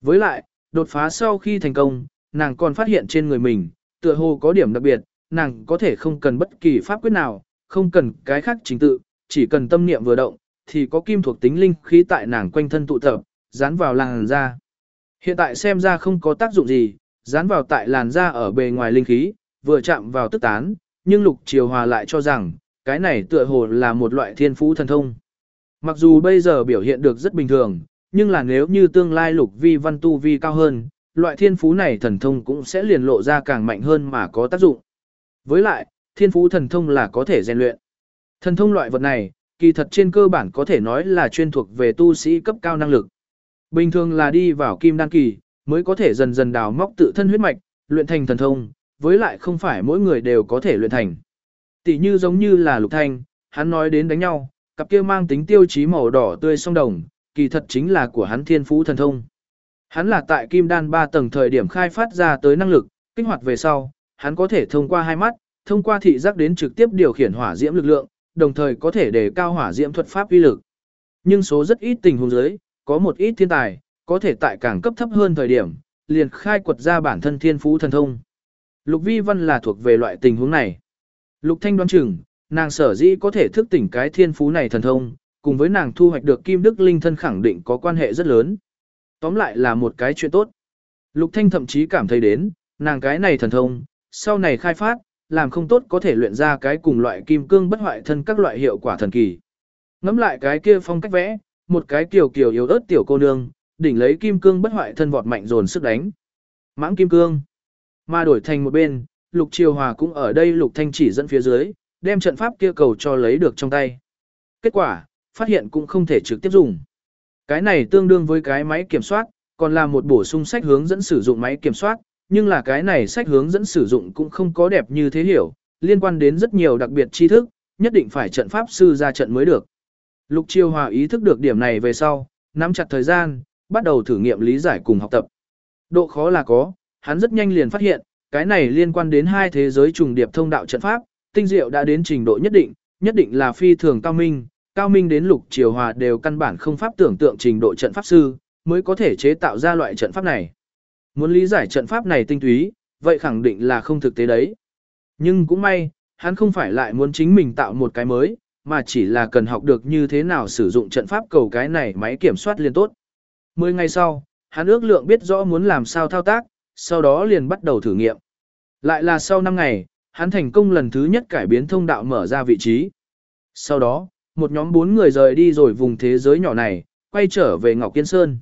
Với lại, đột phá sau khi thành công, nàng còn phát hiện trên người mình, tựa hồ có điểm đặc biệt, nàng có thể không cần bất kỳ pháp quyết nào, không cần cái khác chính tự, chỉ cần tâm niệm vừa động, thì có kim thuộc tính linh khí tại nàng quanh thân tụ tập, dán vào làn da. Hiện tại xem ra không có tác dụng gì, dán vào tại làn da ở bề ngoài linh khí, vừa chạm vào tức tán, nhưng Lục Triều Hòa lại cho rằng, cái này tựa hồ là một loại thiên phú thần thông. Mặc dù bây giờ biểu hiện được rất bình thường, nhưng là nếu như tương lai Lục Vi văn tu vi cao hơn, loại thiên phú này thần thông cũng sẽ liền lộ ra càng mạnh hơn mà có tác dụng. Với lại, thiên phú thần thông là có thể rèn luyện. Thần thông loại vật này, kỳ thật trên cơ bản có thể nói là chuyên thuộc về tu sĩ cấp cao năng lực. Bình thường là đi vào kim đan kỳ, mới có thể dần dần đào móc tự thân huyết mạch, luyện thành thần thông, với lại không phải mỗi người đều có thể luyện thành. Tỷ như giống như là lục thanh, hắn nói đến đánh nhau, cặp kia mang tính tiêu chí màu đỏ tươi song đồng, kỳ thật chính là của hắn thiên phú thần thông. Hắn là tại kim đan 3 tầng thời điểm khai phát ra tới năng lực, kích hoạt về sau, hắn có thể thông qua hai mắt, thông qua thị giác đến trực tiếp điều khiển hỏa diễm lực lượng, đồng thời có thể đề cao hỏa diễm thuật pháp uy lực. Nhưng số rất ít tình huống dưới, có một ít thiên tài, có thể tại càng cấp thấp hơn thời điểm, liền khai quật ra bản thân thiên phú thần thông. Lục Vi Văn là thuộc về loại tình huống này. Lục Thanh đoán chừng, nàng sở dĩ có thể thức tỉnh cái thiên phú này thần thông, cùng với nàng thu hoạch được kim đức linh thân khẳng định có quan hệ rất lớn. Tóm lại là một cái chuyện tốt. Lục Thanh thậm chí cảm thấy đến, nàng cái này thần thông, sau này khai phát, làm không tốt có thể luyện ra cái cùng loại kim cương bất hoại thân các loại hiệu quả thần kỳ. Ngắm lại cái kia phong cách vẽ, một cái tiểu kiều yếu ớt tiểu cô nương, đỉnh lấy kim cương bất hoại thân vọt mạnh dồn sức đánh. Mãng kim cương. Mà đổi thành một bên, Lục Triều Hòa cũng ở đây Lục Thanh chỉ dẫn phía dưới, đem trận pháp kia cầu cho lấy được trong tay. Kết quả, phát hiện cũng không thể trực tiếp dùng. Cái này tương đương với cái máy kiểm soát, còn là một bổ sung sách hướng dẫn sử dụng máy kiểm soát, nhưng là cái này sách hướng dẫn sử dụng cũng không có đẹp như thế hiểu, liên quan đến rất nhiều đặc biệt tri thức, nhất định phải trận pháp sư ra trận mới được. Lục Chiêu Hòa ý thức được điểm này về sau, nắm chặt thời gian, bắt đầu thử nghiệm lý giải cùng học tập. Độ khó là có, hắn rất nhanh liền phát hiện, cái này liên quan đến hai thế giới trùng điệp thông đạo trận pháp, tinh diệu đã đến trình độ nhất định, nhất định là phi thường cao minh, cao minh đến Lục Triều Hòa đều căn bản không pháp tưởng tượng trình độ trận pháp sư, mới có thể chế tạo ra loại trận pháp này. Muốn lý giải trận pháp này tinh túy, vậy khẳng định là không thực tế đấy. Nhưng cũng may, hắn không phải lại muốn chính mình tạo một cái mới, mà chỉ là cần học được như thế nào sử dụng trận pháp cầu cái này máy kiểm soát liên tốt. Mười ngày sau, hắn ước lượng biết rõ muốn làm sao thao tác, sau đó liền bắt đầu thử nghiệm. Lại là sau 5 ngày, hắn thành công lần thứ nhất cải biến thông đạo mở ra vị trí. Sau đó, một nhóm bốn người rời đi rồi vùng thế giới nhỏ này, quay trở về Ngọc Kiên Sơn.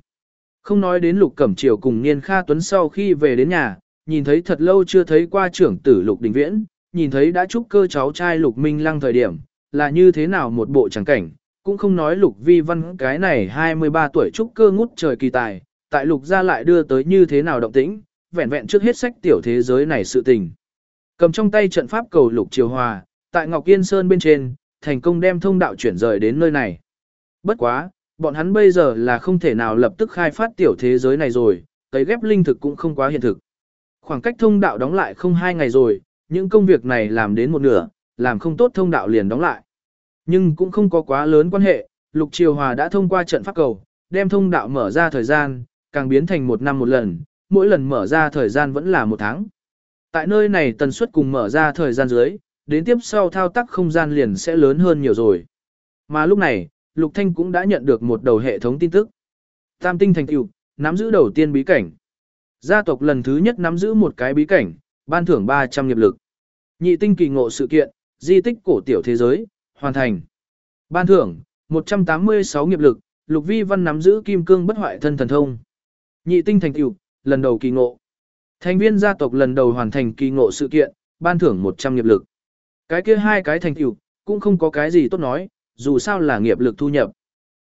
Không nói đến Lục Cẩm Triều cùng Niên Kha Tuấn sau khi về đến nhà, nhìn thấy thật lâu chưa thấy qua trưởng tử Lục Đình Viễn, nhìn thấy đã chúc cơ cháu trai Lục Minh Lăng thời điểm, là như thế nào một bộ chẳng cảnh, cũng không nói Lục Vi Văn cái này 23 tuổi chúc cơ ngút trời kỳ tài, tại Lục gia lại đưa tới như thế nào động tĩnh, vẹn vẹn trước hết sách tiểu thế giới này sự tình. Cầm trong tay trận pháp cầu Lục Triều Hòa, tại Ngọc Yên Sơn bên trên, thành công đem thông đạo chuyển rời đến nơi này. Bất quá, bọn hắn bây giờ là không thể nào lập tức khai phát tiểu thế giới này rồi, cấy ghép linh thực cũng không quá hiện thực. Khoảng cách thông đạo đóng lại không hai ngày rồi, những công việc này làm đến một nửa, làm không tốt thông đạo liền đóng lại. Nhưng cũng không có quá lớn quan hệ, Lục Triều Hòa đã thông qua trận pháp cầu, đem thông đạo mở ra thời gian, càng biến thành một năm một lần, mỗi lần mở ra thời gian vẫn là một tháng. Tại nơi này tần suất cùng mở ra thời gian dưới, đến tiếp sau thao tác không gian liền sẽ lớn hơn nhiều rồi. Mà lúc này, Lục Thanh cũng đã nhận được một đầu hệ thống tin tức. Tam tinh thành tựu, nắm giữ đầu tiên bí cảnh. Gia tộc lần thứ nhất nắm giữ một cái bí cảnh, ban thưởng 300 nghiệp lực. Nhị tinh kỳ ngộ sự kiện, di tích cổ tiểu thế giới, hoàn thành. Ban thưởng, 186 nghiệp lực, Lục Vi Văn nắm giữ kim cương bất hoại thân thần thông. Nhị tinh thành tựu, lần đầu kỳ ngộ. Thành viên gia tộc lần đầu hoàn thành kỳ ngộ sự kiện, ban thưởng 100 nghiệp lực. Cái kia hai cái thành tựu cũng không có cái gì tốt nói, dù sao là nghiệp lực thu nhập.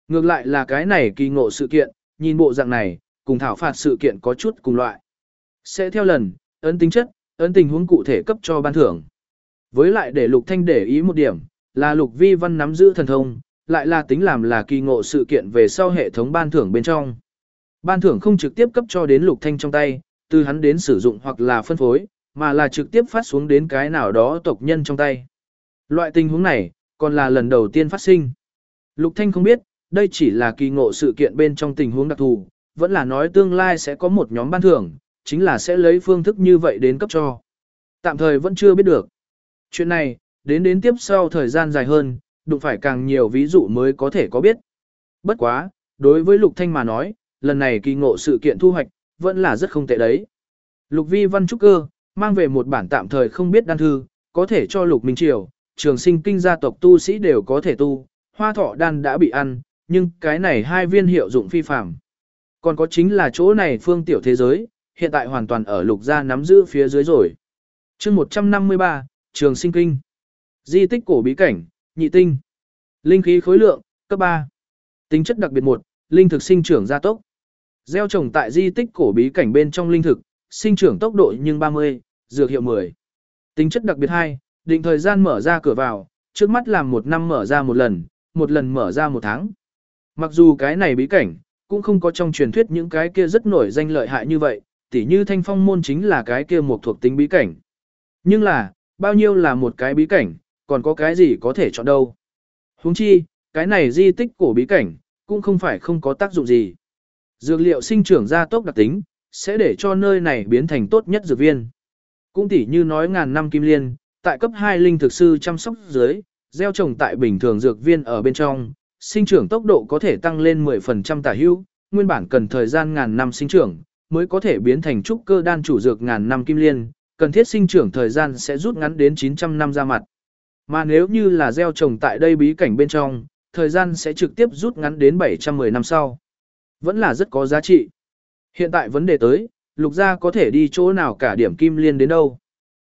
Ngược lại là cái này kỳ ngộ sự kiện, nhìn bộ dạng này, cùng thảo phạt sự kiện có chút cùng loại. Sẽ theo lần, ấn tính chất, ấn tình huống cụ thể cấp cho ban thưởng. Với lại để Lục Thanh để ý một điểm, là Lục Vi Văn nắm giữ thần thông, lại là tính làm là kỳ ngộ sự kiện về sau hệ thống ban thưởng bên trong. Ban thưởng không trực tiếp cấp cho đến Lục Thanh trong tay, từ hắn đến sử dụng hoặc là phân phối, mà là trực tiếp phát xuống đến cái nào đó tộc nhân trong tay. Loại tình huống này, còn là lần đầu tiên phát sinh. Lục Thanh không biết, đây chỉ là kỳ ngộ sự kiện bên trong tình huống đặc thù, vẫn là nói tương lai sẽ có một nhóm ban thưởng, chính là sẽ lấy phương thức như vậy đến cấp cho. Tạm thời vẫn chưa biết được. Chuyện này, đến đến tiếp sau thời gian dài hơn, đụng phải càng nhiều ví dụ mới có thể có biết. Bất quá, đối với Lục Thanh mà nói, lần này kỳ ngộ sự kiện thu hoạch, vẫn là rất không tệ đấy. Lục Vi Văn Trúc Cơ, mang về một bản tạm thời không biết đan thư, có thể cho Lục Minh Triều, trường sinh kinh gia tộc tu sĩ đều có thể tu, hoa thọ đan đã bị ăn, nhưng cái này hai viên hiệu dụng phi phạm. Còn có chính là chỗ này phương tiểu thế giới, hiện tại hoàn toàn ở lục gia nắm giữ phía dưới rồi. chương 153, Trường sinh kinh. Di tích cổ bí cảnh, nhị tinh. Linh khí khối lượng, cấp 3. Tính chất đặc biệt 1, linh thực sinh trưởng gia tốc. Gieo trồng tại di tích cổ bí cảnh bên trong linh thực, sinh trưởng tốc độ nhưng 30, dược hiệu 10. Tính chất đặc biệt 2, định thời gian mở ra cửa vào, trước mắt làm một năm mở ra một lần, một lần mở ra một tháng. Mặc dù cái này bí cảnh, cũng không có trong truyền thuyết những cái kia rất nổi danh lợi hại như vậy, tỉ như thanh phong môn chính là cái kia một thuộc tính bí cảnh. Nhưng là, bao nhiêu là một cái bí cảnh, còn có cái gì có thể chọn đâu. Huống chi, cái này di tích cổ bí cảnh, cũng không phải không có tác dụng gì. Dược liệu sinh trưởng ra tốc đặc tính, sẽ để cho nơi này biến thành tốt nhất dược viên. Cũng tỉ như nói ngàn năm kim liên, tại cấp 2 linh thực sư chăm sóc dưới, gieo trồng tại bình thường dược viên ở bên trong, sinh trưởng tốc độ có thể tăng lên 10% tả hữu, nguyên bản cần thời gian ngàn năm sinh trưởng, mới có thể biến thành trúc cơ đan chủ dược ngàn năm kim liên, cần thiết sinh trưởng thời gian sẽ rút ngắn đến 900 năm ra mặt. Mà nếu như là gieo trồng tại đây bí cảnh bên trong, thời gian sẽ trực tiếp rút ngắn đến 710 năm sau. Vẫn là rất có giá trị. Hiện tại vấn đề tới, lục gia có thể đi chỗ nào cả điểm kim liên đến đâu.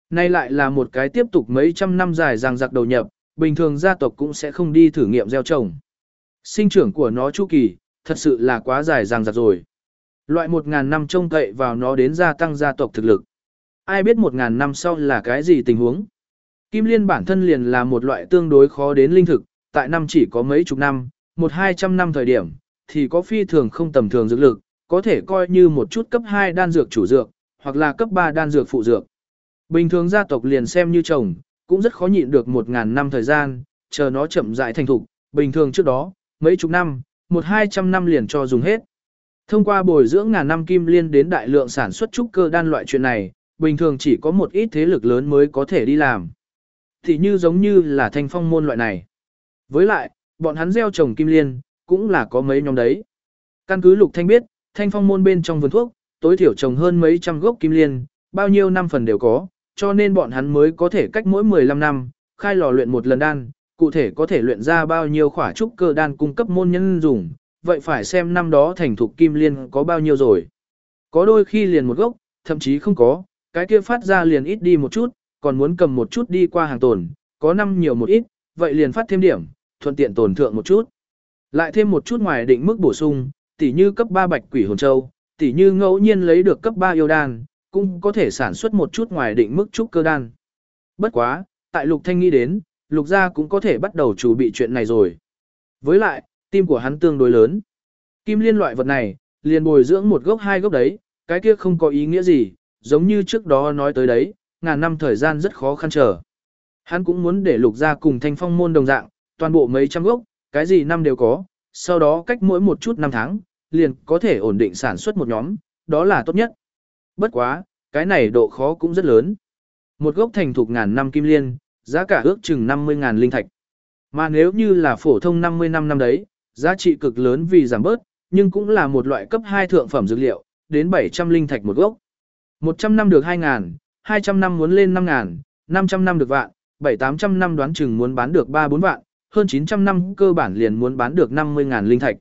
Nay lại là một cái tiếp tục mấy trăm năm dài ràng giặc đầu nhập, bình thường gia tộc cũng sẽ không đi thử nghiệm gieo trồng. Sinh trưởng của nó chu kỳ, thật sự là quá dài ràng giặc rồi. Loại một ngàn năm trông cậy vào nó đến gia tăng gia tộc thực lực. Ai biết một ngàn năm sau là cái gì tình huống. Kim liên bản thân liền là một loại tương đối khó đến linh thực, tại năm chỉ có mấy chục năm, một hai trăm năm thời điểm, thì có phi thường không tầm thường dược lực, có thể coi như một chút cấp 2 đan dược chủ dược, hoặc là cấp 3 đan dược phụ dược. Bình thường gia tộc liền xem như chồng, cũng rất khó nhịn được một ngàn năm thời gian, chờ nó chậm rãi thành thục, bình thường trước đó, mấy chục năm, một hai trăm năm liền cho dùng hết. Thông qua bồi dưỡng ngàn năm kim liên đến đại lượng sản xuất trúc cơ đan loại chuyện này, bình thường chỉ có một ít thế lực lớn mới có thể đi làm. Thì như giống như là thanh phong môn loại này. Với lại, bọn hắn gieo trồng kim liên, cũng là có mấy nhóm đấy. Căn cứ lục thanh biết, thanh phong môn bên trong vườn thuốc, tối thiểu trồng hơn mấy trăm gốc kim liên, bao nhiêu năm phần đều có, cho nên bọn hắn mới có thể cách mỗi 15 năm, khai lò luyện một lần đan, cụ thể có thể luyện ra bao nhiêu khỏa trúc cơ đan cung cấp môn nhân dùng, vậy phải xem năm đó thành thục kim liên có bao nhiêu rồi. Có đôi khi liền một gốc, thậm chí không có, cái kia phát ra liền ít đi một chút, còn muốn cầm một chút đi qua hàng tồn, có năm nhiều một ít, vậy liền phát thêm điểm, thuận tiện tổn thượng một chút. Lại thêm một chút ngoài định mức bổ sung, tỉ như cấp 3 bạch quỷ hồn châu, tỉ như ngẫu nhiên lấy được cấp 3 yêu đan, cũng có thể sản xuất một chút ngoài định mức trúc cơ đan. Bất quá, tại Lục Thanh nghĩ đến, Lục gia cũng có thể bắt đầu chuẩn bị chuyện này rồi. Với lại, tim của hắn tương đối lớn. Kim liên loại vật này, liền bồi dưỡng một gốc hai gốc đấy, cái kia không có ý nghĩa gì, giống như trước đó nói tới đấy, ngàn năm thời gian rất khó khăn trở. Hắn cũng muốn để lục gia cùng thanh phong môn đồng dạng, toàn bộ mấy trăm gốc, cái gì năm đều có, sau đó cách mỗi một chút năm tháng, liền có thể ổn định sản xuất một nhóm, đó là tốt nhất. Bất quá, cái này độ khó cũng rất lớn. Một gốc thành thục ngàn năm kim liên, giá cả ước chừng 50.000 linh thạch. Mà nếu như là phổ thông 50 năm năm đấy, giá trị cực lớn vì giảm bớt, nhưng cũng là một loại cấp 2 thượng phẩm dược liệu, đến 700 linh thạch một gốc. 100 năm được 2.000, 200 năm muốn lên 5.000, 500 năm được vạn, 7-800 năm đoán chừng muốn bán được 3-4 vạn, hơn 900 năm cơ bản liền muốn bán được 50.000 linh thạch.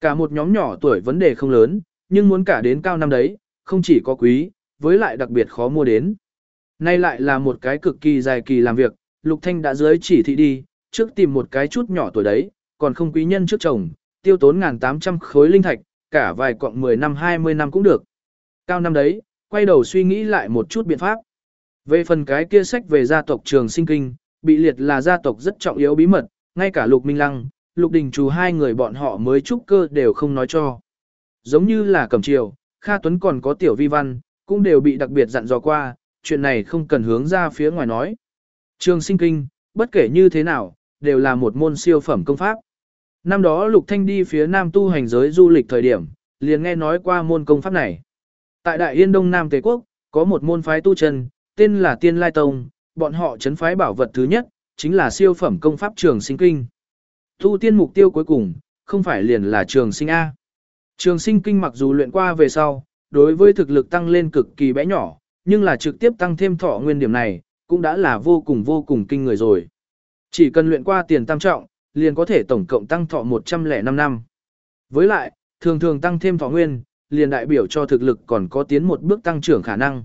Cả một nhóm nhỏ tuổi vấn đề không lớn, nhưng muốn cả đến cao năm đấy, không chỉ có quý, với lại đặc biệt khó mua đến. Nay lại là một cái cực kỳ dài kỳ làm việc, Lục Thanh đã dưới chỉ thị đi, trước tìm một cái chút nhỏ tuổi đấy, còn không quý nhân trước chồng, tiêu tốn 1.800 khối linh thạch, cả vài quặng 10 năm 20 năm cũng được. Cao năm đấy, quay đầu suy nghĩ lại một chút biện pháp. Về phần cái kia sách về gia tộc trường sinh kinh, bị liệt là gia tộc rất trọng yếu bí mật, ngay cả Lục Minh Lăng, Lục Đình Trù hai người bọn họ mới trúc cơ đều không nói cho. Giống như là Cẩm Triều, Kha Tuấn còn có Tiểu Vi Văn, cũng đều bị đặc biệt dặn dò qua, chuyện này không cần hướng ra phía ngoài nói. Trường sinh kinh, bất kể như thế nào, đều là một môn siêu phẩm công pháp. Năm đó Lục Thanh đi phía Nam tu hành giới du lịch thời điểm, liền nghe nói qua môn công pháp này. Tại Đại Yên Đông Nam Tề Quốc, có một môn phái tu chân, tên là Tiên Lai Tông, bọn họ chấn phái bảo vật thứ nhất, chính là siêu phẩm công pháp trường sinh kinh. Tu tiên mục tiêu cuối cùng, không phải liền là trường sinh A. Trường sinh kinh mặc dù luyện qua về sau, đối với thực lực tăng lên cực kỳ bé nhỏ, nhưng là trực tiếp tăng thêm thọ nguyên điểm này, cũng đã là vô cùng vô cùng kinh người rồi. Chỉ cần luyện qua tiền tam trọng, liền có thể tổng cộng tăng thọ 105 năm. Với lại, thường thường tăng thêm thọ nguyên, liền đại biểu cho thực lực còn có tiến một bước tăng trưởng khả năng.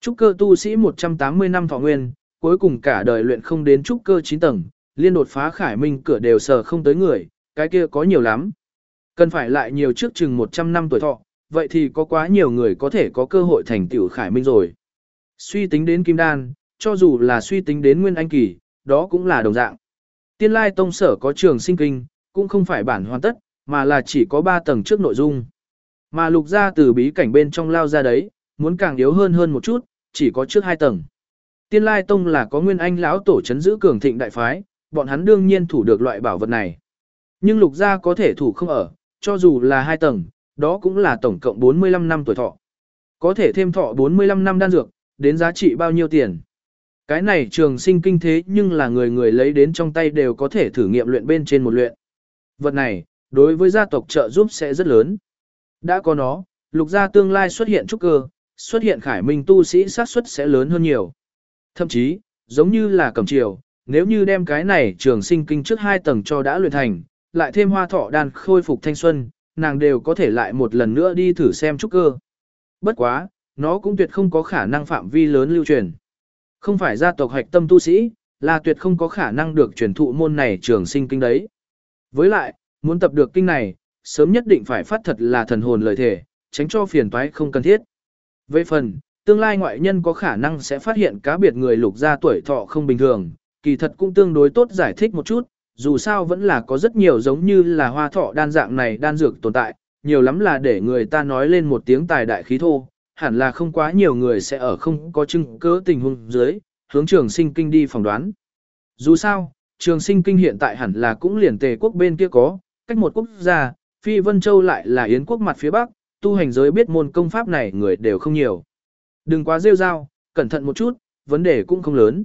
Trúc cơ tu sĩ 180 năm thọ nguyên, cuối cùng cả đời luyện không đến trúc cơ 9 tầng, liên đột phá khải minh cửa đều sờ không tới người, cái kia có nhiều lắm. Cần phải lại nhiều trước chừng 100 năm tuổi thọ, vậy thì có quá nhiều người có thể có cơ hội thành tiểu khải minh rồi. Suy tính đến kim đan, cho dù là suy tính đến nguyên anh kỳ, đó cũng là đồng dạng. Tiên lai tông sở có trường sinh kinh, cũng không phải bản hoàn tất, mà là chỉ có 3 tầng trước nội dung. Mà lục ra từ bí cảnh bên trong lao ra đấy, muốn càng yếu hơn hơn một chút, chỉ có trước 2 tầng. Tiên lai tông là có nguyên anh lão tổ chấn giữ cường thịnh đại phái, bọn hắn đương nhiên thủ được loại bảo vật này. Nhưng lục gia có thể thủ không ở, cho dù là hai tầng, đó cũng là tổng cộng 45 năm tuổi thọ. Có thể thêm thọ 45 năm đan dược, đến giá trị bao nhiêu tiền. Cái này trường sinh kinh thế nhưng là người người lấy đến trong tay đều có thể thử nghiệm luyện bên trên một luyện. Vật này, đối với gia tộc trợ giúp sẽ rất lớn. Đã có nó, lục gia tương lai xuất hiện trúc cơ, xuất hiện khải minh tu sĩ sát suất sẽ lớn hơn nhiều. Thậm chí, giống như là cầm triều, nếu như đem cái này trường sinh kinh trước hai tầng cho đã luyện thành, lại thêm hoa thọ đan khôi phục thanh xuân, nàng đều có thể lại một lần nữa đi thử xem trúc cơ. Bất quá, nó cũng tuyệt không có khả năng phạm vi lớn lưu truyền. Không phải gia tộc hạch tâm tu sĩ, là tuyệt không có khả năng được truyền thụ môn này trường sinh kinh đấy. Với lại, muốn tập được kinh này, sớm nhất định phải phát thật là thần hồn lời thể, tránh cho phiền toái không cần thiết. Về phần, tương lai ngoại nhân có khả năng sẽ phát hiện cá biệt người lục gia tuổi thọ không bình thường, kỳ thật cũng tương đối tốt giải thích một chút, dù sao vẫn là có rất nhiều giống như là hoa thọ đan dạng này đan dược tồn tại, nhiều lắm là để người ta nói lên một tiếng tài đại khí thô, hẳn là không quá nhiều người sẽ ở không có chứng cớ tình huống dưới, hướng trường sinh kinh đi phỏng đoán. Dù sao, trường sinh kinh hiện tại hẳn là cũng liền tề quốc bên kia có, cách một quốc gia, Phi Vân Châu lại là Yến quốc mặt phía bắc, tu hành giới biết môn công pháp này người đều không nhiều. Đừng quá rêu rao, cẩn thận một chút, vấn đề cũng không lớn.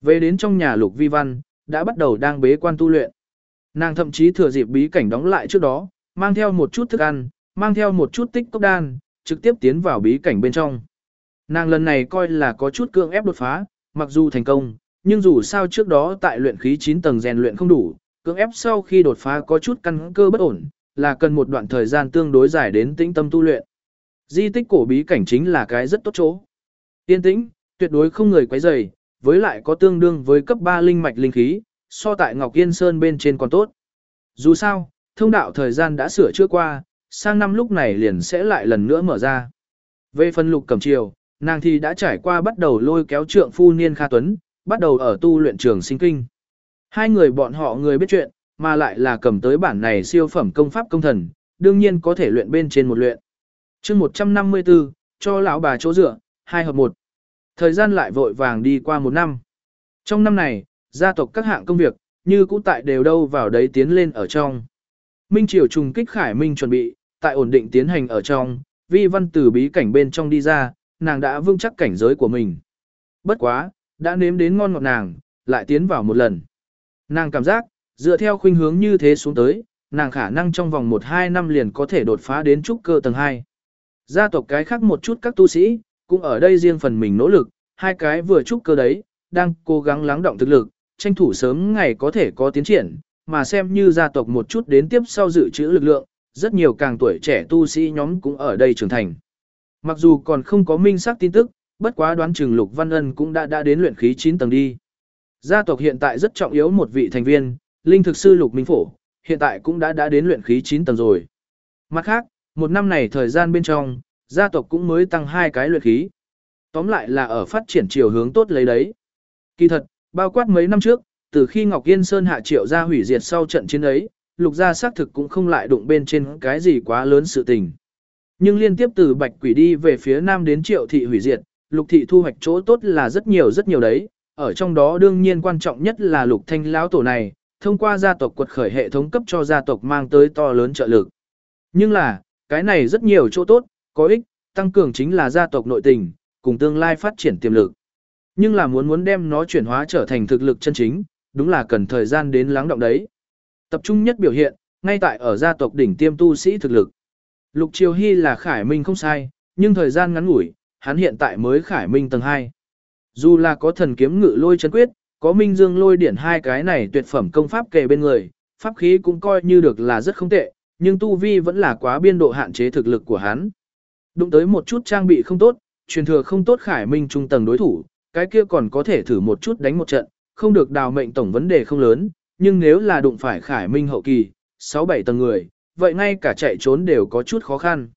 Về đến trong nhà lục vi văn, đã bắt đầu đang bế quan tu luyện. Nàng thậm chí thừa dịp bí cảnh đóng lại trước đó, mang theo một chút thức ăn, mang theo một chút tích cốc đan, trực tiếp tiến vào bí cảnh bên trong. Nàng lần này coi là có chút cương ép đột phá, mặc dù thành công, nhưng dù sao trước đó tại luyện khí 9 tầng rèn luyện không đủ, cưỡng ép sau khi đột phá có chút căn cơ bất ổn, là cần một đoạn thời gian tương đối dài đến tĩnh tâm tu luyện. Di tích cổ bí cảnh chính là cái rất tốt chỗ. Yên tĩnh, tuyệt đối không người quấy rầy, với lại có tương đương với cấp 3 linh mạch linh khí, so tại Ngọc Yên Sơn bên trên còn tốt. Dù sao, thông đạo thời gian đã sửa chữa qua, sang năm lúc này liền sẽ lại lần nữa mở ra. Về phần lục cẩm triều, nàng thì đã trải qua bắt đầu lôi kéo trượng phu niên Kha Tuấn, bắt đầu ở tu luyện trường sinh kinh. Hai người bọn họ người biết chuyện, mà lại là cầm tới bản này siêu phẩm công pháp công thần, đương nhiên có thể luyện bên trên một luyện. chương 154, cho lão bà chỗ dựa, hai hợp một. Thời gian lại vội vàng đi qua một năm. Trong năm này, gia tộc các hạng công việc, như cũ tại đều đâu vào đấy tiến lên ở trong. Minh Triều trùng kích Khải Minh chuẩn bị, tại ổn định tiến hành ở trong, vi văn từ bí cảnh bên trong đi ra, nàng đã vững chắc cảnh giới của mình. Bất quá, đã nếm đến ngon ngọt nàng, lại tiến vào một lần. Nàng cảm giác, dựa theo khuynh hướng như thế xuống tới, nàng khả năng trong vòng 1-2 năm liền có thể đột phá đến trúc cơ tầng 2. Gia tộc cái khác một chút các tu sĩ, cũng ở đây riêng phần mình nỗ lực, hai cái vừa chúc cơ đấy, đang cố gắng lắng động thực lực, tranh thủ sớm ngày có thể có tiến triển, mà xem như gia tộc một chút đến tiếp sau dự trữ lực lượng, rất nhiều càng tuổi trẻ tu sĩ nhóm cũng ở đây trưởng thành. Mặc dù còn không có minh xác tin tức, bất quá đoán chừng Lục Văn Ân cũng đã đã đến luyện khí 9 tầng đi. Gia tộc hiện tại rất trọng yếu một vị thành viên, linh thực sư Lục Minh Phổ, hiện tại cũng đã đã đến luyện khí 9 tầng rồi. Mặt khác, một năm này thời gian bên trong, gia tộc cũng mới tăng hai cái luyện khí. Tóm lại là ở phát triển chiều hướng tốt lấy đấy. Kỳ thật, bao quát mấy năm trước, từ khi Ngọc Yên Sơn hạ triệu ra hủy diệt sau trận chiến ấy, lục gia xác thực cũng không lại đụng bên trên cái gì quá lớn sự tình. Nhưng liên tiếp từ bạch quỷ đi về phía nam đến triệu thị hủy diệt, lục thị thu hoạch chỗ tốt là rất nhiều rất nhiều đấy, ở trong đó đương nhiên quan trọng nhất là lục thanh lão tổ này, thông qua gia tộc quật khởi hệ thống cấp cho gia tộc mang tới to lớn trợ lực. Nhưng là, Cái này rất nhiều chỗ tốt, có ích, tăng cường chính là gia tộc nội tình, cùng tương lai phát triển tiềm lực. Nhưng là muốn muốn đem nó chuyển hóa trở thành thực lực chân chính, đúng là cần thời gian đến lắng động đấy. Tập trung nhất biểu hiện, ngay tại ở gia tộc đỉnh tiêm tu sĩ thực lực. Lục Triều Hy là khải minh không sai, nhưng thời gian ngắn ngủi, hắn hiện tại mới khải minh tầng 2. Dù là có thần kiếm ngự lôi chân quyết, có minh dương lôi điển hai cái này tuyệt phẩm công pháp kề bên người, pháp khí cũng coi như được là rất không tệ, nhưng tu vi vẫn là quá biên độ hạn chế thực lực của hắn. Đụng tới một chút trang bị không tốt, truyền thừa không tốt khải minh trung tầng đối thủ, cái kia còn có thể thử một chút đánh một trận, không được đào mệnh tổng vấn đề không lớn, nhưng nếu là đụng phải khải minh hậu kỳ, 6-7 tầng người, vậy ngay cả chạy trốn đều có chút khó khăn.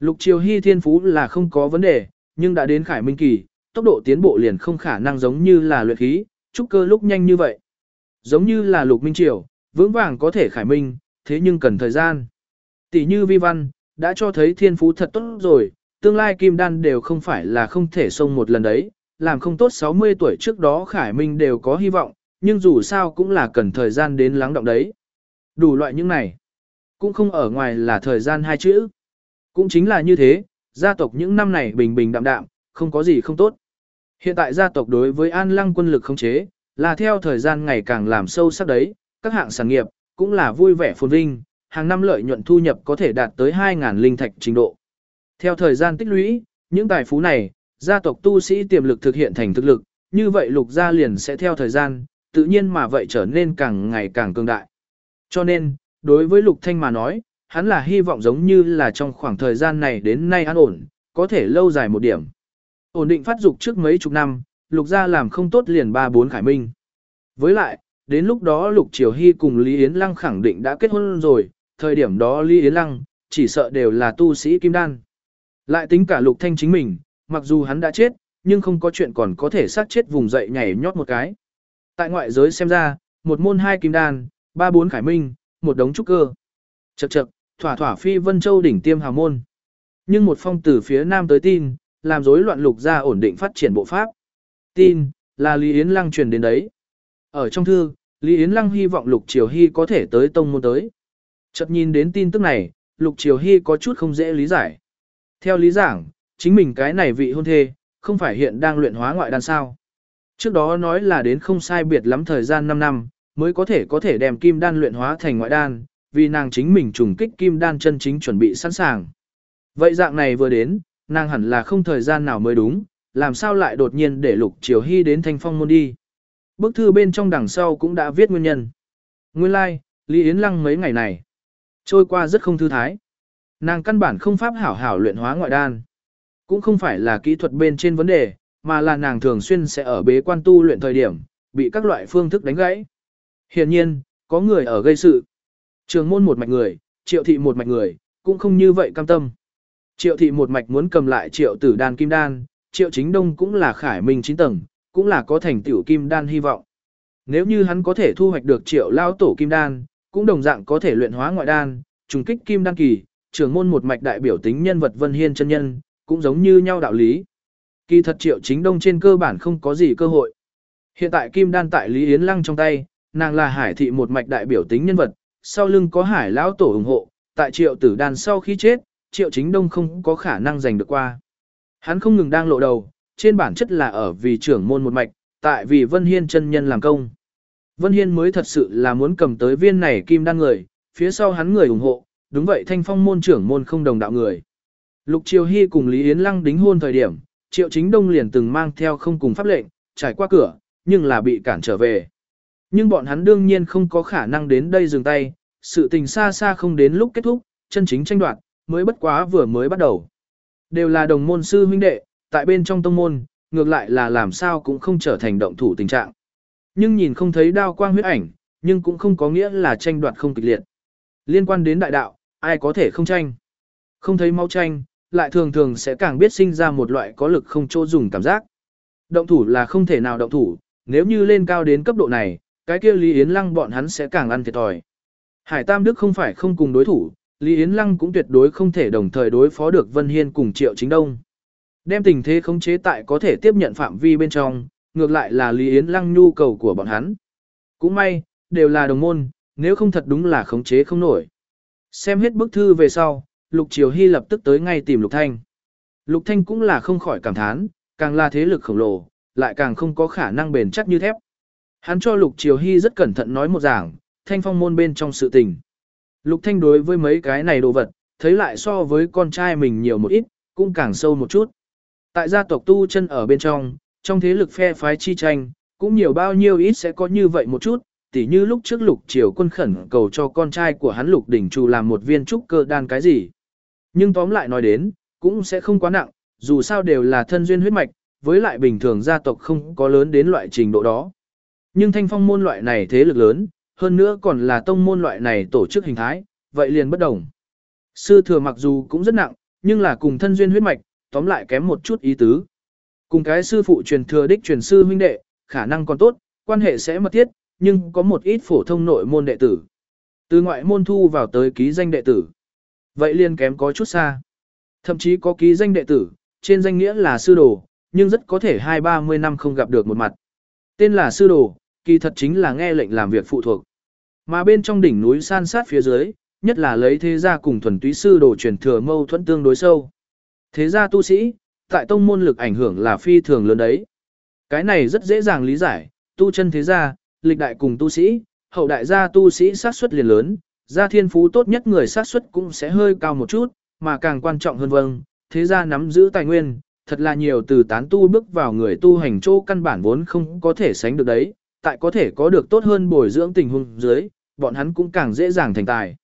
Lục triều hy thiên phú là không có vấn đề, nhưng đã đến khải minh kỳ, tốc độ tiến bộ liền không khả năng giống như là luyện khí, trúc cơ lúc nhanh như vậy. Giống như là lục minh triều, vững vàng có thể khải minh, thế nhưng cần thời gian. Tỷ như vi văn, đã cho thấy thiên phú thật tốt rồi, tương lai kim đan đều không phải là không thể xông một lần đấy, làm không tốt 60 tuổi trước đó khải minh đều có hy vọng, nhưng dù sao cũng là cần thời gian đến lắng động đấy. Đủ loại những này, cũng không ở ngoài là thời gian hai chữ. Cũng chính là như thế, gia tộc những năm này bình bình đạm đạm, không có gì không tốt. Hiện tại gia tộc đối với an lăng quân lực không chế, là theo thời gian ngày càng làm sâu sắc đấy, các hạng sản nghiệp, cũng là vui vẻ phồn vinh, hàng năm lợi nhuận thu nhập có thể đạt tới 2.000 linh thạch trình độ. Theo thời gian tích lũy, những tài phú này, gia tộc tu sĩ tiềm lực thực hiện thành thực lực, như vậy lục gia liền sẽ theo thời gian, tự nhiên mà vậy trở nên càng ngày càng cường đại. Cho nên, đối với lục thanh mà nói, hắn là hy vọng giống như là trong khoảng thời gian này đến nay an ổn, có thể lâu dài một điểm. Ổn định phát dục trước mấy chục năm, lục gia làm không tốt liền ba bốn khải minh. Với lại, đến lúc đó lục triều hy cùng Lý Yến Lăng khẳng định đã kết hôn rồi, thời điểm đó Lý Yến Lăng, chỉ sợ đều là tu sĩ kim đan. Lại tính cả lục thanh chính mình, mặc dù hắn đã chết, nhưng không có chuyện còn có thể sát chết vùng dậy nhảy nhót một cái. Tại ngoại giới xem ra, một môn hai kim đan, ba bốn khải minh, một đống trúc cơ. Chậc chậc, thỏa thỏa phi vân châu đỉnh tiêm hào môn. Nhưng một phong từ phía nam tới tin, làm rối loạn lục gia ổn định phát triển bộ pháp. Tin, là Lý Yến Lăng truyền đến đấy. Ở trong thư, Lý Yến Lăng hy vọng Lục Triều Hy có thể tới tông môn tới. Chợt nhìn đến tin tức này, Lục Triều Hy có chút không dễ lý giải. Theo lý giảng, chính mình cái này vị hôn thê, không phải hiện đang luyện hóa ngoại đan sao. Trước đó nói là đến không sai biệt lắm thời gian 5 năm, mới có thể có thể đem kim đan luyện hóa thành ngoại đan, vì nàng chính mình trùng kích kim đan chân chính chuẩn bị sẵn sàng. Vậy dạng này vừa đến, nàng hẳn là không thời gian nào mới đúng, làm sao lại đột nhiên để Lục Triều Hy đến Thanh Phong môn đi. Bức thư bên trong đằng sau cũng đã viết nguyên nhân. Nguyên lai, like, Lý Yến Lăng mấy ngày này, trôi qua rất không thư thái. Nàng căn bản không pháp hảo hảo luyện hóa ngoại đan. Cũng không phải là kỹ thuật bên trên vấn đề, mà là nàng thường xuyên sẽ ở bế quan tu luyện thời điểm, bị các loại phương thức đánh gãy. Hiển nhiên, có người ở gây sự. Trường môn một mạch người, triệu thị một mạch người, cũng không như vậy cam tâm. Triệu thị một mạch muốn cầm lại triệu tử đan kim đan, triệu chính đông cũng là khải minh chín tầng, cũng là có thành tiểu kim đan hy vọng. Nếu như hắn có thể thu hoạch được triệu lao tổ kim đan, cũng đồng dạng có thể luyện hóa ngoại đan, trùng kích kim đan kỳ, trưởng môn một mạch đại biểu tính nhân vật Vân Hiên chân nhân, cũng giống như nhau đạo lý. Kỳ thật triệu chính đông trên cơ bản không có gì cơ hội. Hiện tại kim đan tại Lý Yến Lăng trong tay, nàng là hải thị một mạch đại biểu tính nhân vật, sau lưng có hải lão tổ ủng hộ, tại triệu tử đan sau khi chết, triệu chính đông không có khả năng giành được qua. Hắn không ngừng đang lộ đầu, trên bản chất là ở vì trưởng môn một mạch, tại vì Vân Hiên chân nhân làm công. Vân Hiên mới thật sự là muốn cầm tới viên này kim đan người, phía sau hắn người ủng hộ, đúng vậy thanh phong môn trưởng môn không đồng đạo người. Lục Triều Hy cùng Lý Yến Lăng đính hôn thời điểm, Triệu Chính Đông liền từng mang theo không cùng pháp lệnh, trải qua cửa, nhưng là bị cản trở về. Nhưng bọn hắn đương nhiên không có khả năng đến đây dừng tay, sự tình xa xa không đến lúc kết thúc, chân chính tranh đoạt, mới bất quá vừa mới bắt đầu. Đều là đồng môn sư huynh đệ, tại bên trong tông môn, ngược lại là làm sao cũng không trở thành động thủ tình trạng. Nhưng nhìn không thấy đao quang huyết ảnh, nhưng cũng không có nghĩa là tranh đoạt không kịch liệt. Liên quan đến đại đạo, ai có thể không tranh. Không thấy máu tranh, lại thường thường sẽ càng biết sinh ra một loại có lực không chỗ dùng cảm giác. Động thủ là không thể nào động thủ, nếu như lên cao đến cấp độ này, cái kia Lý Yến Lăng bọn hắn sẽ càng ăn thiệt thòi. Hải Tam Đức không phải không cùng đối thủ, Lý Yến Lăng cũng tuyệt đối không thể đồng thời đối phó được Vân Hiên cùng Triệu Chính Đông. Đem tình thế khống chế tại có thể tiếp nhận phạm vi bên trong, ngược lại là Lý Yến Lăng nhu cầu của bọn hắn. Cũng may, đều là đồng môn, nếu không thật đúng là khống chế không nổi. Xem hết bức thư về sau, Lục Triều Hy lập tức tới ngay tìm Lục Thanh. Lục Thanh cũng là không khỏi cảm thán, càng là thế lực khổng lồ, lại càng không có khả năng bền chắc như thép. Hắn cho Lục Triều Hy rất cẩn thận nói một giảng, thanh phong môn bên trong sự tình. Lục Thanh đối với mấy cái này đồ vật, thấy lại so với con trai mình nhiều một ít, cũng càng sâu một chút. Tại gia tộc tu chân ở bên trong, trong thế lực phe phái chi tranh, cũng nhiều bao nhiêu ít sẽ có như vậy một chút, tỉ như lúc trước lục triều quân khẩn cầu cho con trai của hắn lục đỉnh trù làm một viên trúc cơ đan cái gì. Nhưng tóm lại nói đến, cũng sẽ không quá nặng, dù sao đều là thân duyên huyết mạch, với lại bình thường gia tộc không có lớn đến loại trình độ đó. Nhưng thanh phong môn loại này thế lực lớn, hơn nữa còn là tông môn loại này tổ chức hình thái, vậy liền bất đồng. Sư thừa mặc dù cũng rất nặng, nhưng là cùng thân duyên huyết mạch, tóm lại kém một chút ý tứ. Cùng cái sư phụ truyền thừa đích truyền sư huynh đệ, khả năng còn tốt, quan hệ sẽ mật thiết, nhưng có một ít phổ thông nội môn đệ tử. Từ ngoại môn thu vào tới ký danh đệ tử. Vậy liền kém có chút xa. Thậm chí có ký danh đệ tử, trên danh nghĩa là sư đồ, nhưng rất có thể hai ba mươi năm không gặp được một mặt. Tên là sư đồ, kỳ thật chính là nghe lệnh làm việc phụ thuộc. Mà bên trong đỉnh núi san sát phía dưới, nhất là lấy thế gia cùng thuần túy sư đồ truyền thừa mâu thuẫn tương đối sâu. Thế gia tu sĩ, tại tông môn lực ảnh hưởng là phi thường lớn đấy. Cái này rất dễ dàng lý giải, tu chân thế gia, lịch đại cùng tu sĩ, hậu đại gia tu sĩ sát suất liền lớn, gia thiên phú tốt nhất người sát suất cũng sẽ hơi cao một chút, mà càng quan trọng hơn vâng, thế gia nắm giữ tài nguyên, thật là nhiều từ tán tu bước vào người tu hành chỗ căn bản vốn không có thể sánh được đấy, tại có thể có được tốt hơn bồi dưỡng tình huống dưới, bọn hắn cũng càng dễ dàng thành tài.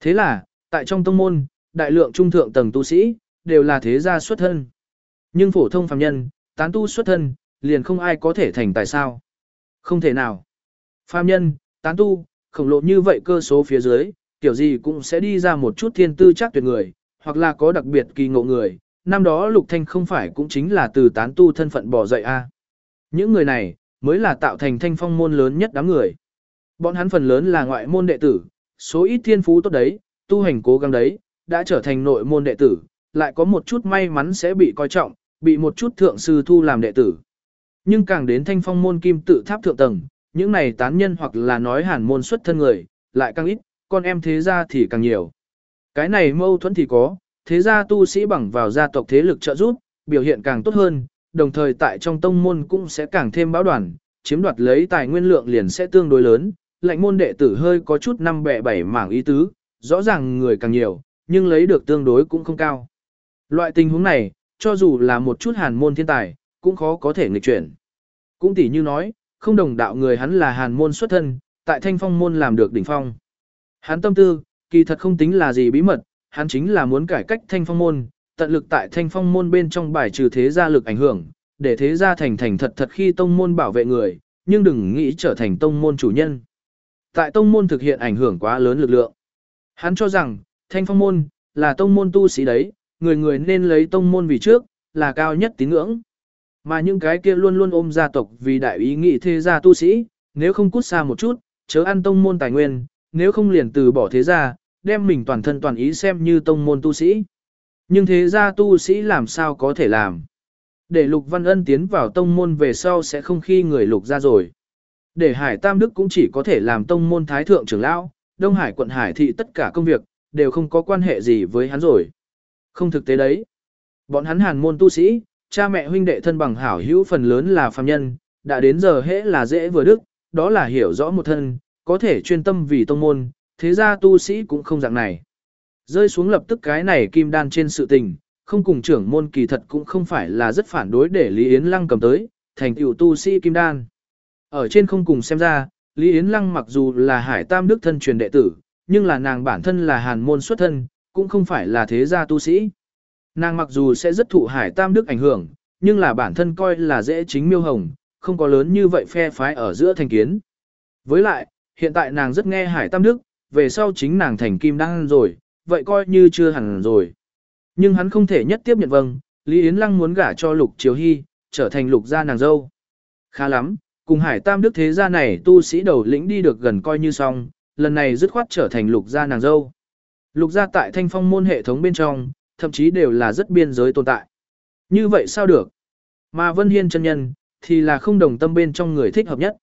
Thế là, tại trong tông môn, đại lượng trung thượng tầng tu sĩ, đều là thế gia xuất thân. Nhưng phổ thông phàm nhân, tán tu xuất thân, liền không ai có thể thành tài sao. Không thể nào. Phàm nhân, tán tu, khổng lồ như vậy cơ số phía dưới, kiểu gì cũng sẽ đi ra một chút thiên tư chắc tuyệt người, hoặc là có đặc biệt kỳ ngộ người. Năm đó Lục Thanh không phải cũng chính là từ tán tu thân phận bỏ dậy a. Những người này, mới là tạo thành thanh phong môn lớn nhất đám người. Bọn hắn phần lớn là ngoại môn đệ tử, số ít thiên phú tốt đấy, tu hành cố gắng đấy, đã trở thành nội môn đệ tử, lại có một chút may mắn sẽ bị coi trọng, bị một chút thượng sư thu làm đệ tử. Nhưng càng đến thanh phong môn kim tự tháp thượng tầng, những này tán nhân hoặc là nói hàn môn xuất thân người, lại càng ít, con em thế gia thì càng nhiều. Cái này mâu thuẫn thì có, thế gia tu sĩ bằng vào gia tộc thế lực trợ giúp, biểu hiện càng tốt hơn, đồng thời tại trong tông môn cũng sẽ càng thêm báo đoàn, chiếm đoạt lấy tài nguyên lượng liền sẽ tương đối lớn, Lạnh môn đệ tử hơi có chút năm bẻ bảy mảng ý tứ, rõ ràng người càng nhiều, nhưng lấy được tương đối cũng không cao. Loại tình huống này, cho dù là một chút hàn môn thiên tài, cũng khó có thể nghịch chuyển. Cũng tỉ như nói, không đồng đạo người hắn là hàn môn xuất thân, tại thanh phong môn làm được đỉnh phong. Hắn tâm tư, kỳ thật không tính là gì bí mật, hắn chính là muốn cải cách thanh phong môn, tận lực tại thanh phong môn bên trong bài trừ thế gia lực ảnh hưởng, để thế gia thành thành thật thật khi tông môn bảo vệ người, nhưng đừng nghĩ trở thành tông môn chủ nhân. Tại tông môn thực hiện ảnh hưởng quá lớn lực lượng. Hắn cho rằng, thanh phong môn, là tông môn tu sĩ đấy, người người nên lấy tông môn vì trước, là cao nhất tín ngưỡng. Mà những cái kia luôn luôn ôm gia tộc vì đại ý nghĩ thế gia tu sĩ, nếu không cút xa một chút, chớ ăn tông môn tài nguyên, nếu không liền từ bỏ thế gia, đem mình toàn thân toàn ý xem như tông môn tu sĩ. Nhưng thế gia tu sĩ làm sao có thể làm? Để Lục Văn Ân tiến vào tông môn về sau sẽ không khi người Lục ra rồi. Để Hải Tam Đức cũng chỉ có thể làm tông môn thái thượng trưởng lão, Đông Hải quận Hải thị tất cả công việc, đều không có quan hệ gì với hắn rồi. Không thực tế đấy. Bọn hắn hàn môn tu sĩ, cha mẹ huynh đệ thân bằng hảo hữu phần lớn là phàm nhân, đã đến giờ hễ là dễ vừa đức, đó là hiểu rõ một thân, có thể chuyên tâm vì tông môn, thế ra tu sĩ cũng không dạng này. Rơi xuống lập tức cái này kim đan trên sự tình, không cùng trưởng môn kỳ thật cũng không phải là rất phản đối để Lý Yến Lăng cầm tới, thành tựu tu sĩ kim đan. Ở trên không cùng xem ra, Lý Yến Lăng mặc dù là hải tam đức thân truyền đệ tử, nhưng là nàng bản thân là hàn môn xuất thân, cũng không phải là thế gia tu sĩ. Nàng mặc dù sẽ rất thụ hải tam đức ảnh hưởng, nhưng là bản thân coi là dễ chính miêu hồng, không có lớn như vậy phe phái ở giữa thành kiến. Với lại, hiện tại nàng rất nghe hải tam đức, về sau chính nàng thành kim đăng rồi, vậy coi như chưa hẳn rồi. Nhưng hắn không thể nhất tiếp nhận vâng, Lý Yến Lăng muốn gả cho Lục Triều Hy, trở thành lục gia nàng dâu. Khá lắm, cùng hải tam đức thế gia này tu sĩ đầu lĩnh đi được gần coi như xong, lần này dứt khoát trở thành lục gia nàng dâu. Lục gia tại thanh phong môn hệ thống bên trong, thậm chí đều là rất biên giới tồn tại. Như vậy sao được? Mà Vân Hiên chân nhân, thì là không đồng tâm bên trong người thích hợp nhất.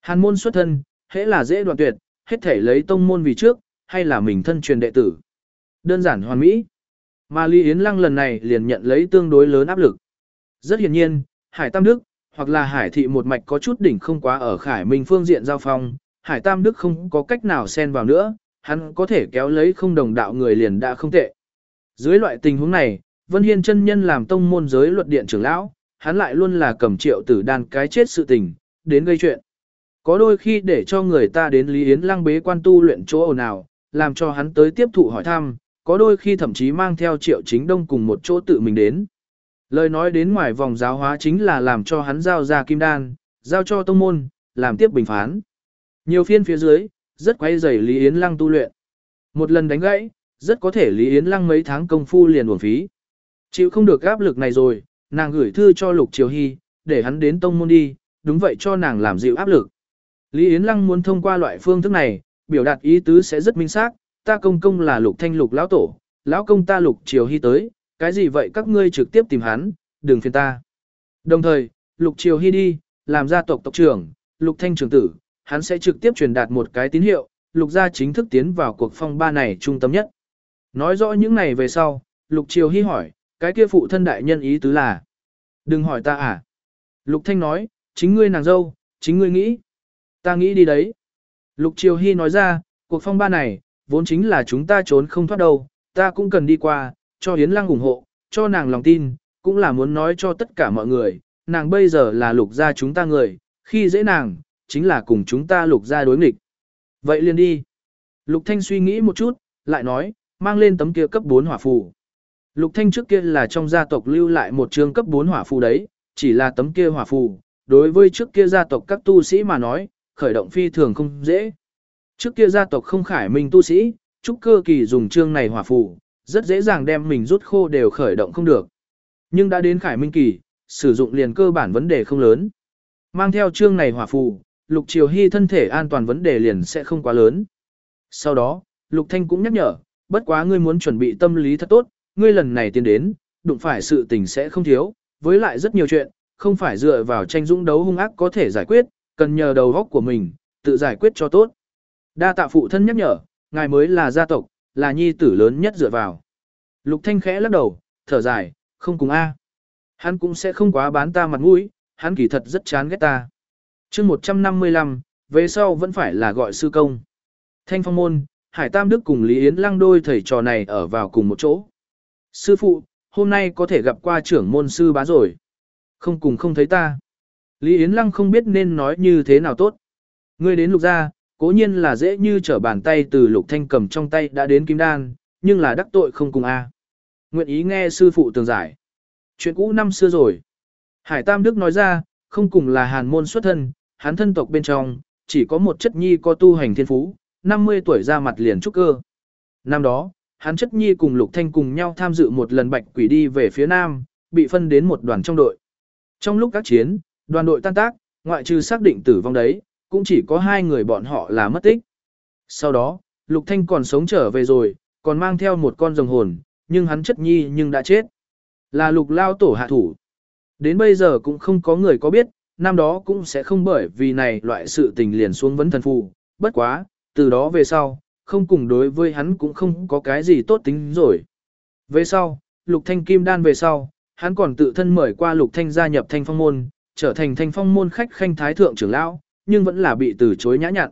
Hàn môn xuất thân, hễ là dễ đoạn tuyệt, hết thể lấy tông môn vì trước, hay là mình thân truyền đệ tử. Đơn giản hoàn mỹ. Mà Lý Yến Lăng lần này liền nhận lấy tương đối lớn áp lực. Rất hiển nhiên, Hải Tam Đức, hoặc là Hải Thị một mạch có chút đỉnh không quá ở Khải Minh phương diện giao phong, Hải Tam Đức không có cách nào xen vào nữa, hắn có thể kéo lấy không đồng đạo người liền đã không tệ. Dưới loại tình huống này, Vân Hiên chân nhân làm tông môn giới luật điện trưởng lão, hắn lại luôn là cầm triệu tử đàn cái chết sự tình, đến gây chuyện. Có đôi khi để cho người ta đến Lý Yến Lăng bế quan tu luyện chỗ ồn nào, làm cho hắn tới tiếp thụ hỏi thăm, có đôi khi thậm chí mang theo triệu chính đông cùng một chỗ tự mình đến. Lời nói đến ngoài vòng giáo hóa chính là làm cho hắn giao ra kim đan, giao cho tông môn, làm tiếp bình phán. Nhiều phiên phía dưới, rất quay dày Lý Yến Lăng tu luyện. Một lần đánh gãy, rất có thể Lý Yến Lăng mấy tháng công phu liền uổng phí. Chịu không được áp lực này rồi, nàng gửi thư cho Lục Triều Hy, để hắn đến tông môn đi, đúng vậy cho nàng làm dịu áp lực. Lý Yến Lăng muốn thông qua loại phương thức này, biểu đạt ý tứ sẽ rất minh xác, ta công công là Lục Thanh Lục lão tổ, lão công ta Lục Triều Hy tới, cái gì vậy các ngươi trực tiếp tìm hắn, đừng phiền ta. Đồng thời, Lục Triều Hy đi, làm gia tộc tộc trưởng, Lục Thanh trưởng tử, hắn sẽ trực tiếp truyền đạt một cái tín hiệu, Lục gia chính thức tiến vào cuộc phong ba này trung tâm nhất. Nói rõ những này về sau, Lục Triều Hy hỏi, cái kia phụ thân đại nhân ý tứ là, đừng hỏi ta à. Lục Thanh nói, chính ngươi nàng dâu, chính ngươi nghĩ. Ta nghĩ đi đấy. Lục Triều Hy nói ra, cuộc phong ba này, vốn chính là chúng ta trốn không thoát đâu, ta cũng cần đi qua, cho Yến Lăng ủng hộ, cho nàng lòng tin, cũng là muốn nói cho tất cả mọi người, nàng bây giờ là lục gia chúng ta người, khi dễ nàng, chính là cùng chúng ta lục gia đối nghịch. Vậy liền đi. Lục Thanh suy nghĩ một chút, lại nói, mang lên tấm kia cấp 4 hỏa phù. Lục Thanh trước kia là trong gia tộc lưu lại một trường cấp 4 hỏa phù đấy, chỉ là tấm kia hỏa phù, đối với trước kia gia tộc các tu sĩ mà nói, khởi động phi thường không dễ. Trước kia gia tộc không khải minh tu sĩ, trúc cơ kỳ dùng trương này hỏa phù, rất dễ dàng đem mình rút khô đều khởi động không được. Nhưng đã đến khải minh kỳ, sử dụng liền cơ bản vấn đề không lớn. Mang theo trương này hỏa phù, Lục Triều Hy thân thể an toàn vấn đề liền sẽ không quá lớn. Sau đó, Lục Thanh cũng nhắc nhở, bất quá ngươi muốn chuẩn bị tâm lý thật tốt, ngươi lần này tiến đến, đụng phải sự tình sẽ không thiếu, với lại rất nhiều chuyện, không phải dựa vào tranh dũng đấu hung ác có thể giải quyết, cần nhờ đầu óc của mình, tự giải quyết cho tốt. Đa tạ phụ thân nhắc nhở, ngài mới là gia tộc, là nhi tử lớn nhất dựa vào. Lục Thanh khẽ lắc đầu, thở dài, không cùng a. Hắn cũng sẽ không quá bán ta mặt mũi, hắn kỳ thật rất chán ghét ta. Chương 155, về sau vẫn phải là gọi sư công. Thanh Phong môn, Hải Tam Đức cùng Lý Yến Lăng đôi thầy trò này ở vào cùng một chỗ. Sư phụ, hôm nay có thể gặp qua trưởng môn sư bá rồi. Không cùng không thấy ta. Lý Yến Lăng không biết nên nói như thế nào tốt. Ngươi đến lục gia, cố nhiên là dễ như trở bàn tay từ lục thanh cầm trong tay đã đến kim đan, nhưng là đắc tội không cùng a. Nguyện ý nghe sư phụ tường giải. Chuyện cũ năm xưa rồi. Hải Tam Đức nói ra, không cùng là hàn môn xuất thân, hắn thân tộc bên trong, chỉ có một chất nhi có tu hành thiên phú, 50 tuổi ra mặt liền trúc cơ. Năm đó, hắn chất nhi cùng Lục Thanh cùng nhau tham dự một lần bạch quỷ đi về phía nam, bị phân đến một đoàn trong đội. Trong lúc các chiến, đoàn đội tan tác, ngoại trừ xác định tử vong đấy, cũng chỉ có hai người bọn họ là mất tích. Sau đó, Lục Thanh còn sống trở về rồi, còn mang theo một con rồng hồn, nhưng hắn chất nhi nhưng đã chết. Là Lục Lao Tổ hạ thủ. Đến bây giờ cũng không có người có biết, năm đó cũng sẽ không bởi vì này loại sự tình liền xuống vấn thần phù, bất quá, từ đó về sau, không cùng đối với hắn cũng không có cái gì tốt tính rồi. Về sau, Lục Thanh Kim Đan về sau, hắn còn tự thân mời qua Lục Thanh gia nhập Thanh Phong môn, trở thành Thanh Phong môn khách khanh thái thượng trưởng lão, nhưng vẫn là bị từ chối nhã nhặn.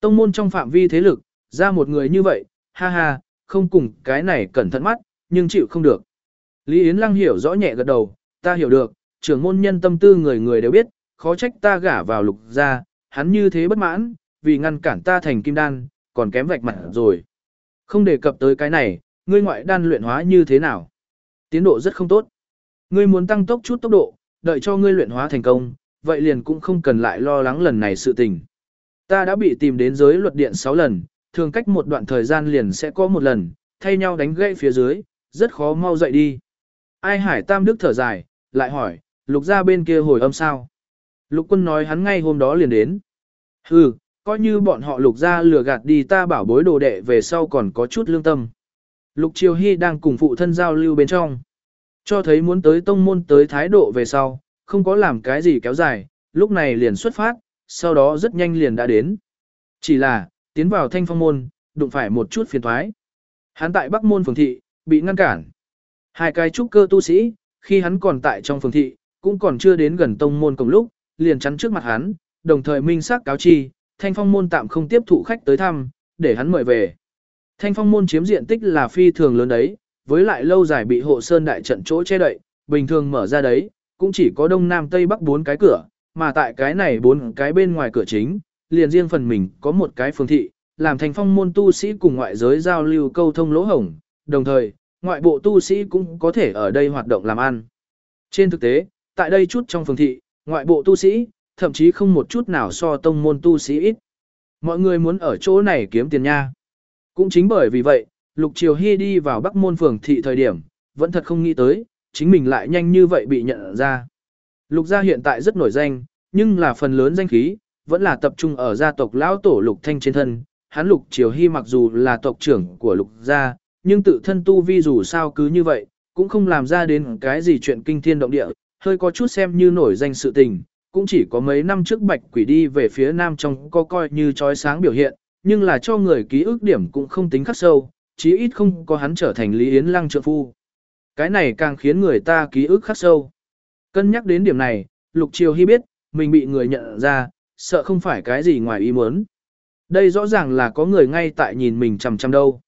Tông môn trong phạm vi thế lực, ra một người như vậy, ha ha, không cùng cái này cẩn thận mắt, nhưng chịu không được. Lý Yến Lăng hiểu rõ nhẹ gật đầu, ta hiểu được, trưởng môn nhân tâm tư người người đều biết, khó trách ta gả vào lục gia, hắn như thế bất mãn, vì ngăn cản ta thành kim đan, còn kém vạch mặt rồi. Không đề cập tới cái này, ngươi ngoại đan luyện hóa như thế nào? Tiến độ rất không tốt. Ngươi muốn tăng tốc chút tốc độ, đợi cho ngươi luyện hóa thành công, vậy liền cũng không cần lại lo lắng lần này sự tình. Ta đã bị tìm đến giới luật điện 6 lần, thường cách một đoạn thời gian liền sẽ có một lần, thay nhau đánh gãy phía dưới, rất khó mau dậy đi. Ai hải tam đức thở dài, lại hỏi, lục ra bên kia hồi âm sao? Lục quân nói hắn ngay hôm đó liền đến. Hừ, coi như bọn họ lục ra lừa gạt đi ta bảo bối đồ đệ về sau còn có chút lương tâm. Lục Triều Hy đang cùng phụ thân giao lưu bên trong. Cho thấy muốn tới tông môn tới thái độ về sau, không có làm cái gì kéo dài, lúc này liền xuất phát, sau đó rất nhanh liền đã đến. Chỉ là, tiến vào thanh phong môn, đụng phải một chút phiền thoái. Hắn tại Bắc Môn phường thị, bị ngăn cản. Hai cái trúc cơ tu sĩ, khi hắn còn tại trong phường thị, cũng còn chưa đến gần tông môn cùng lúc, liền chắn trước mặt hắn, đồng thời minh xác cáo chi, thanh phong môn tạm không tiếp thụ khách tới thăm, để hắn mời về. Thanh phong môn chiếm diện tích là phi thường lớn đấy, với lại lâu dài bị hộ sơn đại trận chỗ che đậy, bình thường mở ra đấy, cũng chỉ có đông nam tây bắc bốn cái cửa, mà tại cái này bốn cái bên ngoài cửa chính, liền riêng phần mình có một cái phương thị, làm thành phong môn tu sĩ cùng ngoại giới giao lưu câu thông lỗ hổng, đồng thời, ngoại bộ tu sĩ cũng có thể ở đây hoạt động làm ăn. Trên thực tế, tại đây chút trong phường thị, ngoại bộ tu sĩ, thậm chí không một chút nào so tông môn tu sĩ ít. Mọi người muốn ở chỗ này kiếm tiền nha. Cũng chính bởi vì vậy, Lục Triều Hy đi vào Bắc Môn phường thị thời điểm, vẫn thật không nghĩ tới, chính mình lại nhanh như vậy bị nhận ra. Lục gia hiện tại rất nổi danh, nhưng là phần lớn danh khí, vẫn là tập trung ở gia tộc lão tổ Lục Thanh trên thân. Hắn Lục Triều Hy mặc dù là tộc trưởng của Lục gia, nhưng tự thân tu vi dù sao cứ như vậy, cũng không làm ra đến cái gì chuyện kinh thiên động địa, hơi có chút xem như nổi danh sự tình, cũng chỉ có mấy năm trước bạch quỷ đi về phía nam trong có coi như trói sáng biểu hiện, nhưng là cho người ký ức điểm cũng không tính khắc sâu, chí ít không có hắn trở thành Lý Yến Lăng trợ phu. Cái này càng khiến người ta ký ức khắc sâu. Cân nhắc đến điểm này, Lục Triều Hy biết, mình bị người nhận ra, sợ không phải cái gì ngoài ý muốn. Đây rõ ràng là có người ngay tại nhìn mình chằm chằm đâu.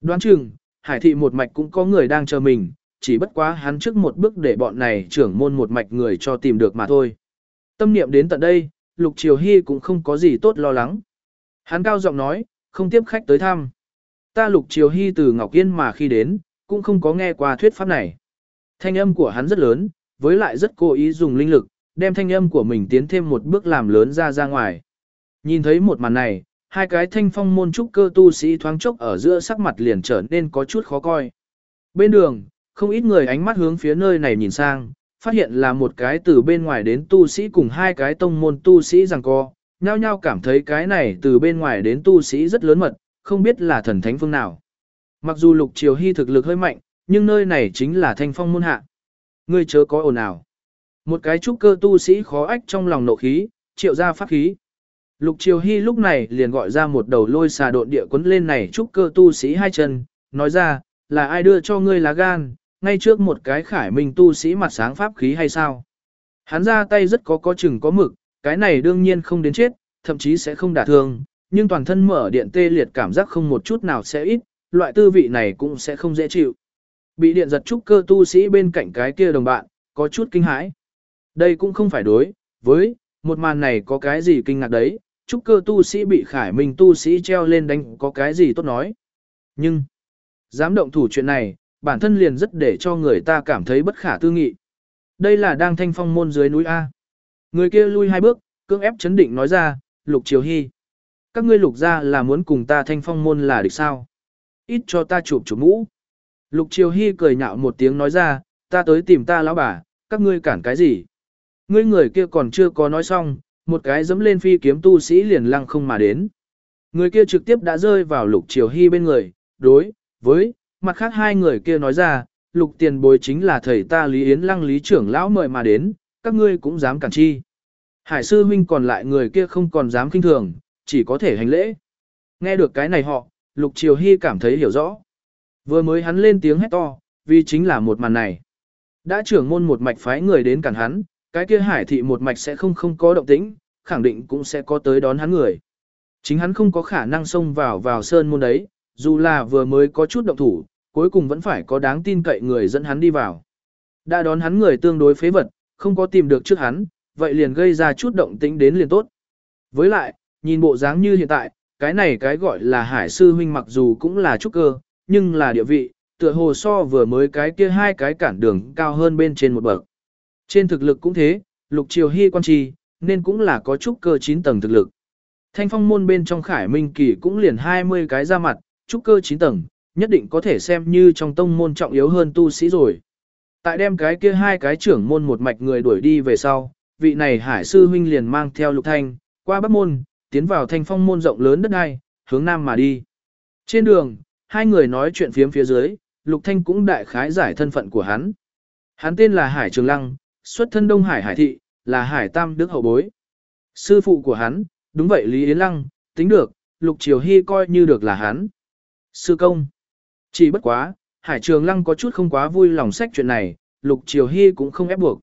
Đoán chừng, hải thị một mạch cũng có người đang chờ mình, chỉ bất quá hắn trước một bước để bọn này trưởng môn một mạch người cho tìm được mà thôi. Tâm niệm đến tận đây, Lục Triều Hy cũng không có gì tốt lo lắng. Hắn cao giọng nói, không tiếp khách tới thăm. Ta Lục Triều Hy từ Ngọc Yên mà khi đến, cũng không có nghe qua thuyết pháp này. Thanh âm của hắn rất lớn, với lại rất cố ý dùng linh lực, đem thanh âm của mình tiến thêm một bước làm lớn ra ra ngoài. Nhìn thấy một màn này, hai cái thanh phong môn trúc cơ tu sĩ thoáng chốc ở giữa sắc mặt liền trở nên có chút khó coi. Bên đường, không ít người ánh mắt hướng phía nơi này nhìn sang, phát hiện là một cái từ bên ngoài đến tu sĩ cùng hai cái tông môn tu sĩ rằng co, nhao nhao cảm thấy cái này từ bên ngoài đến tu sĩ rất lớn mật, không biết là thần thánh phương nào. Mặc dù lục triều hy thực lực hơi mạnh, nhưng nơi này chính là thanh phong môn hạ. Ngươi chớ có ồn ào. Một cái trúc cơ tu sĩ khó ách trong lòng nộ khí, triệu ra pháp khí. Lục triều hy lúc này liền gọi ra một đầu lôi xà độn địa quấn lên này trúc cơ tu sĩ hai chân, nói ra, là ai đưa cho ngươi lá gan, ngay trước một cái khải minh tu sĩ mặt sáng pháp khí hay sao. Hắn ra tay rất có có chừng có mực, cái này đương nhiên không đến chết, thậm chí sẽ không đả thương, nhưng toàn thân mở điện tê liệt cảm giác không một chút nào sẽ ít, loại tư vị này cũng sẽ không dễ chịu. Bị điện giật trúc cơ tu sĩ bên cạnh cái kia đồng bạn, có chút kinh hãi. Đây cũng không phải đối, với, một màn này có cái gì kinh ngạc đấy, trúc cơ tu sĩ bị khải minh tu sĩ treo lên đánh có cái gì tốt nói. Nhưng, dám động thủ chuyện này, bản thân liền rất để cho người ta cảm thấy bất khả tư nghị. Đây là đang thanh phong môn dưới núi A. Người kia lui hai bước, cưỡng ép chấn định nói ra, lục triều hy. Các ngươi lục ra là muốn cùng ta thanh phong môn là địch sao? Ít cho ta chụp chụp mũ. Lục triều hy cười nhạo một tiếng nói ra, ta tới tìm ta lão bà, các ngươi cản cái gì? Ngươi người kia còn chưa có nói xong, một cái dẫm lên phi kiếm tu sĩ liền lăng không mà đến. Người kia trực tiếp đã rơi vào lục triều hy bên người, đối, với, mặt khác hai người kia nói ra, lục tiền bối chính là thầy ta Lý Yến Lăng Lý trưởng lão mời mà đến, các ngươi cũng dám cản chi. Hải sư huynh còn lại người kia không còn dám kinh thường, chỉ có thể hành lễ. Nghe được cái này họ, Lục Triều Hy cảm thấy hiểu rõ. Vừa mới hắn lên tiếng hét to, vì chính là một màn này. Đã trưởng môn một mạch phái người đến cản hắn, cái kia hải thị một mạch sẽ không không có động tĩnh, khẳng định cũng sẽ có tới đón hắn người. Chính hắn không có khả năng xông vào vào sơn môn đấy, dù là vừa mới có chút động thủ, cuối cùng vẫn phải có đáng tin cậy người dẫn hắn đi vào. Đã đón hắn người tương đối phế vật, không có tìm được trước hắn, vậy liền gây ra chút động tĩnh đến liền tốt. Với lại, nhìn bộ dáng như hiện tại, cái này cái gọi là hải sư huynh mặc dù cũng là trúc cơ, nhưng là địa vị, tựa hồ so vừa mới cái kia hai cái cản đường cao hơn bên trên một bậc. Trên thực lực cũng thế, lục triều hy quan trì, nên cũng là có trúc cơ 9 tầng thực lực. Thanh phong môn bên trong khải minh kỳ cũng liền 20 cái ra mặt, trúc cơ 9 tầng, nhất định có thể xem như trong tông môn trọng yếu hơn tu sĩ rồi. Tại đem cái kia hai cái trưởng môn một mạch người đuổi đi về sau, vị này hải sư huynh liền mang theo lục thanh, qua bắc môn, tiến vào thanh phong môn rộng lớn đất đai, hướng nam mà đi. Trên đường, hai người nói chuyện phiếm phía dưới, lục thanh cũng đại khái giải thân phận của hắn. Hắn tên là Hải Trường Lăng, xuất thân Đông Hải Hải Thị, là Hải Tam Đức hậu bối. Sư phụ của hắn, đúng vậy Lý Yến Lăng, tính được, Lục Triều Hy coi như được là hắn. Sư công. Chỉ bất quá, Hải Trường Lăng có chút không quá vui lòng sách chuyện này, Lục Triều Hy cũng không ép buộc.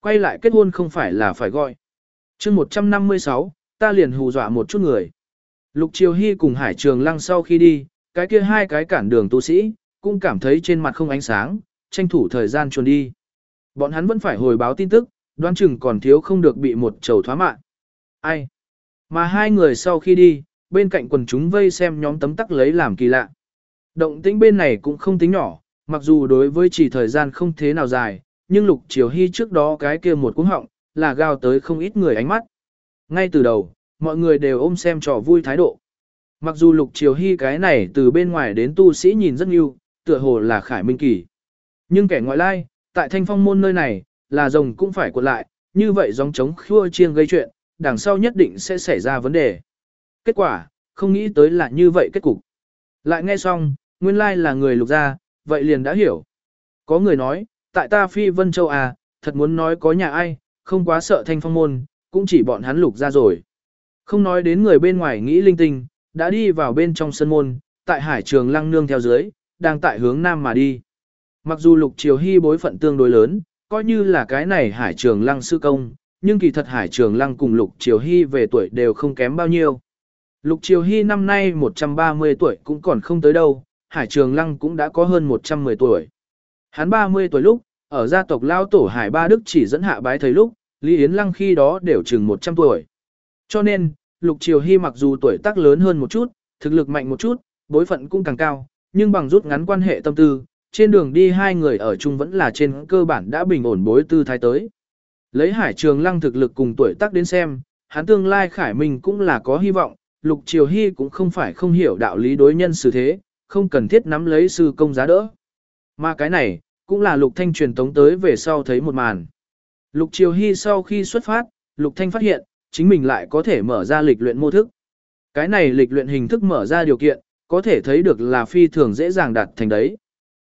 Quay lại kết hôn không phải là phải gọi. chương 156, ta liền hù dọa một chút người. Lục Triều Hy cùng Hải Trường Lăng sau khi đi, cái kia hai cái cản đường tu sĩ, cũng cảm thấy trên mặt không ánh sáng, tranh thủ thời gian chuồn đi. Bọn hắn vẫn phải hồi báo tin tức, đoán chừng còn thiếu không được bị một trầu thoá mạng. Ai? Mà hai người sau khi đi, bên cạnh quần chúng vây xem nhóm tấm tắc lấy làm kỳ lạ. Động tĩnh bên này cũng không tính nhỏ, mặc dù đối với chỉ thời gian không thế nào dài, nhưng Lục Triều Hy trước đó cái kia một cú họng, là gào tới không ít người ánh mắt. Ngay từ đầu, mọi người đều ôm xem trò vui thái độ. Mặc dù Lục Triều Hy cái này từ bên ngoài đến tu sĩ nhìn rất nhiều, tựa hồ là Khải Minh Kỳ. Nhưng kẻ ngoại lai, tại thanh phong môn nơi này, là rồng cũng phải cuộn lại, như vậy dòng chống khua chiêng gây chuyện, đằng sau nhất định sẽ xảy ra vấn đề. Kết quả, không nghĩ tới là như vậy kết cục. Lại nghe xong, nguyên lai là người lục gia, vậy liền đã hiểu. Có người nói, tại ta phi vân châu à, thật muốn nói có nhà ai, không quá sợ thanh phong môn, cũng chỉ bọn hắn lục gia rồi. Không nói đến người bên ngoài nghĩ linh tinh, đã đi vào bên trong sân môn, tại hải trường lăng nương theo dưới, đang tại hướng nam mà đi. Mặc dù lục triều hy bối phận tương đối lớn, coi như là cái này hải trường lăng sư công, nhưng kỳ thật hải trường lăng cùng lục triều hy về tuổi đều không kém bao nhiêu. Lục triều hy năm nay 130 tuổi cũng còn không tới đâu, hải trường lăng cũng đã có hơn 110 tuổi. Hắn 30 tuổi lúc, ở gia tộc lao tổ hải ba đức chỉ dẫn hạ bái thầy lúc, Lý Yến Lăng khi đó đều chừng 100 tuổi. Cho nên, Lục Triều Hy mặc dù tuổi tác lớn hơn một chút, thực lực mạnh một chút, bối phận cũng càng cao, nhưng bằng rút ngắn quan hệ tâm tư, trên đường đi hai người ở chung vẫn là trên cơ bản đã bình ổn bối tư thái tới. Lấy hải trường lăng thực lực cùng tuổi tác đến xem, hắn tương lai khải minh cũng là có hy vọng, lục triều hy cũng không phải không hiểu đạo lý đối nhân xử thế, không cần thiết nắm lấy sư công giá đỡ. Mà cái này, cũng là lục thanh truyền tống tới về sau thấy một màn. Lục triều hy sau khi xuất phát, lục thanh phát hiện, chính mình lại có thể mở ra lịch luyện mô thức. Cái này lịch luyện hình thức mở ra điều kiện, có thể thấy được là phi thường dễ dàng đạt thành đấy.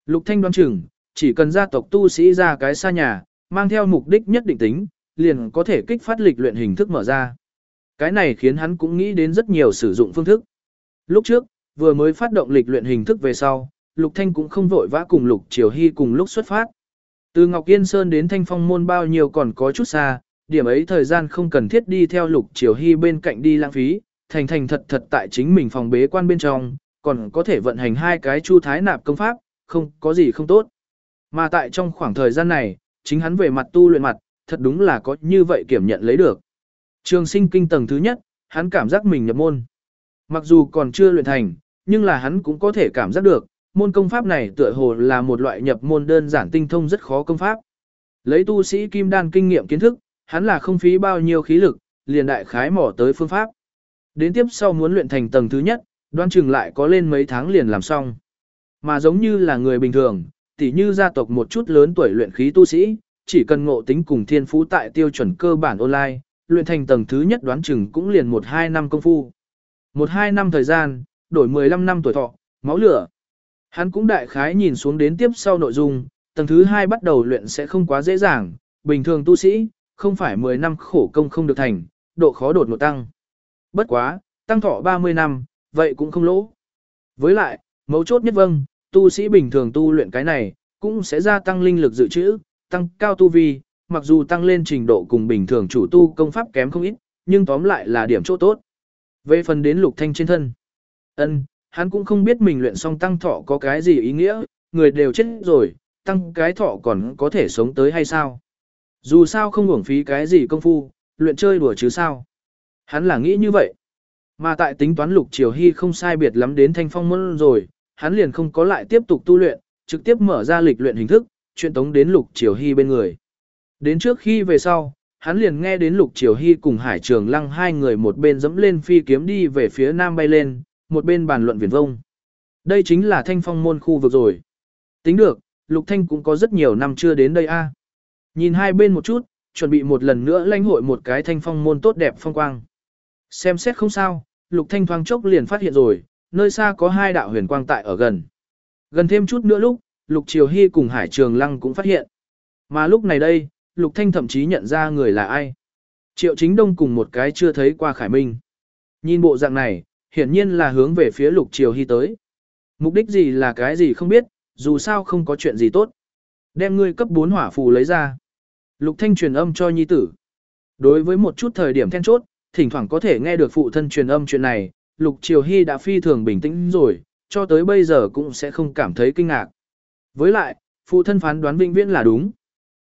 Lục Thanh đoán chừng, chỉ cần gia tộc tu sĩ ra cái xa nhà, mang theo mục đích nhất định tính, liền có thể kích phát lịch luyện hình thức mở ra. Cái này khiến hắn cũng nghĩ đến rất nhiều sử dụng phương thức. Lúc trước, vừa mới phát động lịch luyện hình thức về sau, Lục Thanh cũng không vội vã cùng Lục Triều Hy cùng lúc xuất phát. Từ Ngọc Yên Sơn đến Thanh Phong Môn bao nhiêu còn có chút xa, điểm ấy thời gian không cần thiết đi theo Lục Triều Hy bên cạnh đi lãng phí, thành thành thật thật tại chính mình phòng bế quan bên trong, còn có thể vận hành hai cái chu thái nạp công pháp, không có gì không tốt. Mà tại trong khoảng thời gian này, chính hắn về mặt tu luyện mặt, thật đúng là có như vậy kiểm nhận lấy được. Trường sinh kinh tầng thứ nhất, hắn cảm giác mình nhập môn. Mặc dù còn chưa luyện thành, nhưng là hắn cũng có thể cảm giác được, môn công pháp này tựa hồ là một loại nhập môn đơn giản tinh thông rất khó công pháp. Lấy tu sĩ kim đan kinh nghiệm kiến thức, hắn là không phí bao nhiêu khí lực, liền đại khái mỏ tới phương pháp. Đến tiếp sau muốn luyện thành tầng thứ nhất, đoan chừng lại có lên mấy tháng liền làm xong. Mà giống như là người bình thường, tỉ như gia tộc một chút lớn tuổi luyện khí tu sĩ, chỉ cần ngộ tính cùng thiên phú tại tiêu chuẩn cơ bản online, luyện thành tầng thứ nhất đoán chừng cũng liền 1-2 năm công phu. 1-2 năm thời gian, đổi 15 năm tuổi thọ, máu lửa. Hắn cũng đại khái nhìn xuống đến tiếp sau nội dung, tầng thứ 2 bắt đầu luyện sẽ không quá dễ dàng, bình thường tu sĩ, không phải 10 năm khổ công không được thành, độ khó đột ngột tăng. Bất quá, tăng thọ 30 năm, vậy cũng không lỗ. Với lại, mấu chốt nhất vâng, tu sĩ bình thường tu luyện cái này, cũng sẽ gia tăng linh lực dự trữ, tăng cao tu vi, mặc dù tăng lên trình độ cùng bình thường chủ tu công pháp kém không ít, nhưng tóm lại là điểm chỗ tốt. Về phần đến lục thanh trên thân, ân, hắn cũng không biết mình luyện xong tăng thọ có cái gì ý nghĩa, người đều chết rồi, tăng cái thọ còn có thể sống tới hay sao? Dù sao không uổng phí cái gì công phu, luyện chơi đùa chứ sao? Hắn là nghĩ như vậy. Mà tại tính toán lục triều hy không sai biệt lắm đến thanh phong môn rồi, hắn liền không có lại tiếp tục tu luyện, trực tiếp mở ra lịch luyện hình thức, chuyện tống đến Lục Triều Hy bên người. Đến trước khi về sau, hắn liền nghe đến Lục Triều Hy cùng Hải Trường Lăng hai người một bên dẫm lên phi kiếm đi về phía nam bay lên, một bên bàn luận viển vông. Đây chính là thanh phong môn khu vực rồi. Tính được, Lục Thanh cũng có rất nhiều năm chưa đến đây a. Nhìn hai bên một chút, chuẩn bị một lần nữa lãnh hội một cái thanh phong môn tốt đẹp phong quang. Xem xét không sao, Lục Thanh thoáng chốc liền phát hiện rồi, nơi xa có hai đạo huyền quang tại ở gần. Gần thêm chút nữa lúc, Lục Triều Hy cùng Hải Trường Lăng cũng phát hiện. Mà lúc này đây, Lục Thanh thậm chí nhận ra người là ai. Triệu Chính Đông cùng một cái chưa thấy qua Khải Minh. Nhìn bộ dạng này, hiển nhiên là hướng về phía Lục Triều Hy tới. Mục đích gì là cái gì không biết, dù sao không có chuyện gì tốt. Đem ngươi cấp 4 hỏa phù lấy ra. Lục Thanh truyền âm cho nhi tử. Đối với một chút thời điểm then chốt, thỉnh thoảng có thể nghe được phụ thân truyền âm chuyện này, Lục Triều Hy đã phi thường bình tĩnh rồi, cho tới bây giờ cũng sẽ không cảm thấy kinh ngạc. Với lại, phụ thân phán đoán vĩnh viễn là đúng.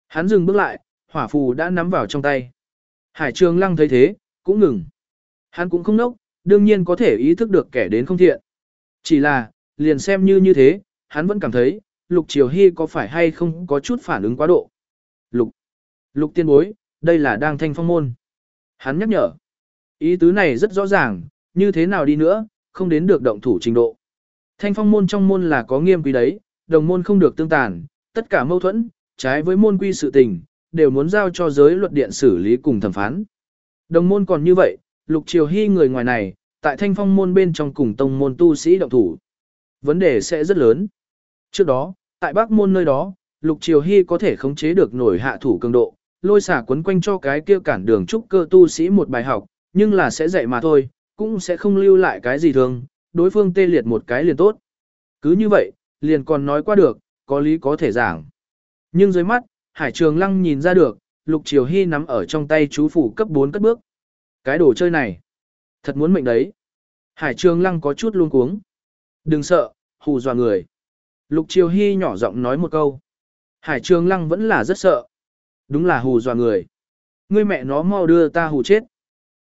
Hắn dừng bước lại, hỏa phù đã nắm vào trong tay. Hải Trường Lăng thấy thế, cũng ngừng. Hắn cũng không nốc, đương nhiên có thể ý thức được kẻ đến không thiện. Chỉ là, liền xem như như thế, hắn vẫn cảm thấy, Lục Triều Hy có phải hay không có chút phản ứng quá độ. Lục, Lục tiên bối, đây là đang thanh phong môn. Hắn nhắc nhở. Ý tứ này rất rõ ràng, như thế nào đi nữa, không đến được động thủ trình độ. Thanh phong môn trong môn là có nghiêm quý đấy, đồng môn không được tương tàn, tất cả mâu thuẫn, trái với môn quy sự tình, đều muốn giao cho giới luật điện xử lý cùng thẩm phán. Đồng môn còn như vậy, lục triều hy người ngoài này, tại thanh phong môn bên trong cùng tông môn tu sĩ động thủ. Vấn đề sẽ rất lớn. Trước đó, tại Bắc môn nơi đó, lục triều hy có thể khống chế được nổi hạ thủ cường độ, lôi xả quấn quanh cho cái kia cản đường trúc cơ tu sĩ một bài học, nhưng là sẽ dạy mà thôi, cũng sẽ không lưu lại cái gì thường, đối phương tê liệt một cái liền tốt. Cứ như vậy, liền còn nói qua được, có lý có thể giảng. Nhưng dưới mắt, Hải Trường Lăng nhìn ra được, Lục Triều Hy nắm ở trong tay chú phủ cấp 4 cất bước. Cái đồ chơi này, thật muốn mệnh đấy. Hải Trường Lăng có chút luôn cuống. Đừng sợ, hù dọa người. Lục Triều Hy nhỏ giọng nói một câu. Hải Trường Lăng vẫn là rất sợ. Đúng là hù dọa người. Ngươi mẹ nó mau đưa ta hù chết.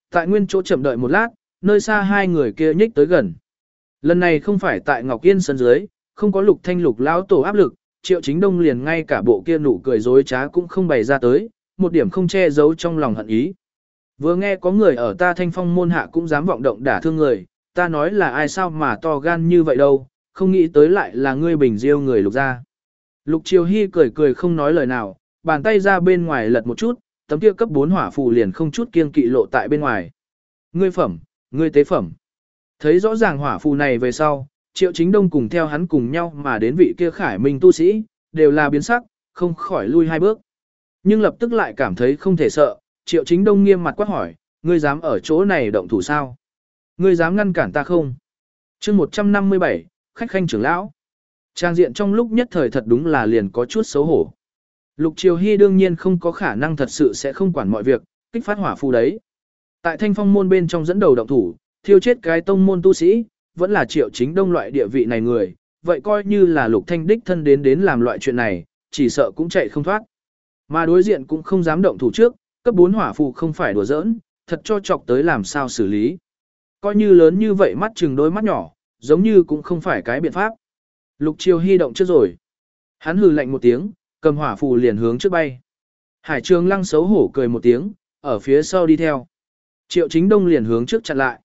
Tại nguyên chỗ chậm đợi một lát, nơi xa hai người kia nhích tới gần. Lần này không phải tại Ngọc Yên sân dưới, không có lục thanh lục lão tổ áp lực, triệu chính đông liền ngay cả bộ kia nụ cười dối trá cũng không bày ra tới, một điểm không che giấu trong lòng hận ý. Vừa nghe có người ở ta thanh phong môn hạ cũng dám vọng động đả thương người, ta nói là ai sao mà to gan như vậy đâu, không nghĩ tới lại là ngươi bình diêu người lục ra. Lục triều hy cười cười không nói lời nào, bàn tay ra bên ngoài lật một chút, tấm kia cấp 4 hỏa phù liền không chút kiêng kỵ lộ tại bên ngoài. Ngươi phẩm, ngươi tế phẩm. Thấy rõ ràng hỏa phù này về sau, triệu chính đông cùng theo hắn cùng nhau mà đến vị kia khải minh tu sĩ, đều là biến sắc, không khỏi lui hai bước. Nhưng lập tức lại cảm thấy không thể sợ, triệu chính đông nghiêm mặt quát hỏi, ngươi dám ở chỗ này động thủ sao? Ngươi dám ngăn cản ta không? chương 157, khách khanh trưởng lão. Trang diện trong lúc nhất thời thật đúng là liền có chút xấu hổ. Lục Triều Hy đương nhiên không có khả năng thật sự sẽ không quản mọi việc, kích phát hỏa phù đấy. Tại thanh phong môn bên trong dẫn đầu động thủ, thiêu chết cái tông môn tu sĩ, vẫn là triệu chính đông loại địa vị này người, vậy coi như là lục thanh đích thân đến đến làm loại chuyện này, chỉ sợ cũng chạy không thoát. Mà đối diện cũng không dám động thủ trước, cấp 4 hỏa phù không phải đùa giỡn, thật cho chọc tới làm sao xử lý. Coi như lớn như vậy mắt chừng đôi mắt nhỏ, giống như cũng không phải cái biện pháp. Lục Triều Hy động trước rồi. Hắn hừ lạnh một tiếng, cầm hỏa phù liền hướng trước bay. Hải Trường Lăng xấu hổ cười một tiếng, ở phía sau đi theo. Triệu Chính Đông liền hướng trước chặn lại.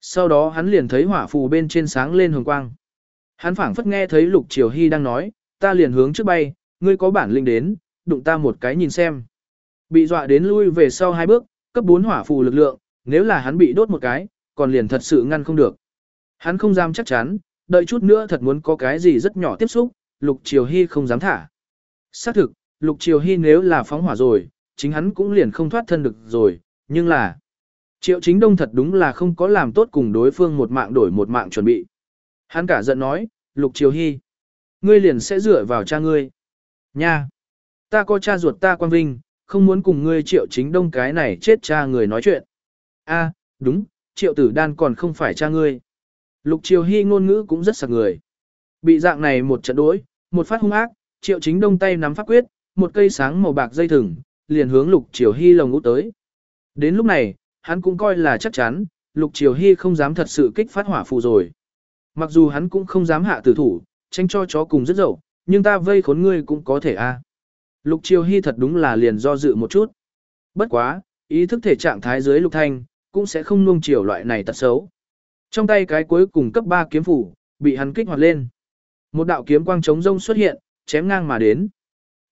Sau đó hắn liền thấy hỏa phù bên trên sáng lên hồng quang. Hắn phảng phất nghe thấy Lục Triều Hy đang nói, ta liền hướng trước bay, ngươi có bản linh đến, đụng ta một cái nhìn xem. Bị dọa đến lui về sau hai bước, cấp 4 hỏa phù lực lượng, nếu là hắn bị đốt một cái, còn liền thật sự ngăn không được. Hắn không dám chắc chắn, đợi chút nữa thật muốn có cái gì rất nhỏ tiếp xúc, Lục Triều Hy không dám thả. Xác thực, Lục Triều Hy nếu là phóng hỏa rồi, chính hắn cũng liền không thoát thân được rồi, nhưng là... Triệu chính đông thật đúng là không có làm tốt cùng đối phương một mạng đổi một mạng chuẩn bị. Hắn cả giận nói, Lục Triều Hy, ngươi liền sẽ dựa vào cha ngươi. Nha! Ta có cha ruột ta quan vinh, không muốn cùng ngươi triệu chính đông cái này chết cha người nói chuyện. a đúng, triệu tử đan còn không phải cha ngươi. Lục Triều Hy ngôn ngữ cũng rất sặc người. Bị dạng này một trận đối, một phát hung ác, triệu chính đông tay nắm pháp quyết, một cây sáng màu bạc dây thừng, liền hướng Lục Triều Hy lồng út tới. Đến lúc này, hắn cũng coi là chắc chắn, Lục Triều Hy không dám thật sự kích phát hỏa phù rồi. Mặc dù hắn cũng không dám hạ tử thủ, tranh cho chó cùng rất dậu, nhưng ta vây khốn ngươi cũng có thể a. Lục Triều Hy thật đúng là liền do dự một chút. Bất quá, ý thức thể trạng thái dưới Lục Thanh, cũng sẽ không nuông chiều loại này tật xấu. Trong tay cái cuối cùng cấp 3 kiếm phủ, bị hắn kích hoạt lên. Một đạo kiếm quang chống rông xuất hiện, chém ngang mà đến.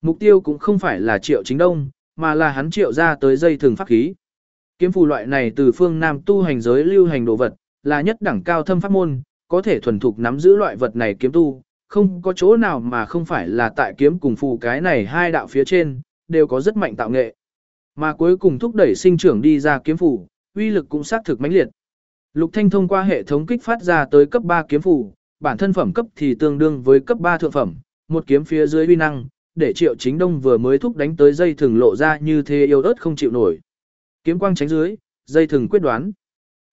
Mục tiêu cũng không phải là triệu chính đông, mà là hắn triệu ra tới dây thường pháp khí. Kiếm phù loại này từ phương Nam tu hành giới lưu hành đồ vật, là nhất đẳng cao thâm pháp môn, có thể thuần thục nắm giữ loại vật này kiếm tu, không có chỗ nào mà không phải là tại kiếm cùng phù cái này hai đạo phía trên, đều có rất mạnh tạo nghệ. Mà cuối cùng thúc đẩy sinh trưởng đi ra kiếm phù, uy lực cũng xác thực mãnh liệt. Lục Thanh thông qua hệ thống kích phát ra tới cấp 3 kiếm phù, bản thân phẩm cấp thì tương đương với cấp 3 thượng phẩm, một kiếm phía dưới uy năng, để Triệu Chính Đông vừa mới thúc đánh tới dây thường lộ ra như thế yêu ớt không chịu nổi. Kiếm quang tránh dưới, dây thừng quyết đoán.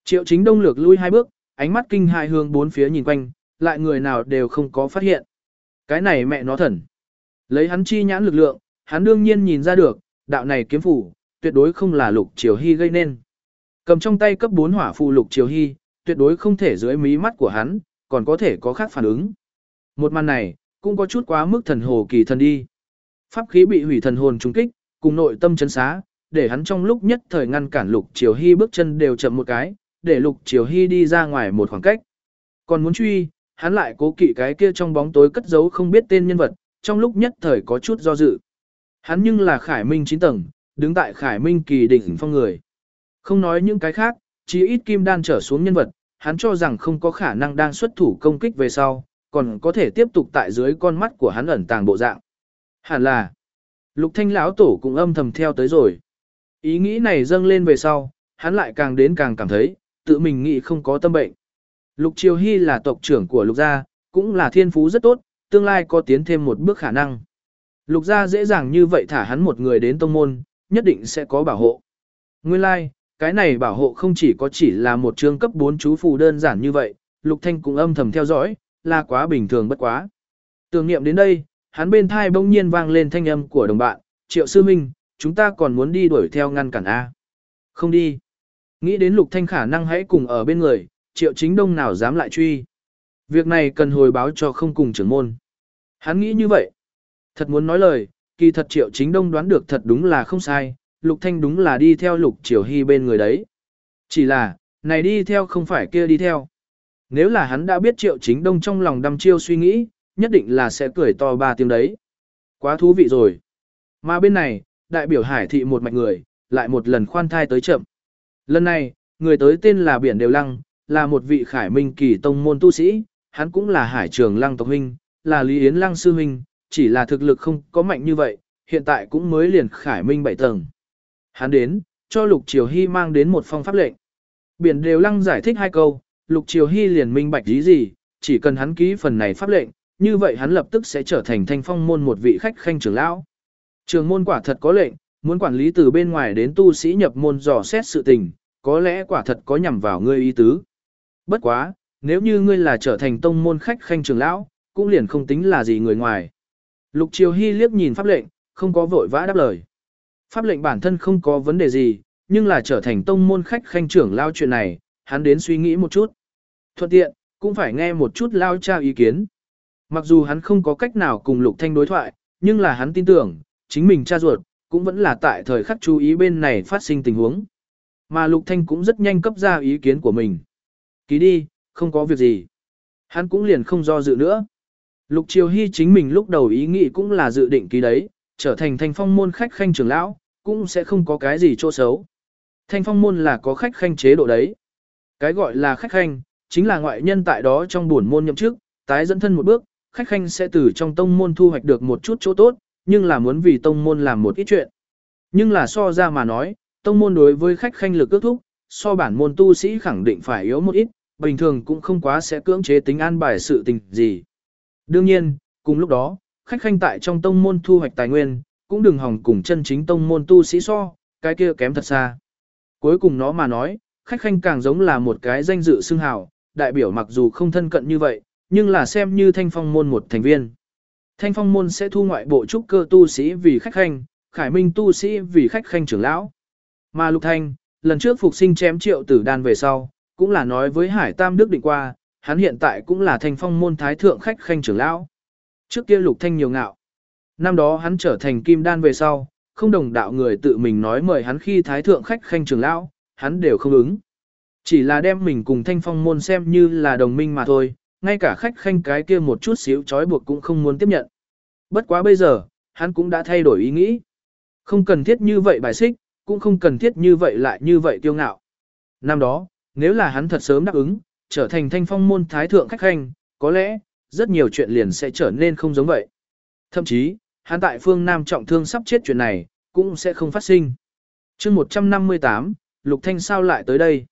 Triệu Chính Đông lược lui hai bước, ánh mắt kinh hại hướng bốn phía nhìn quanh, lại người nào đều không có phát hiện. Cái này mẹ nó thần. Lấy hắn chi nhãn lực lượng, hắn đương nhiên nhìn ra được, đạo này kiếm phủ, tuyệt đối không là lục triều hy gây nên. Cầm trong tay cấp 4 hỏa phù lục triều hy, tuyệt đối không thể dưới mí mắt của hắn, còn có thể có khác phản ứng. Một màn này, cũng có chút quá mức thần hồ kỳ thần đi. Pháp khí bị hủy thần hồn trúng kích, cùng nội tâm chấn xá, để hắn trong lúc nhất thời ngăn cản Lục Triều Hy bước chân đều chậm một cái, để Lục Triều Hy đi ra ngoài một khoảng cách. Còn muốn truy, hắn lại cố kỵ cái kia trong bóng tối cất giấu không biết tên nhân vật, trong lúc nhất thời có chút do dự. Hắn nhưng là Khải Minh 9 tầng, đứng tại Khải Minh kỳ đỉnh phong người. Không nói những cái khác, chỉ ít kim đan trở xuống nhân vật, hắn cho rằng không có khả năng đang xuất thủ công kích về sau, còn có thể tiếp tục tại dưới con mắt của hắn ẩn tàng bộ dạng. Hẳn là, Lục Thanh lão tổ cũng âm thầm theo tới rồi. Ý nghĩ này dâng lên về sau, hắn lại càng đến càng cảm thấy, tự mình nghĩ không có tâm bệnh. Lục Triều Hy là tộc trưởng của Lục gia, cũng là thiên phú rất tốt, tương lai có tiến thêm một bước khả năng. Lục gia dễ dàng như vậy thả hắn một người đến tông môn, nhất định sẽ có bảo hộ. Nguyên lai, like, cái này bảo hộ không chỉ có chỉ là một chương cấp 4 chú phù đơn giản như vậy, Lục Thanh cũng âm thầm theo dõi, là quá bình thường bất quá. Tưởng niệm đến đây, hắn bên thai bỗng nhiên vang lên thanh âm của đồng bạn, Triệu Sư Minh, chúng ta còn muốn đi đuổi theo ngăn cản A. Không đi. Nghĩ đến Lục Thanh khả năng hãy cùng ở bên người, Triệu Chính Đông nào dám lại truy. Việc này cần hồi báo cho không cùng trưởng môn. Hắn nghĩ như vậy. Thật muốn nói lời, kỳ thật Triệu Chính Đông đoán được thật đúng là không sai, Lục Thanh đúng là đi theo Lục Triều Hy bên người đấy. Chỉ là, này đi theo không phải kia đi theo. Nếu là hắn đã biết Triệu Chính Đông trong lòng đăm chiêu suy nghĩ, nhất định là sẽ cười to ba tiếng đấy. Quá thú vị rồi. Mà bên này, đại biểu hải thị một mạch người, lại một lần khoan thai tới chậm. Lần này, người tới tên là Biển Đều Lăng, là một vị khải minh kỳ tông môn tu sĩ, hắn cũng là hải trường lăng tộc huynh, là Lý Yến Lăng sư huynh, chỉ là thực lực không có mạnh như vậy, hiện tại cũng mới liền khải minh bảy tầng. Hắn đến, cho Lục Triều Hy mang đến một phong pháp lệnh. Biển Đều Lăng giải thích hai câu, Lục Triều Hy liền minh bạch ý gì, chỉ cần hắn ký phần này pháp lệnh, như vậy hắn lập tức sẽ trở thành thanh phong môn một vị khách khanh trưởng lão. Trường môn quả thật có lệnh, muốn quản lý từ bên ngoài đến tu sĩ nhập môn dò xét sự tình, có lẽ quả thật có nhằm vào ngươi ý tứ. Bất quá, nếu như ngươi là trở thành tông môn khách khanh trưởng lão, cũng liền không tính là gì người ngoài. Lục Triều Hy liếc nhìn pháp lệnh, không có vội vã đáp lời. Pháp lệnh bản thân không có vấn đề gì, nhưng là trở thành tông môn khách khanh trưởng lao chuyện này, hắn đến suy nghĩ một chút. Thuận tiện, cũng phải nghe một chút lao trao ý kiến. Mặc dù hắn không có cách nào cùng Lục Thanh đối thoại, nhưng là hắn tin tưởng, chính mình cha ruột, cũng vẫn là tại thời khắc chú ý bên này phát sinh tình huống. Mà Lục Thanh cũng rất nhanh cấp ra ý kiến của mình. Ký đi, không có việc gì. Hắn cũng liền không do dự nữa. Lục Triều Hy chính mình lúc đầu ý nghĩ cũng là dự định ký đấy, trở thành thanh phong môn khách khanh trưởng lão, cũng sẽ không có cái gì chỗ xấu. Thanh phong môn là có khách khanh chế độ đấy. Cái gọi là khách khanh, chính là ngoại nhân tại đó trong buồn môn nhậm chức, tái dẫn thân một bước, khách khanh sẽ từ trong tông môn thu hoạch được một chút chỗ tốt, nhưng là muốn vì tông môn làm một ít chuyện. Nhưng là so ra mà nói, tông môn đối với khách khanh lực ước thúc, so bản môn tu sĩ khẳng định phải yếu một ít, bình thường cũng không quá sẽ cưỡng chế tính an bài sự tình gì. Đương nhiên, cùng lúc đó, khách khanh tại trong tông môn thu hoạch tài nguyên, cũng đừng hòng cùng chân chính tông môn tu sĩ so, cái kia kém thật xa. Cuối cùng nó mà nói, khách khanh càng giống là một cái danh dự xưng hào, đại biểu mặc dù không thân cận như vậy, nhưng là xem như thanh phong môn một thành viên. Thanh phong môn sẽ thu ngoại bộ trúc cơ tu sĩ vì khách khanh, khải minh tu sĩ vì khách khanh trưởng lão. Mà lục thanh, lần trước phục sinh chém triệu tử đan về sau, cũng là nói với hải tam đức định qua, hắn hiện tại cũng là thanh phong môn thái thượng khách khanh trưởng lão. Trước kia lục thanh nhiều ngạo. Năm đó hắn trở thành kim đan về sau, không đồng đạo người tự mình nói mời hắn khi thái thượng khách khanh trưởng lão, hắn đều không ứng. Chỉ là đem mình cùng thanh phong môn xem như là đồng minh mà thôi, ngay cả khách khanh cái kia một chút xíu trói buộc cũng không muốn tiếp nhận. Bất quá bây giờ, hắn cũng đã thay đổi ý nghĩ. Không cần thiết như vậy bài xích, cũng không cần thiết như vậy lại như vậy tiêu ngạo. Năm đó, nếu là hắn thật sớm đáp ứng, trở thành thanh phong môn thái thượng khách khanh, có lẽ, rất nhiều chuyện liền sẽ trở nên không giống vậy. Thậm chí, hắn tại phương Nam trọng thương sắp chết chuyện này, cũng sẽ không phát sinh. chương 158, Lục Thanh sao lại tới đây?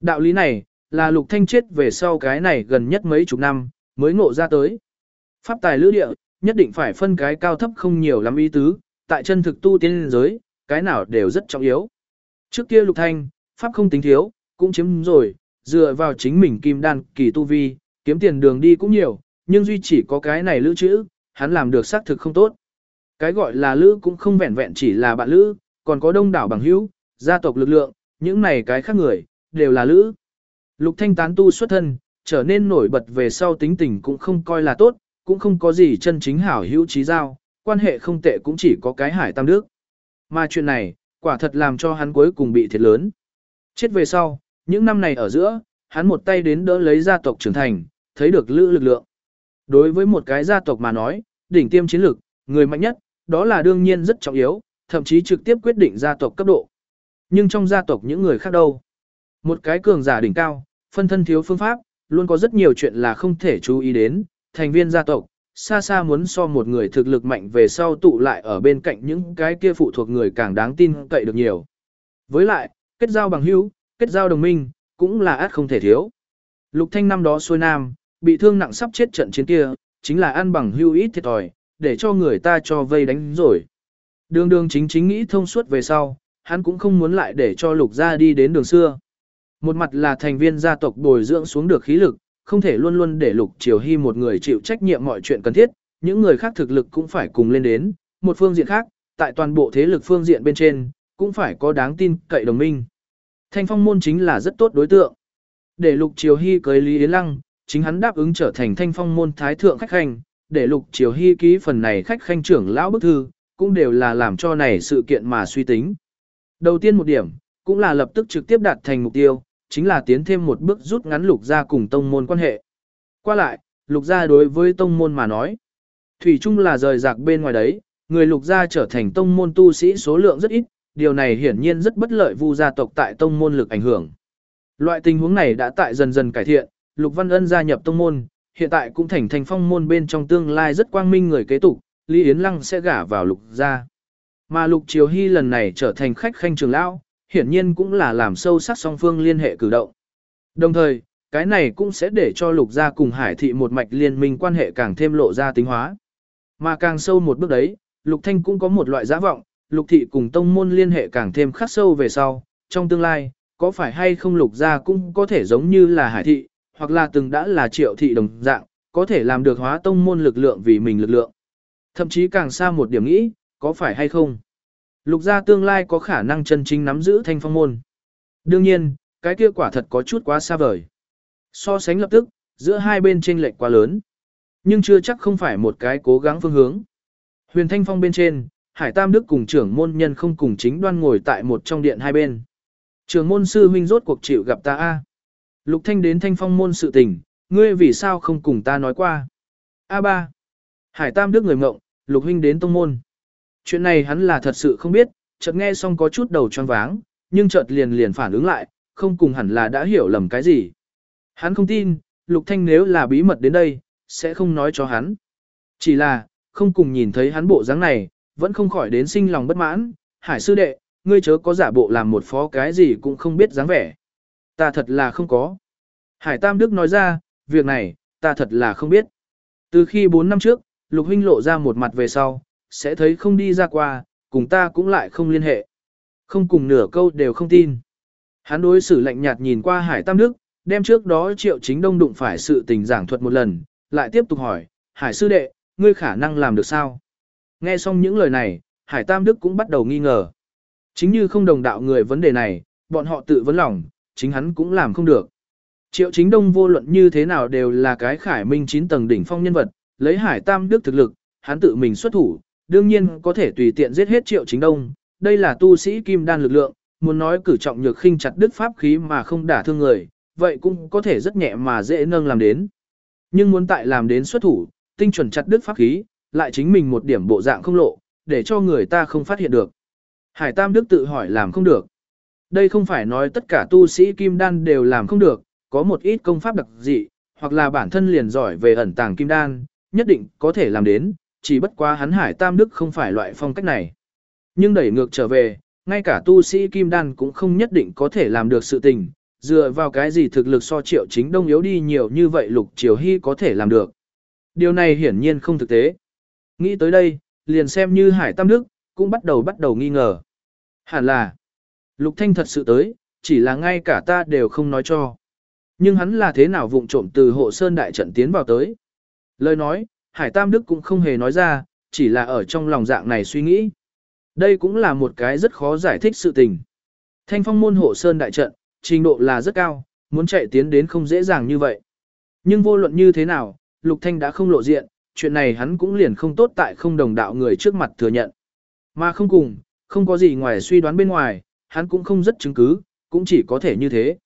Đạo lý này, là Lục Thanh chết về sau cái này gần nhất mấy chục năm, mới ngộ ra tới. Pháp tài lữ địa, nhất định phải phân cái cao thấp không nhiều lắm ý tứ, tại chân thực tu tiên giới, cái nào đều rất trọng yếu. Trước kia lục thanh, Pháp không tính thiếu, cũng chiếm rồi, dựa vào chính mình kim đan kỳ tu vi, kiếm tiền đường đi cũng nhiều, nhưng duy chỉ có cái này lữ chữ, hắn làm được xác thực không tốt. Cái gọi là lữ cũng không vẹn vẹn chỉ là bạn lữ, còn có đông đảo bằng hữu, gia tộc lực lượng, những này cái khác người, đều là lữ. Lục thanh tán tu xuất thân, trở nên nổi bật về sau tính tình cũng không coi là tốt, cũng không có gì chân chính hảo hữu trí giao, quan hệ không tệ cũng chỉ có cái hải tam đức. Mà chuyện này, quả thật làm cho hắn cuối cùng bị thiệt lớn. Chết về sau, những năm này ở giữa, hắn một tay đến đỡ lấy gia tộc trưởng thành, thấy được lữ lực lượng. Đối với một cái gia tộc mà nói, đỉnh tiêm chiến lực, người mạnh nhất, đó là đương nhiên rất trọng yếu, thậm chí trực tiếp quyết định gia tộc cấp độ. Nhưng trong gia tộc những người khác đâu? Một cái cường giả đỉnh cao, phân thân thiếu phương pháp, luôn có rất nhiều chuyện là không thể chú ý đến, thành viên gia tộc, xa xa muốn so một người thực lực mạnh về sau tụ lại ở bên cạnh những cái kia phụ thuộc người càng đáng tin cậy được nhiều. Với lại, kết giao bằng hữu, kết giao đồng minh, cũng là át không thể thiếu. Lục Thanh năm đó xuôi nam, bị thương nặng sắp chết trận chiến kia, chính là ăn bằng hữu ít thiệt thòi, để cho người ta cho vây đánh rồi. Đường đường chính chính nghĩ thông suốt về sau, hắn cũng không muốn lại để cho lục gia đi đến đường xưa. Một mặt là thành viên gia tộc bồi dưỡng xuống được khí lực, không thể luôn luôn để lục triều hy một người chịu trách nhiệm mọi chuyện cần thiết, những người khác thực lực cũng phải cùng lên đến. Một phương diện khác, tại toàn bộ thế lực phương diện bên trên, cũng phải có đáng tin cậy đồng minh. Thanh phong môn chính là rất tốt đối tượng. Để lục triều hy cưới Lý Yến Lăng, chính hắn đáp ứng trở thành thanh phong môn thái thượng khách khanh, để lục triều hy ký phần này khách khanh trưởng lão bức thư, cũng đều là làm cho này sự kiện mà suy tính. Đầu tiên một điểm, cũng là lập tức trực tiếp đạt thành mục tiêu, chính là tiến thêm một bước rút ngắn lục gia cùng tông môn quan hệ. Qua lại, lục gia đối với tông môn mà nói, thủy chung là rời rạc bên ngoài đấy, người lục gia trở thành tông môn tu sĩ số lượng rất ít, điều này hiển nhiên rất bất lợi vu gia tộc tại tông môn lực ảnh hưởng. Loại tình huống này đã tại dần dần cải thiện, Lục Văn Ân gia nhập tông môn, hiện tại cũng thành thành phong môn bên trong tương lai rất quang minh người kế tục, Lý Yến Lăng sẽ gả vào Lục gia. Mà Lục Triều Hy lần này trở thành khách khanh trường lão, hiển nhiên cũng là làm sâu sắc song phương liên hệ cử động. Đồng thời, cái này cũng sẽ để cho Lục gia cùng Hải thị một mạch liên minh quan hệ càng thêm lộ ra tính hóa. Mà càng sâu một bước đấy, Lục Thanh cũng có một loại giả vọng, Lục thị cùng tông môn liên hệ càng thêm khắc sâu về sau, trong tương lai, có phải hay không Lục gia cũng có thể giống như là Hải thị, hoặc là từng đã là Triệu thị đồng dạng, có thể làm được hóa tông môn lực lượng vì mình lực lượng. Thậm chí càng xa một điểm nghĩ, có phải hay không? Lục gia tương lai có khả năng chân chính nắm giữ thanh phong môn. Đương nhiên, cái kia quả thật có chút quá xa vời. So sánh lập tức, giữa hai bên chênh lệch quá lớn. Nhưng chưa chắc không phải một cái cố gắng phương hướng. Huyền Thanh Phong bên trên, Hải Tam Đức cùng trưởng môn nhân không cùng chính đoan ngồi tại một trong điện hai bên. Trưởng môn sư huynh rốt cuộc chịu gặp ta a. Lục Thanh đến Thanh Phong môn sự tình, ngươi vì sao không cùng ta nói qua? A ba. Hải Tam Đức người ngộng, Lục huynh đến tông môn. Chuyện này hắn là thật sự không biết, chợt nghe xong có chút đầu choáng váng, nhưng chợt liền liền phản ứng lại, không cùng hẳn là đã hiểu lầm cái gì. Hắn không tin, Lục Thanh nếu là bí mật đến đây, sẽ không nói cho hắn. Chỉ là, không cùng nhìn thấy hắn bộ dáng này, vẫn không khỏi đến sinh lòng bất mãn, hải sư đệ, ngươi chớ có giả bộ làm một phó cái gì cũng không biết dáng vẻ. Ta thật là không có. Hải Tam Đức nói ra, việc này, ta thật là không biết. Từ khi 4 năm trước, Lục Huynh lộ ra một mặt về sau, sẽ thấy không đi ra qua, cùng ta cũng lại không liên hệ. Không cùng nửa câu đều không tin. Hắn đối xử lạnh nhạt nhìn qua Hải Tam Đức, đem trước đó triệu chính đông đụng phải sự tình giảng thuật một lần, lại tiếp tục hỏi, Hải sư đệ, ngươi khả năng làm được sao? Nghe xong những lời này, Hải Tam Đức cũng bắt đầu nghi ngờ. Chính như không đồng đạo người vấn đề này, bọn họ tự vấn lòng, chính hắn cũng làm không được. Triệu chính đông vô luận như thế nào đều là cái khải minh 9 tầng đỉnh phong nhân vật, lấy Hải Tam Đức thực lực, hắn tự mình xuất thủ, đương nhiên có thể tùy tiện giết hết triệu chính đông. Đây là tu sĩ kim đan lực lượng, muốn nói cử trọng nhược khinh chặt đứt pháp khí mà không đả thương người, vậy cũng có thể rất nhẹ mà dễ nâng làm đến. Nhưng muốn tại làm đến xuất thủ, tinh chuẩn chặt đứt pháp khí, lại chính mình một điểm bộ dạng không lộ, để cho người ta không phát hiện được. Hải Tam Đức tự hỏi làm không được. Đây không phải nói tất cả tu sĩ kim đan đều làm không được, có một ít công pháp đặc dị, hoặc là bản thân liền giỏi về ẩn tàng kim đan, nhất định có thể làm đến, chỉ bất quá hắn Hải Tam Đức không phải loại phong cách này. Nhưng đẩy ngược trở về, ngay cả tu sĩ kim đan cũng không nhất định có thể làm được sự tình, dựa vào cái gì thực lực so triệu chính đông yếu đi nhiều như vậy lục triều hy có thể làm được. Điều này hiển nhiên không thực tế. Nghĩ tới đây, liền xem như Hải Tam Đức, cũng bắt đầu bắt đầu nghi ngờ. Hẳn là, Lục Thanh thật sự tới, chỉ là ngay cả ta đều không nói cho. Nhưng hắn là thế nào vụng trộm từ hộ sơn đại trận tiến vào tới. Lời nói, Hải Tam Đức cũng không hề nói ra, chỉ là ở trong lòng dạng này suy nghĩ. Đây cũng là một cái rất khó giải thích sự tình. Thanh phong môn hộ sơn đại trận, trình độ là rất cao, muốn chạy tiến đến không dễ dàng như vậy. Nhưng vô luận như thế nào, Lục Thanh đã không lộ diện, chuyện này hắn cũng liền không tốt tại không đồng đạo người trước mặt thừa nhận. Mà không cùng, không có gì ngoài suy đoán bên ngoài, hắn cũng không rất chứng cứ, cũng chỉ có thể như thế.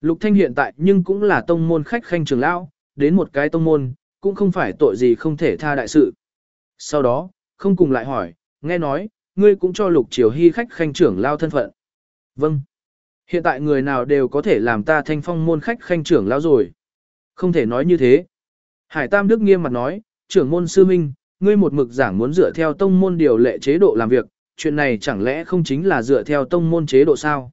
Lục Thanh hiện tại nhưng cũng là tông môn khách khanh trường lão, đến một cái tông môn, cũng không phải tội gì không thể tha đại sự. Sau đó, không cùng lại hỏi, nghe nói, ngươi cũng cho Lục Triều Hy khách khanh trưởng lao thân phận. Vâng. Hiện tại người nào đều có thể làm ta thanh phong môn khách khanh trưởng lao rồi. Không thể nói như thế. Hải Tam Đức nghiêm mặt nói, trưởng môn sư minh, ngươi một mực giảng muốn dựa theo tông môn điều lệ chế độ làm việc, chuyện này chẳng lẽ không chính là dựa theo tông môn chế độ sao?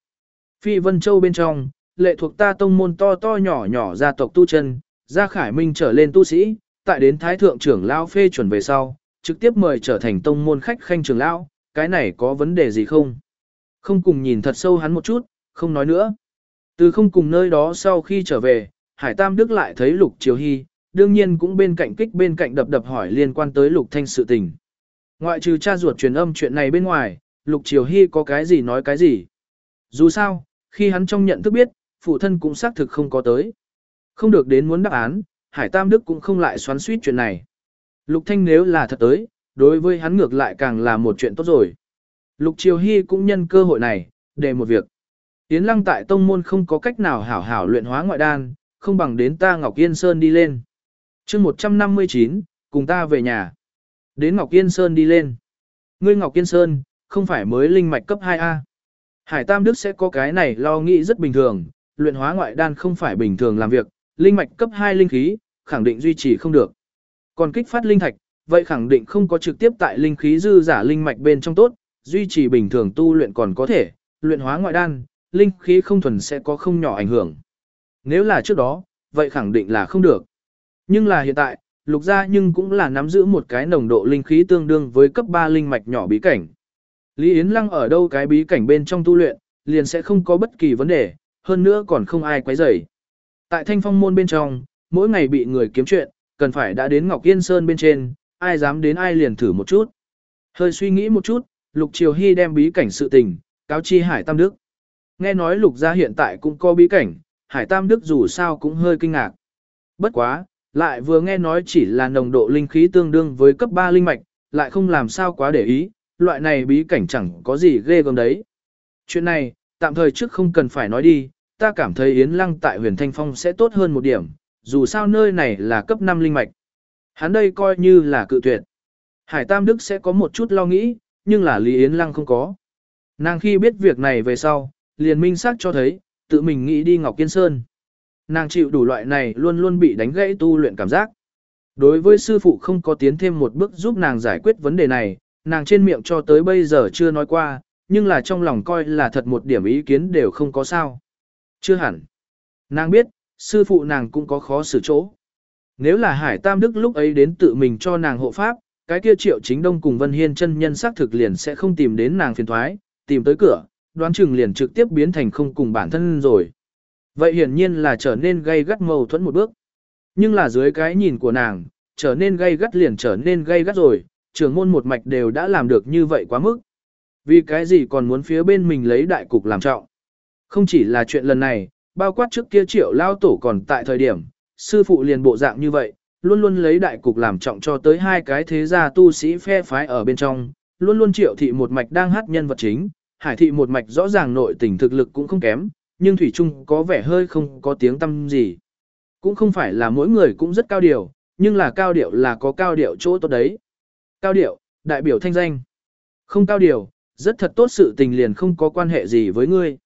Phi Vân Châu bên trong, lệ thuộc ta tông môn to to nhỏ nhỏ gia tộc tu chân, gia khải minh trở lên tu sĩ, tại đến thái thượng trưởng lão phê chuẩn về sau, trực tiếp mời trở thành tông môn khách khanh trưởng lão, cái này có vấn đề gì không? Không cùng nhìn thật sâu hắn một chút, không nói nữa. Từ không cùng nơi đó sau khi trở về, Hải Tam Đức lại thấy Lục Triều Hy, đương nhiên cũng bên cạnh kích bên cạnh đập đập hỏi liên quan tới Lục Thanh sự tình. Ngoại trừ cha ruột truyền âm chuyện này bên ngoài, Lục Triều Hy có cái gì nói cái gì. Dù sao, khi hắn trong nhận thức biết, phụ thân cũng xác thực không có tới. Không được đến muốn đáp án, Hải Tam Đức cũng không lại xoắn suýt chuyện này. Lục Thanh nếu là thật tới, đối với hắn ngược lại càng là một chuyện tốt rồi. Lục Triều Hy cũng nhân cơ hội này, để một việc. Yến Lăng tại tông môn không có cách nào hảo hảo luyện hóa ngoại đan, không bằng đến ta Ngọc Yên Sơn đi lên. chương 159, cùng ta về nhà. Đến Ngọc Yên Sơn đi lên. Ngươi Ngọc Yên Sơn, không phải mới linh mạch cấp 2A. Hải Tam Đức sẽ có cái này lo nghĩ rất bình thường, luyện hóa ngoại đan không phải bình thường làm việc, linh mạch cấp 2 linh khí, khẳng định duy trì không được. Còn kích phát linh thạch, vậy khẳng định không có trực tiếp tại linh khí dư giả linh mạch bên trong tốt, duy trì bình thường tu luyện còn có thể, luyện hóa ngoại đan, linh khí không thuần sẽ có không nhỏ ảnh hưởng. Nếu là trước đó, vậy khẳng định là không được. Nhưng là hiện tại, lục gia nhưng cũng là nắm giữ một cái nồng độ linh khí tương đương với cấp 3 linh mạch nhỏ bí cảnh. Lý Yến Lăng ở đâu cái bí cảnh bên trong tu luyện, liền sẽ không có bất kỳ vấn đề, hơn nữa còn không ai quấy rầy. Tại thanh phong môn bên trong, mỗi ngày bị người kiếm chuyện, cần phải đã đến Ngọc Yên Sơn bên trên, ai dám đến ai liền thử một chút. Hơi suy nghĩ một chút, Lục Triều Hy đem bí cảnh sự tình, cáo chi Hải Tam Đức. Nghe nói Lục gia hiện tại cũng có bí cảnh, Hải Tam Đức dù sao cũng hơi kinh ngạc. Bất quá, lại vừa nghe nói chỉ là nồng độ linh khí tương đương với cấp 3 linh mạch, lại không làm sao quá để ý, loại này bí cảnh chẳng có gì ghê gớm đấy. Chuyện này, tạm thời trước không cần phải nói đi, ta cảm thấy Yến Lăng tại huyền Thanh Phong sẽ tốt hơn một điểm, dù sao nơi này là cấp 5 linh mạch. Hắn đây coi như là cự tuyệt. Hải Tam Đức sẽ có một chút lo nghĩ, nhưng là Lý Yến Lăng không có. Nàng khi biết việc này về sau, liền minh xác cho thấy, tự mình nghĩ đi Ngọc Kiên Sơn. Nàng chịu đủ loại này luôn luôn bị đánh gãy tu luyện cảm giác. Đối với sư phụ không có tiến thêm một bước giúp nàng giải quyết vấn đề này, nàng trên miệng cho tới bây giờ chưa nói qua, nhưng là trong lòng coi là thật một điểm ý kiến đều không có sao. Chưa hẳn. Nàng biết, sư phụ nàng cũng có khó xử chỗ. Nếu là Hải Tam Đức lúc ấy đến tự mình cho nàng hộ pháp, cái kia triệu chính đông cùng Vân Hiên chân nhân xác thực liền sẽ không tìm đến nàng phiền thoái, tìm tới cửa, đoán chừng liền trực tiếp biến thành không cùng bản thân rồi. Vậy hiển nhiên là trở nên gây gắt mâu thuẫn một bước. Nhưng là dưới cái nhìn của nàng, trở nên gây gắt liền trở nên gây gắt rồi, trưởng môn một mạch đều đã làm được như vậy quá mức. Vì cái gì còn muốn phía bên mình lấy đại cục làm trọng. Không chỉ là chuyện lần này, bao quát trước kia triệu lao tổ còn tại thời điểm, sư phụ liền bộ dạng như vậy, luôn luôn lấy đại cục làm trọng cho tới hai cái thế gia tu sĩ phe phái ở bên trong, luôn luôn triệu thị một mạch đang hát nhân vật chính, hải thị một mạch rõ ràng nội tình thực lực cũng không kém, nhưng thủy trung có vẻ hơi không có tiếng tâm gì. Cũng không phải là mỗi người cũng rất cao điệu, nhưng là cao điệu là có cao điệu chỗ tốt đấy. Cao điệu, đại biểu thanh danh. Không cao điệu, rất thật tốt sự tình liền không có quan hệ gì với ngươi.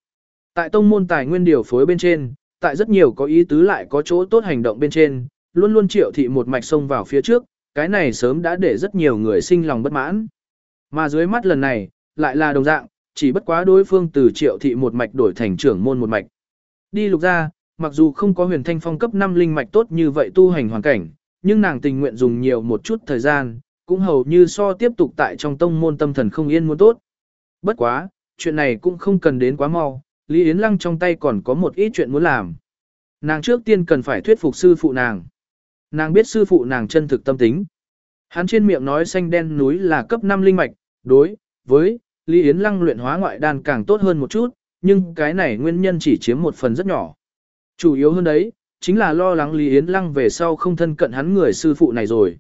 Tại tông môn tài nguyên điều phối bên trên, tại rất nhiều có ý tứ lại có chỗ tốt hành động bên trên, luôn luôn triệu thị một mạch sông vào phía trước, cái này sớm đã để rất nhiều người sinh lòng bất mãn. Mà dưới mắt lần này, lại là đồng dạng, chỉ bất quá đối phương từ triệu thị một mạch đổi thành trưởng môn một mạch. Đi lục ra, mặc dù không có huyền thanh phong cấp 5 linh mạch tốt như vậy tu hành hoàn cảnh, nhưng nàng tình nguyện dùng nhiều một chút thời gian, cũng hầu như so tiếp tục tại trong tông môn tâm thần không yên muốn tốt. Bất quá, chuyện này cũng không cần đến quá mau, Lý Yến Lăng trong tay còn có một ít chuyện muốn làm. Nàng trước tiên cần phải thuyết phục sư phụ nàng. Nàng biết sư phụ nàng chân thực tâm tính. Hắn trên miệng nói xanh đen núi là cấp 5 linh mạch, đối với Lý Yến Lăng luyện hóa ngoại đan càng tốt hơn một chút, nhưng cái này nguyên nhân chỉ chiếm một phần rất nhỏ. Chủ yếu hơn đấy, chính là lo lắng Lý Yến Lăng về sau không thân cận hắn người sư phụ này rồi.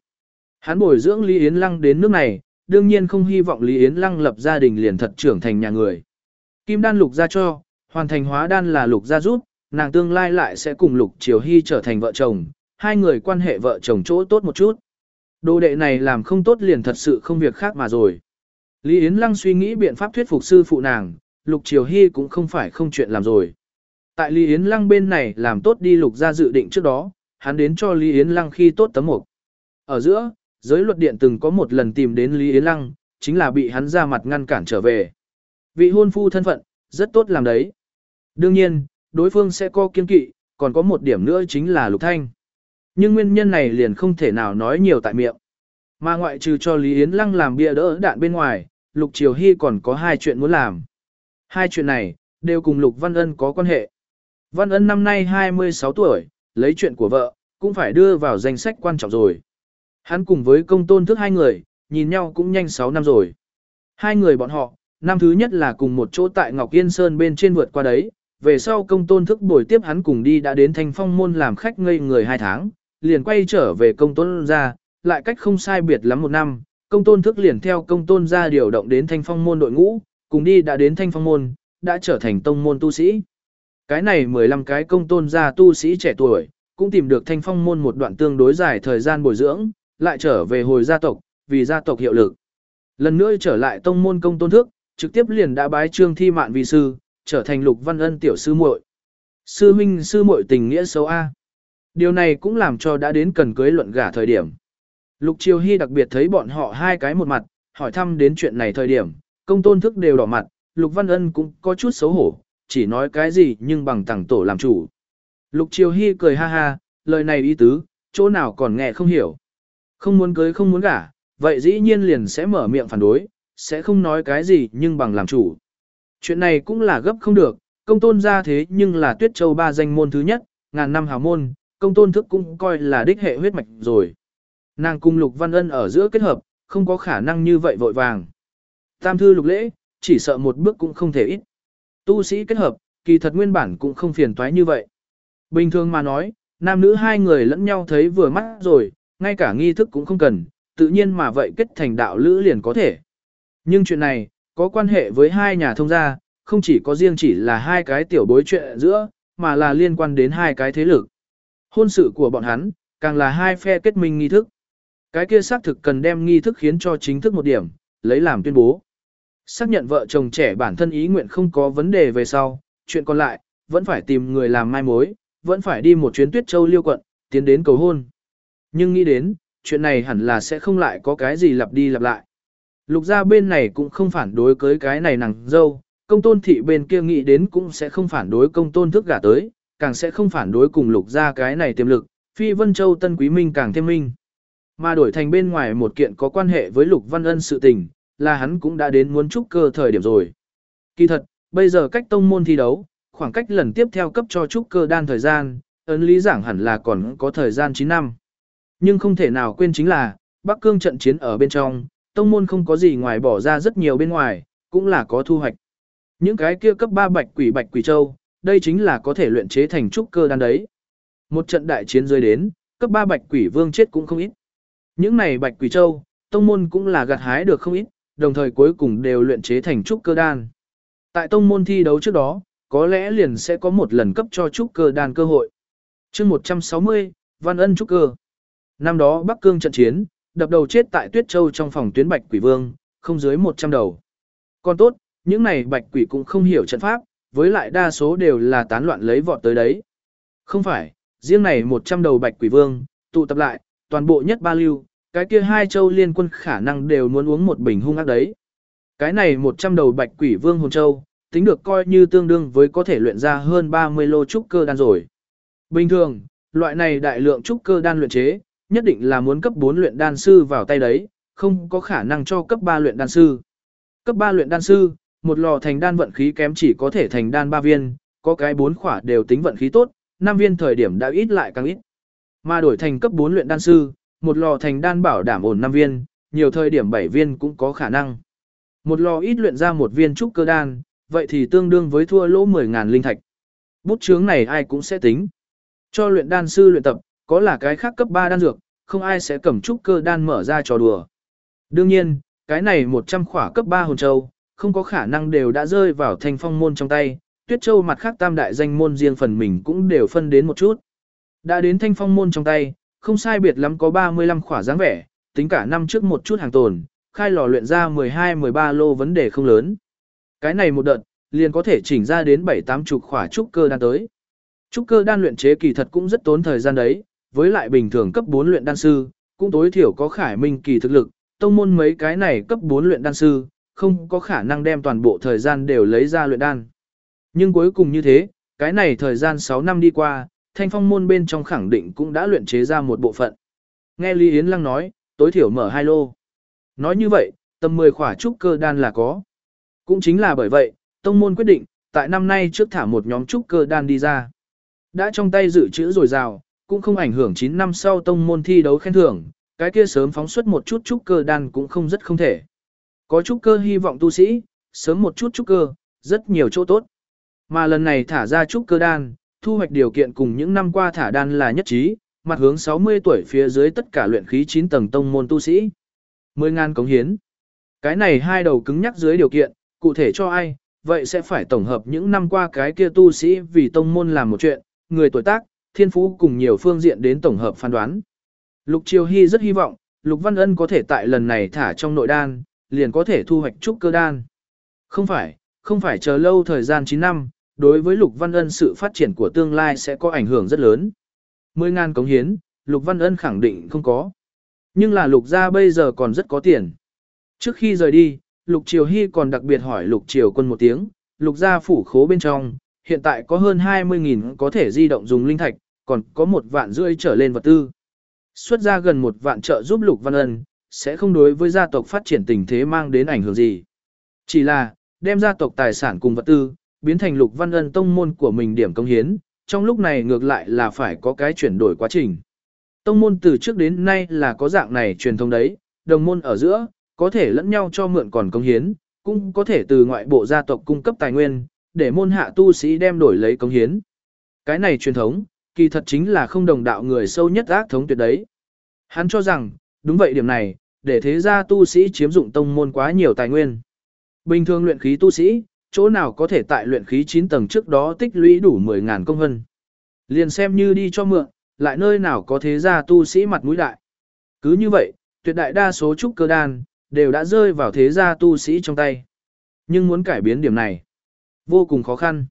Hắn bồi dưỡng Lý Yến Lăng đến nước này, đương nhiên không hy vọng Lý Yến Lăng lập gia đình liền thật trưởng thành nhà người. Kim đan lục ra cho, hoàn thành hóa đan là lục gia giúp, nàng tương lai lại sẽ cùng lục triều hy trở thành vợ chồng, hai người quan hệ vợ chồng chỗ tốt một chút. Đồ đệ này làm không tốt liền thật sự không việc khác mà rồi. Lý Yến Lăng suy nghĩ biện pháp thuyết phục sư phụ nàng, lục triều hy cũng không phải không chuyện làm rồi. Tại Lý Yến Lăng bên này làm tốt đi lục ra dự định trước đó, hắn đến cho Lý Yến Lăng khi tốt tấm mục. Ở giữa, giới luật điện từng có một lần tìm đến Lý Yến Lăng, chính là bị hắn ra mặt ngăn cản trở về. Vị hôn phu thân phận, rất tốt làm đấy. Đương nhiên, đối phương sẽ có kiên kỵ, còn có một điểm nữa chính là lục thanh. Nhưng nguyên nhân này liền không thể nào nói nhiều tại miệng. Mà ngoại trừ cho Lý Yến Lăng làm bia đỡ đạn bên ngoài, Lục Triều Hy còn có hai chuyện muốn làm. Hai chuyện này, đều cùng Lục Văn Ân có quan hệ. Văn Ân năm nay 26 tuổi, lấy chuyện của vợ, cũng phải đưa vào danh sách quan trọng rồi. Hắn cùng với công tôn thức hai người, nhìn nhau cũng nhanh 6 năm rồi. Hai người bọn họ, năm thứ nhất là cùng một chỗ tại Ngọc Yên Sơn bên trên vượt qua đấy, về sau công tôn thức bồi tiếp hắn cùng đi đã đến thanh phong môn làm khách ngây người hai tháng, liền quay trở về công tôn ra, lại cách không sai biệt lắm một năm, công tôn thức liền theo công tôn ra điều động đến thanh phong môn đội ngũ, cùng đi đã đến thanh phong môn, đã trở thành tông môn tu sĩ. Cái này 15 cái công tôn gia tu sĩ trẻ tuổi, cũng tìm được thanh phong môn một đoạn tương đối dài thời gian bồi dưỡng, lại trở về hồi gia tộc, vì gia tộc hiệu lực. Lần nữa trở lại tông môn công tôn thức, trực tiếp liền đã bái trương thi mạn vi sư, trở thành lục văn ân tiểu sư muội. Sư huynh sư muội tình nghĩa xấu A. Điều này cũng làm cho đã đến cần cưới luận gả thời điểm. Lục Triều Hy đặc biệt thấy bọn họ hai cái một mặt, hỏi thăm đến chuyện này thời điểm, công tôn thức đều đỏ mặt, Lục Văn Ân cũng có chút xấu hổ, chỉ nói cái gì nhưng bằng tẳng tổ làm chủ. Lục Triều Hy cười ha ha, lời này ý tứ, chỗ nào còn nghe không hiểu. Không muốn cưới không muốn gả, vậy dĩ nhiên liền sẽ mở miệng phản đối, sẽ không nói cái gì nhưng bằng làm chủ. Chuyện này cũng là gấp không được, công tôn ra thế nhưng là tuyết châu ba danh môn thứ nhất, ngàn năm hào môn, công tôn thức cũng coi là đích hệ huyết mạch rồi. Nàng cùng Lục Văn Ân ở giữa kết hợp, không có khả năng như vậy vội vàng. Tam thư lục lễ, chỉ sợ một bước cũng không thể ít. Tu sĩ kết hợp, kỳ thật nguyên bản cũng không phiền toái như vậy. Bình thường mà nói, nam nữ hai người lẫn nhau thấy vừa mắt rồi, ngay cả nghi thức cũng không cần, tự nhiên mà vậy kết thành đạo lữ liền có thể. Nhưng chuyện này, có quan hệ với hai nhà thông gia, không chỉ có riêng chỉ là hai cái tiểu bối chuyện giữa, mà là liên quan đến hai cái thế lực. Hôn sự của bọn hắn, càng là hai phe kết minh nghi thức. Cái kia xác thực cần đem nghi thức khiến cho chính thức một điểm, lấy làm tuyên bố. Xác nhận vợ chồng trẻ bản thân ý nguyện không có vấn đề về sau, chuyện còn lại, vẫn phải tìm người làm mai mối, vẫn phải đi một chuyến tuyết châu liêu quận, tiến đến cầu hôn. Nhưng nghĩ đến, chuyện này hẳn là sẽ không lại có cái gì lặp đi lặp lại. Lục gia bên này cũng không phản đối cưới cái này nàng dâu, công tôn thị bên kia nghĩ đến cũng sẽ không phản đối công tôn thức gả tới, càng sẽ không phản đối cùng lục gia cái này tiềm lực, phi vân châu tân quý minh càng thêm minh. Mà đổi thành bên ngoài một kiện có quan hệ với Lục Văn Ân sự tình, là hắn cũng đã đến muốn trúc cơ thời điểm rồi. Kỳ thật, bây giờ cách tông môn thi đấu, khoảng cách lần tiếp theo cấp cho trúc cơ đan thời gian, ấn lý giảng hẳn là còn có thời gian 9 năm. Nhưng không thể nào quên chính là, Bắc Cương trận chiến ở bên trong, tông môn không có gì ngoài bỏ ra rất nhiều bên ngoài, cũng là có thu hoạch. Những cái kia cấp 3 bạch quỷ bạch quỷ châu, đây chính là có thể luyện chế thành trúc cơ đan đấy. Một trận đại chiến rơi đến, cấp 3 bạch quỷ vương chết cũng không ít. Những này bạch quỷ châu, tông môn cũng là gặt hái được không ít, đồng thời cuối cùng đều luyện chế thành trúc cơ đan. Tại tông môn thi đấu trước đó, có lẽ liền sẽ có một lần cấp cho trúc cơ đan cơ hội. chương 160, Văn Ân trúc cơ. Năm đó Bắc Cương trận chiến, đập đầu chết tại Tuyết Châu trong phòng tuyến bạch quỷ vương, không dưới 100 đầu. Còn tốt, những này bạch quỷ cũng không hiểu trận pháp, với lại đa số đều là tán loạn lấy vọt tới đấy. Không phải, riêng này 100 đầu bạch quỷ vương, tụ tập lại, toàn bộ nhất ba lưu, cái kia hai châu liên quân khả năng đều muốn uống một bình hung ác đấy. Cái này 100 đầu bạch quỷ vương hồn châu, tính được coi như tương đương với có thể luyện ra hơn 30 lô trúc cơ đan rồi. Bình thường, loại này đại lượng trúc cơ đan luyện chế, nhất định là muốn cấp 4 luyện đan sư vào tay đấy, không có khả năng cho cấp 3 luyện đan sư. Cấp 3 luyện đan sư, một lò thành đan vận khí kém chỉ có thể thành đan 3 viên, có cái 4 khỏa đều tính vận khí tốt, 5 viên thời điểm đã ít lại càng ít. Mà đổi thành cấp 4 luyện đan sư, một lò thành đan bảo đảm ổn 5 viên, nhiều thời điểm 7 viên cũng có khả năng. Một lò ít luyện ra một viên trúc cơ đan, vậy thì tương đương với thua lỗ 10.000 linh thạch. Bút chướng này ai cũng sẽ tính. Cho luyện đan sư luyện tập, có là cái khác cấp 3 đan dược, không ai sẽ cầm trúc cơ đan mở ra trò đùa. Đương nhiên, cái này 100 khỏa cấp 3 hồn châu, không có khả năng đều đã rơi vào thanh phong môn trong tay, tuyết châu mặt khác tam đại danh môn riêng phần mình cũng đều phân đến một chút. Đã đến thanh phong môn trong tay, không sai biệt lắm có 35 khỏa dáng vẻ, tính cả năm trước một chút hàng tồn, khai lò luyện ra 12-13 lô vấn đề không lớn. Cái này một đợt, liền có thể chỉnh ra đến 7-8 chục khỏa trúc cơ đan tới. Trúc cơ đan luyện chế kỳ thật cũng rất tốn thời gian đấy, với lại bình thường cấp 4 luyện đan sư, cũng tối thiểu có khải minh kỳ thực lực, tông môn mấy cái này cấp 4 luyện đan sư, không có khả năng đem toàn bộ thời gian đều lấy ra luyện đan. Nhưng cuối cùng như thế, cái này thời gian 6 năm đi qua, thanh phong môn bên trong khẳng định cũng đã luyện chế ra một bộ phận. Nghe Lý Yến Lăng nói, tối thiểu mở hai lô. Nói như vậy, tầm 10 khỏa trúc cơ đan là có. Cũng chính là bởi vậy, tông môn quyết định, tại năm nay trước thả một nhóm trúc cơ đan đi ra. Đã trong tay dự trữ rồi rào, cũng không ảnh hưởng 9 năm sau tông môn thi đấu khen thưởng, cái kia sớm phóng xuất một chút trúc cơ đan cũng không rất không thể. Có trúc cơ hy vọng tu sĩ, sớm một chút trúc cơ, rất nhiều chỗ tốt. Mà lần này thả ra trúc cơ đan, thu hoạch điều kiện cùng những năm qua thả đan là nhất trí, mặt hướng 60 tuổi phía dưới tất cả luyện khí 9 tầng tông môn tu sĩ. 10 ngàn cống hiến. Cái này hai đầu cứng nhắc dưới điều kiện, cụ thể cho ai, vậy sẽ phải tổng hợp những năm qua cái kia tu sĩ vì tông môn làm một chuyện, người tuổi tác, thiên phú cùng nhiều phương diện đến tổng hợp phán đoán. Lục Triều Hy rất hy vọng, Lục Văn Ân có thể tại lần này thả trong nội đan, liền có thể thu hoạch trúc cơ đan. Không phải, không phải chờ lâu thời gian 9 năm, đối với Lục Văn Ân sự phát triển của tương lai sẽ có ảnh hưởng rất lớn. 10 ngàn cống hiến, Lục Văn Ân khẳng định không có. Nhưng là Lục gia bây giờ còn rất có tiền. Trước khi rời đi, Lục Triều Hy còn đặc biệt hỏi Lục Triều quân một tiếng, Lục gia phủ khố bên trong, hiện tại có hơn 20.000 có thể di động dùng linh thạch, còn có một vạn rưỡi trở lên vật tư. Xuất ra gần một vạn trợ giúp Lục Văn Ân, sẽ không đối với gia tộc phát triển tình thế mang đến ảnh hưởng gì. Chỉ là, đem gia tộc tài sản cùng vật tư, biến thành Lục Văn Ân tông môn của mình điểm công hiến, trong lúc này ngược lại là phải có cái chuyển đổi quá trình. Tông môn từ trước đến nay là có dạng này truyền thông đấy, đồng môn ở giữa, có thể lẫn nhau cho mượn còn công hiến, cũng có thể từ ngoại bộ gia tộc cung cấp tài nguyên, để môn hạ tu sĩ đem đổi lấy công hiến. Cái này truyền thống, kỳ thật chính là không đồng đạo người sâu nhất ác thống tuyệt đấy. Hắn cho rằng, đúng vậy điểm này, để thế gia tu sĩ chiếm dụng tông môn quá nhiều tài nguyên. Bình thường luyện khí tu sĩ, chỗ nào có thể tại luyện khí 9 tầng trước đó tích lũy đủ 10.000 công hân. Liền xem như đi cho mượn, lại nơi nào có thế gia tu sĩ mặt mũi đại. Cứ như vậy, tuyệt đại đa số trúc cơ đan, đều đã rơi vào thế gia tu sĩ trong tay. Nhưng muốn cải biến điểm này, vô cùng khó khăn.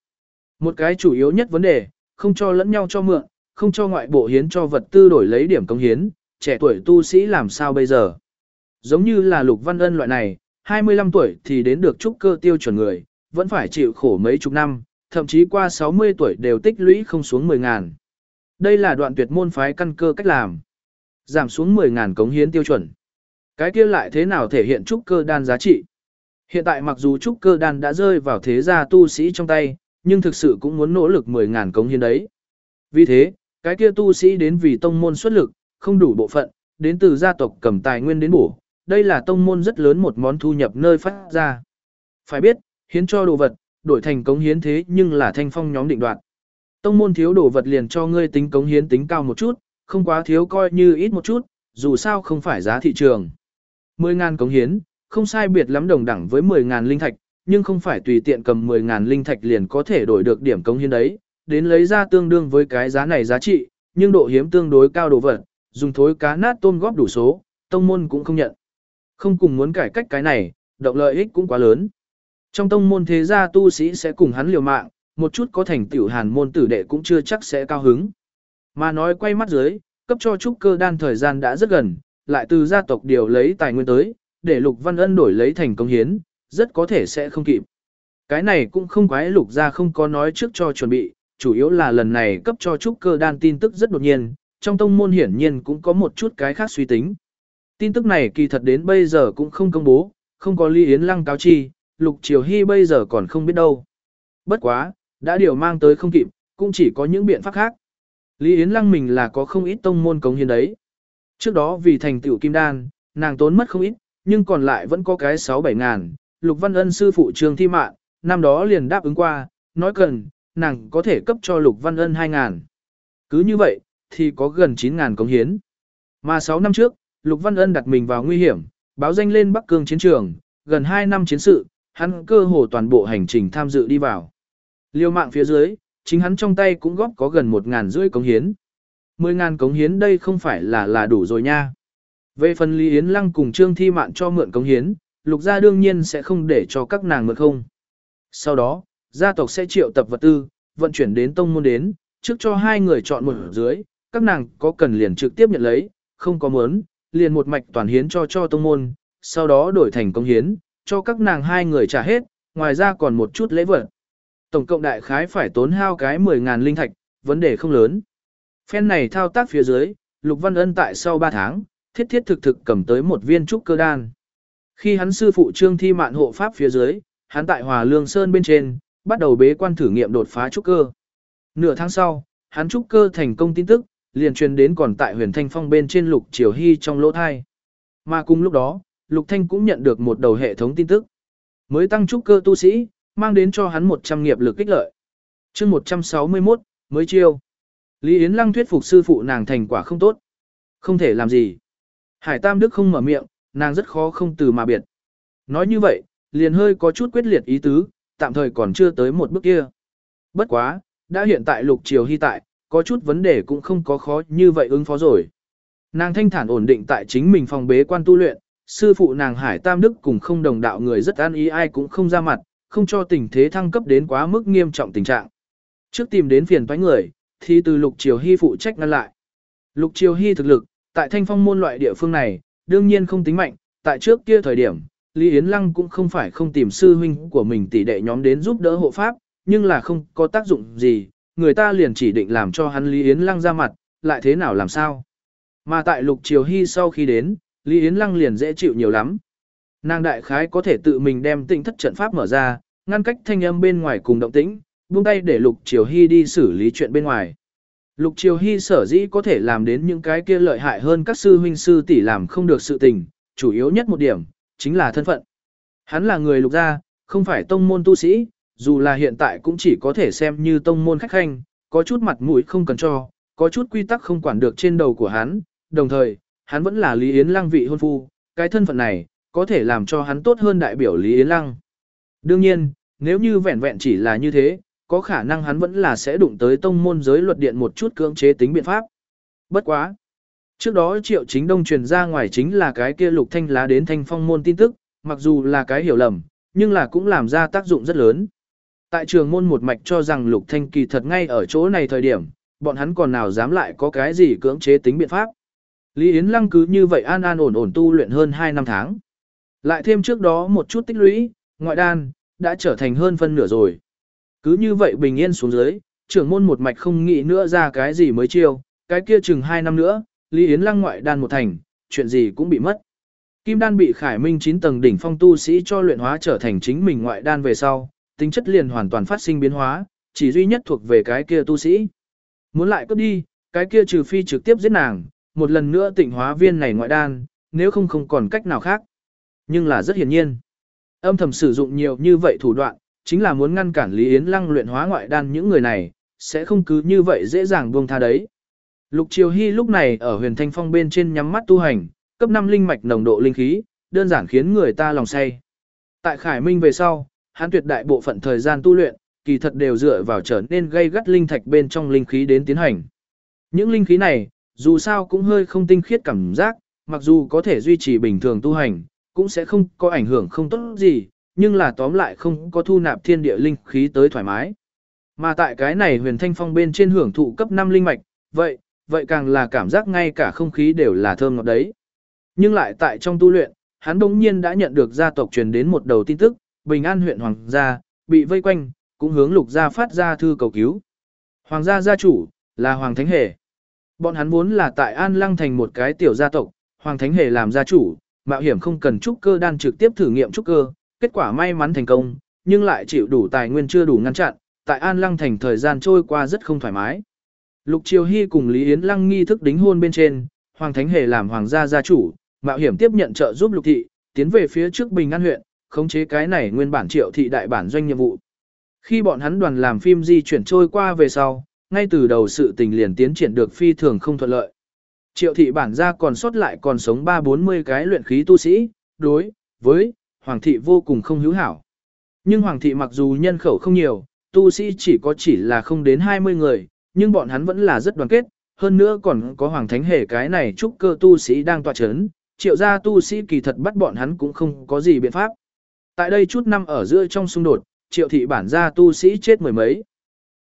Một cái chủ yếu nhất vấn đề, không cho lẫn nhau cho mượn, không cho ngoại bộ hiến cho vật tư đổi lấy điểm công hiến, trẻ tuổi tu sĩ làm sao bây giờ. Giống như là Lục Văn Ân loại này, 25 tuổi thì đến được trúc cơ tiêu chuẩn người, vẫn phải chịu khổ mấy chục năm, thậm chí qua 60 tuổi đều tích lũy không xuống 10 ngàn. Đây là đoạn tuyệt môn phái căn cơ cách làm. Giảm xuống 10 ngàn cống hiến tiêu chuẩn. Cái kia lại thế nào thể hiện trúc cơ đan giá trị? Hiện tại mặc dù trúc cơ đan đã rơi vào thế gia tu sĩ trong tay, nhưng thực sự cũng muốn nỗ lực 10 ngàn cống hiến đấy. Vì thế, cái kia tu sĩ đến vì tông môn xuất lực, không đủ bộ phận, đến từ gia tộc cầm tài nguyên đến bổ. Đây là tông môn rất lớn một món thu nhập nơi phát ra. Phải biết, hiến cho đồ vật, đổi thành cống hiến thế nhưng là thanh phong nhóm định đoạt. Tông môn thiếu đồ vật liền cho ngươi tính cống hiến tính cao một chút, không quá thiếu coi như ít một chút, dù sao không phải giá thị trường. 10.000 cống hiến, không sai biệt lắm đồng đẳng với 10.000 linh thạch, nhưng không phải tùy tiện cầm 10.000 linh thạch liền có thể đổi được điểm cống hiến đấy, đến lấy ra tương đương với cái giá này giá trị, nhưng độ hiếm tương đối cao đồ vật, dùng thối cá nát tôm góp đủ số, tông môn cũng không nhận. Không cùng muốn cải cách cái này, động lợi ích cũng quá lớn. Trong tông môn thế gia tu sĩ sẽ cùng hắn liều mạng, một chút có thành tiểu hàn môn tử đệ cũng chưa chắc sẽ cao hứng. Mà nói quay mắt dưới, cấp cho trúc cơ đan thời gian đã rất gần, lại từ gia tộc điều lấy tài nguyên tới, để Lục Văn Ân đổi lấy thành công hiến, rất có thể sẽ không kịp. Cái này cũng không quái lục ra không có nói trước cho chuẩn bị, chủ yếu là lần này cấp cho trúc cơ đan tin tức rất đột nhiên, trong tông môn hiển nhiên cũng có một chút cái khác suy tính. Tin tức này kỳ thật đến bây giờ cũng không công bố, không có Lý Yến Lăng cáo chi, Lục Triều Hy bây giờ còn không biết đâu. Bất quá, đã điều mang tới không kịp, cũng chỉ có những biện pháp khác. Lý Yến Lăng mình là có không ít tông môn cống hiến đấy. Trước đó vì thành tựu kim đan, nàng tốn mất không ít, nhưng còn lại vẫn có cái 6-7 ngàn. Lục Văn Ân sư phụ trường thi mạng, năm đó liền đáp ứng qua, nói cần, nàng có thể cấp cho Lục Văn Ân 2 ngàn. Cứ như vậy, thì có gần 9 ngàn cống hiến. Mà 6 năm trước, Lục Văn Ân đặt mình vào nguy hiểm, báo danh lên Bắc Cương chiến trường, gần 2 năm chiến sự, hắn cơ hồ toàn bộ hành trình tham dự đi vào. Liêu mạng phía dưới, chính hắn trong tay cũng góp có gần 1 ngàn rưỡi cống hiến. 10 ngàn cống hiến đây không phải là là đủ rồi nha. Về phần Lý Yến Lăng cùng Trương Thi Mạn cho mượn cống hiến, lục gia đương nhiên sẽ không để cho các nàng mượn không. Sau đó, gia tộc sẽ triệu tập vật tư, vận chuyển đến tông môn đến, trước cho hai người chọn một dưới, các nàng có cần liền trực tiếp nhận lấy, không có muốn, liền một mạch toàn hiến cho cho tông môn, sau đó đổi thành công hiến, cho các nàng hai người trả hết, ngoài ra còn một chút lễ vật. Tổng cộng đại khái phải tốn hao cái 10.000 linh thạch, vấn đề không lớn. Phen này thao tác phía dưới, Lục Văn Ân tại sau 3 tháng, thiết thiết thực thực cầm tới một viên trúc cơ đan. Khi hắn sư phụ Trương Thi Mạn hộ pháp phía dưới, hắn tại Hòa Lương Sơn bên trên, bắt đầu bế quan thử nghiệm đột phá trúc cơ. Nửa tháng sau, hắn trúc cơ thành công tin tức, liền truyền đến còn tại huyền thanh phong bên trên lục triều hy trong lỗ thai. Mà cùng lúc đó, lục thanh cũng nhận được một đầu hệ thống tin tức. Mới tăng trúc cơ tu sĩ, mang đến cho hắn 100 nghiệp lực kích lợi. chương 161, mới chiêu. Lý Yến Lăng thuyết phục sư phụ nàng thành quả không tốt. Không thể làm gì. Hải Tam Đức không mở miệng, nàng rất khó không từ mà biệt. Nói như vậy, liền hơi có chút quyết liệt ý tứ, tạm thời còn chưa tới một bước kia. Bất quá, đã hiện tại lục triều hy tại, có chút vấn đề cũng không có khó như vậy ứng phó rồi. Nàng thanh thản ổn định tại chính mình phòng bế quan tu luyện, sư phụ nàng Hải Tam Đức cùng không đồng đạo người rất an ý ai cũng không ra mặt, không cho tình thế thăng cấp đến quá mức nghiêm trọng tình trạng. Trước tìm đến phiền toái người, thì từ Lục Triều Hy phụ trách ngăn lại. Lục Triều Hy thực lực, tại thanh phong môn loại địa phương này, đương nhiên không tính mạnh, tại trước kia thời điểm, Lý Yến Lăng cũng không phải không tìm sư huynh của mình tỷ đệ nhóm đến giúp đỡ hộ pháp, nhưng là không có tác dụng gì, người ta liền chỉ định làm cho hắn Lý Yến Lăng ra mặt, lại thế nào làm sao. Mà tại Lục Triều Hy sau khi đến, Lý Yến Lăng liền dễ chịu nhiều lắm. Nàng đại khái có thể tự mình đem tịnh thất trận pháp mở ra, ngăn cách thanh âm bên ngoài cùng động tĩnh, buông tay để Lục Triều Hy đi xử lý chuyện bên ngoài. Lục Triều Hy sở dĩ có thể làm đến những cái kia lợi hại hơn các sư huynh sư tỷ làm không được sự tình, chủ yếu nhất một điểm, chính là thân phận. Hắn là người lục gia, không phải tông môn tu sĩ, dù là hiện tại cũng chỉ có thể xem như tông môn khách khanh, có chút mặt mũi không cần cho, có chút quy tắc không quản được trên đầu của hắn, đồng thời, hắn vẫn là Lý Yến Lăng vị hôn phu, cái thân phận này, có thể làm cho hắn tốt hơn đại biểu Lý Yến Lăng. Đương nhiên, nếu như vẹn vẹn chỉ là như thế, có khả năng hắn vẫn là sẽ đụng tới tông môn giới luật điện một chút cưỡng chế tính biện pháp. Bất quá. Trước đó triệu chính đông truyền ra ngoài chính là cái kia lục thanh lá đến thanh phong môn tin tức, mặc dù là cái hiểu lầm, nhưng là cũng làm ra tác dụng rất lớn. Tại trường môn một mạch cho rằng Lục Thanh kỳ thật ngay ở chỗ này thời điểm, bọn hắn còn nào dám lại có cái gì cưỡng chế tính biện pháp. Lý Yến Lăng cứ như vậy an an ổn ổn tu luyện hơn 2 năm tháng. Lại thêm trước đó một chút tích lũy, ngoại đan, đã trở thành hơn phân nửa rồi. Cứ như vậy bình yên xuống dưới, trưởng môn một mạch không nghĩ nữa ra cái gì mới chiêu, cái kia chừng 2 năm nữa, Lý Yến Lăng ngoại đan một thành, chuyện gì cũng bị mất. Kim đan bị Khải Minh 9 tầng đỉnh phong tu sĩ cho luyện hóa trở thành chính mình ngoại đan về sau, tính chất liền hoàn toàn phát sinh biến hóa, chỉ duy nhất thuộc về cái kia tu sĩ. Muốn lại cướp đi, cái kia trừ phi trực tiếp giết nàng, một lần nữa tịnh hóa viên này ngoại đan, nếu không không còn cách nào khác. Nhưng là rất hiển nhiên. Âm thầm sử dụng nhiều như vậy thủ đoạn, chính là muốn ngăn cản Lý Yến Lăng luyện hóa ngoại đan những người này, sẽ không cứ như vậy dễ dàng buông tha đấy. Lục Triều Hy lúc này ở huyền thanh phong bên trên nhắm mắt tu hành, cấp 5 linh mạch nồng độ linh khí, đơn giản khiến người ta lòng say. Tại Khải Minh về sau, hắn tuyệt đại bộ phận thời gian tu luyện, kỳ thật đều dựa vào trở nên gây gắt linh thạch bên trong linh khí đến tiến hành. Những linh khí này, dù sao cũng hơi không tinh khiết cảm giác, mặc dù có thể duy trì bình thường tu hành, cũng sẽ không có ảnh hưởng không tốt gì, nhưng là tóm lại không có thu nạp thiên địa linh khí tới thoải mái. Mà tại cái này huyền thanh phong bên trên hưởng thụ cấp 5 linh mạch, vậy, vậy càng là cảm giác ngay cả không khí đều là thơm ngọt đấy. Nhưng lại tại trong tu luyện, hắn đống nhiên đã nhận được gia tộc truyền đến một đầu tin tức, Bình An huyện Hoàng gia, bị vây quanh, cũng hướng lục gia phát ra thư cầu cứu. Hoàng gia gia chủ, là Hoàng Thánh Hề. Bọn hắn vốn là tại An Lăng thành một cái tiểu gia tộc, Hoàng Thánh Hề làm gia chủ, mạo hiểm không cần trúc cơ đan trực tiếp thử nghiệm trúc cơ, kết quả may mắn thành công, nhưng lại chịu đủ tài nguyên chưa đủ ngăn chặn, tại An Lăng thành thời gian trôi qua rất không thoải mái. Lục Triều Hy cùng Lý Yến Lăng nghi thức đính hôn bên trên, Hoàng Thánh Hề làm hoàng gia gia chủ, mạo hiểm tiếp nhận trợ giúp Lục thị, tiến về phía trước Bình An huyện, khống chế cái này nguyên bản Triệu thị đại bản doanh nhiệm vụ. Khi bọn hắn đoàn làm phim di chuyển trôi qua về sau, ngay từ đầu sự tình liền tiến triển được phi thường không thuận lợi. Triệu thị bản gia còn sót lại còn sống 3-40 cái luyện khí tu sĩ, đối với hoàng thị vô cùng không hữu hảo. Nhưng hoàng thị mặc dù nhân khẩu không nhiều, tu sĩ chỉ có chỉ là không đến 20 người, nhưng bọn hắn vẫn là rất đoàn kết, hơn nữa còn có hoàng thánh hề cái này trúc cơ tu sĩ đang tọa chấn, triệu gia tu sĩ kỳ thật bắt bọn hắn cũng không có gì biện pháp. Tại đây chút năm ở giữa trong xung đột, triệu thị bản gia tu sĩ chết mười mấy.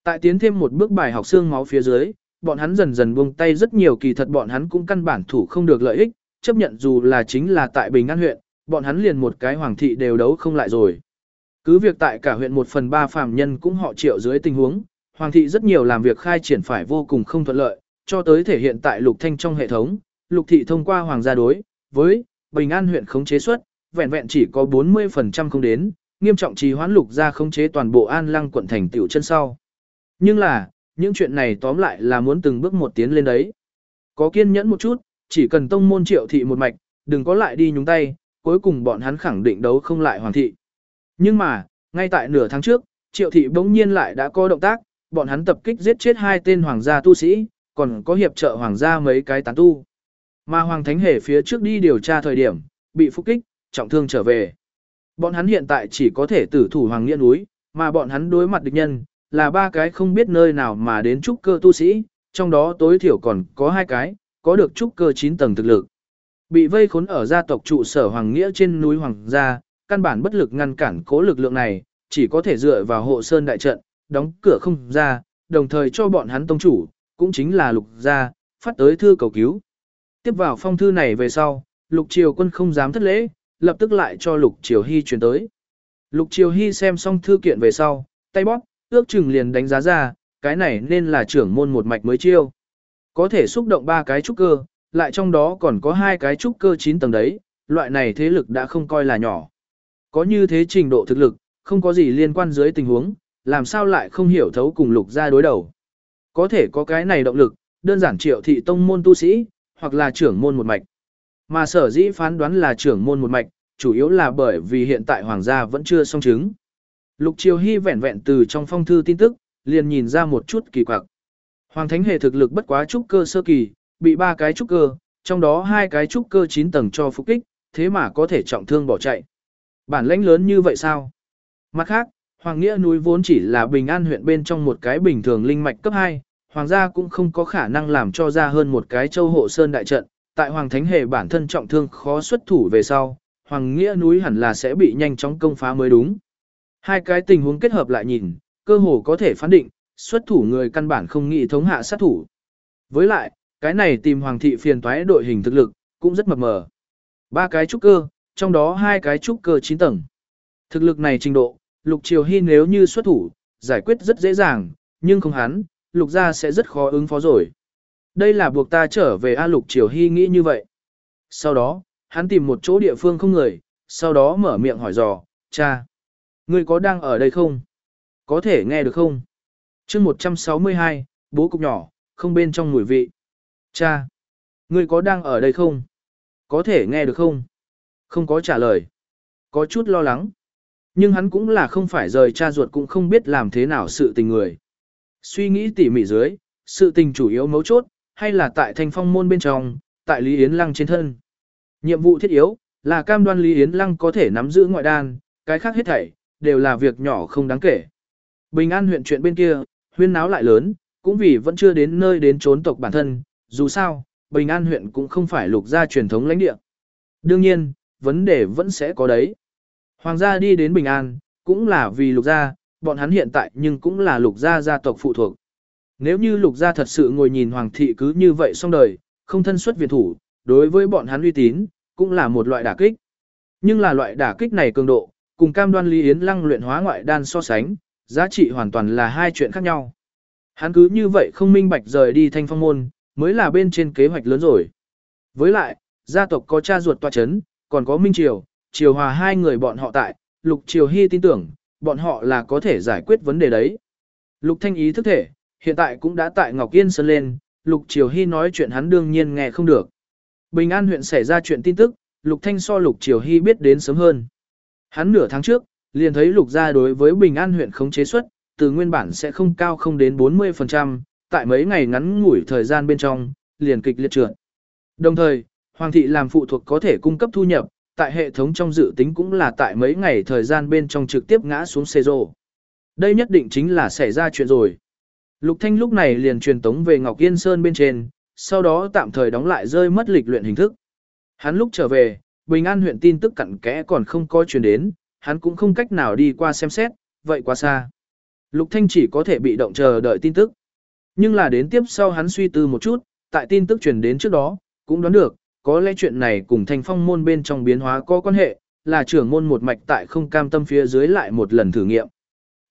Tại tiến thêm một bước bài học xương máu phía dưới, bọn hắn dần dần buông tay rất nhiều kỳ thật bọn hắn cũng căn bản thủ không được lợi ích, chấp nhận dù là chính là tại Bình An huyện, bọn hắn liền một cái hoàng thị đều đấu không lại rồi. Cứ việc tại cả huyện một phần ba phàm nhân cũng họ triệu dưới tình huống, hoàng thị rất nhiều làm việc khai triển phải vô cùng không thuận lợi, cho tới thể hiện tại lục thanh trong hệ thống, lục thị thông qua hoàng gia đối với Bình An huyện khống chế suất, vẹn vẹn chỉ có 40% không đến, nghiêm trọng trì hoãn lục gia khống chế toàn bộ An Lăng quận thành tiểu chân sau. Nhưng là, những chuyện này tóm lại là muốn từng bước một tiến lên đấy. Có kiên nhẫn một chút, chỉ cần tông môn triệu thị một mạch, đừng có lại đi nhúng tay, cuối cùng bọn hắn khẳng định đấu không lại hoàng thị. Nhưng mà, ngay tại nửa tháng trước, triệu thị bỗng nhiên lại đã có động tác, bọn hắn tập kích giết chết hai tên hoàng gia tu sĩ, còn có hiệp trợ hoàng gia mấy cái tán tu. Mà hoàng thánh hề phía trước đi điều tra thời điểm, bị phục kích, trọng thương trở về. Bọn hắn hiện tại chỉ có thể tử thủ hoàng nghĩa núi, mà bọn hắn đối mặt địch nhân, là ba cái không biết nơi nào mà đến trúc cơ tu sĩ, trong đó tối thiểu còn có hai cái, có được trúc cơ 9 tầng thực lực. Bị vây khốn ở gia tộc trụ sở Hoàng Nghĩa trên núi Hoàng Gia, căn bản bất lực ngăn cản cố lực lượng này, chỉ có thể dựa vào hộ sơn đại trận, đóng cửa không ra, đồng thời cho bọn hắn tông chủ, cũng chính là lục gia, phát tới thư cầu cứu. Tiếp vào phong thư này về sau, lục triều quân không dám thất lễ, lập tức lại cho lục triều hy truyền tới. Lục triều hy xem xong thư kiện về sau, tay bóp, ước chừng liền đánh giá ra, cái này nên là trưởng môn một mạch mới chiêu. Có thể xúc động ba cái trúc cơ, lại trong đó còn có hai cái trúc cơ 9 tầng đấy, loại này thế lực đã không coi là nhỏ. Có như thế trình độ thực lực, không có gì liên quan dưới tình huống, làm sao lại không hiểu thấu cùng lục ra đối đầu. Có thể có cái này động lực, đơn giản triệu thị tông môn tu sĩ, hoặc là trưởng môn một mạch. Mà sở dĩ phán đoán là trưởng môn một mạch, chủ yếu là bởi vì hiện tại hoàng gia vẫn chưa xong chứng. Lục Triều Hy vẹn vẹn từ trong phong thư tin tức, liền nhìn ra một chút kỳ quặc. Hoàng Thánh Hề thực lực bất quá trúc cơ sơ kỳ, bị ba cái trúc cơ, trong đó hai cái trúc cơ 9 tầng cho phục kích, thế mà có thể trọng thương bỏ chạy. Bản lãnh lớn như vậy sao? Mặt khác, Hoàng Nghĩa núi vốn chỉ là bình an huyện bên trong một cái bình thường linh mạch cấp 2, Hoàng gia cũng không có khả năng làm cho ra hơn một cái châu hộ sơn đại trận, tại Hoàng Thánh Hề bản thân trọng thương khó xuất thủ về sau, Hoàng Nghĩa núi hẳn là sẽ bị nhanh chóng công phá mới đúng. Hai cái tình huống kết hợp lại nhìn, cơ hồ có thể phán định, xuất thủ người căn bản không nghĩ thống hạ sát thủ. Với lại, cái này tìm hoàng thị phiền toái đội hình thực lực, cũng rất mập mờ. Ba cái trúc cơ, trong đó hai cái trúc cơ 9 tầng. Thực lực này trình độ, lục triều hy nếu như xuất thủ, giải quyết rất dễ dàng, nhưng không hắn, lục gia sẽ rất khó ứng phó rồi. Đây là buộc ta trở về A lục triều hy nghĩ như vậy. Sau đó, hắn tìm một chỗ địa phương không người, sau đó mở miệng hỏi dò, cha. Ngươi có đang ở đây không? Có thể nghe được không? chương 162, bố cục nhỏ, không bên trong mùi vị. Cha! Ngươi có đang ở đây không? Có thể nghe được không? Không có trả lời. Có chút lo lắng. Nhưng hắn cũng là không phải rời cha ruột cũng không biết làm thế nào sự tình người. Suy nghĩ tỉ mỉ dưới, sự tình chủ yếu mấu chốt, hay là tại thanh phong môn bên trong, tại Lý Yến Lăng trên thân. Nhiệm vụ thiết yếu, là cam đoan Lý Yến Lăng có thể nắm giữ ngoại đan, cái khác hết thảy, đều là việc nhỏ không đáng kể. Bình An huyện chuyện bên kia, huyên náo lại lớn, cũng vì vẫn chưa đến nơi đến trốn tộc bản thân, dù sao, Bình An huyện cũng không phải lục gia truyền thống lãnh địa. Đương nhiên, vấn đề vẫn sẽ có đấy. Hoàng gia đi đến Bình An, cũng là vì lục gia, bọn hắn hiện tại nhưng cũng là lục gia gia tộc phụ thuộc. Nếu như lục gia thật sự ngồi nhìn hoàng thị cứ như vậy xong đời, không thân xuất viện thủ, đối với bọn hắn uy tín, cũng là một loại đả kích. Nhưng là loại đả kích này cường độ, cùng cam đoan Lý Yến Lăng luyện hóa ngoại đan so sánh, giá trị hoàn toàn là hai chuyện khác nhau. Hắn cứ như vậy không minh bạch rời đi thanh phong môn, mới là bên trên kế hoạch lớn rồi. Với lại, gia tộc có cha ruột tòa chấn, còn có Minh Triều, Triều Hòa hai người bọn họ tại, Lục Triều Hy tin tưởng, bọn họ là có thể giải quyết vấn đề đấy. Lục Thanh ý thức thể, hiện tại cũng đã tại Ngọc Yên Sơn lên, Lục Triều Hy nói chuyện hắn đương nhiên nghe không được. Bình An huyện xảy ra chuyện tin tức, Lục Thanh so Lục Triều Hy biết đến sớm hơn. Hắn nửa tháng trước, liền thấy Lục gia đối với Bình An huyện khống chế suất, từ nguyên bản sẽ không cao không đến 40%, tại mấy ngày ngắn ngủi thời gian bên trong, liền kịch liệt trượt. Đồng thời, Hoàng thị làm phụ thuộc có thể cung cấp thu nhập, tại hệ thống trong dự tính cũng là tại mấy ngày thời gian bên trong trực tiếp ngã xuống xe rồ. Đây nhất định chính là xảy ra chuyện rồi. Lục Thanh lúc này liền truyền tống về Ngọc Yên Sơn bên trên, sau đó tạm thời đóng lại rơi mất lịch luyện hình thức. Hắn lúc trở về, Bình An huyện tin tức cặn kẽ còn không có truyền đến, hắn cũng không cách nào đi qua xem xét, vậy quá xa. Lục Thanh chỉ có thể bị động chờ đợi tin tức. Nhưng là đến tiếp sau hắn suy tư một chút, tại tin tức truyền đến trước đó, cũng đoán được, có lẽ chuyện này cùng thanh phong môn bên trong biến hóa có quan hệ, là trưởng môn một mạch tại không cam tâm phía dưới lại một lần thử nghiệm.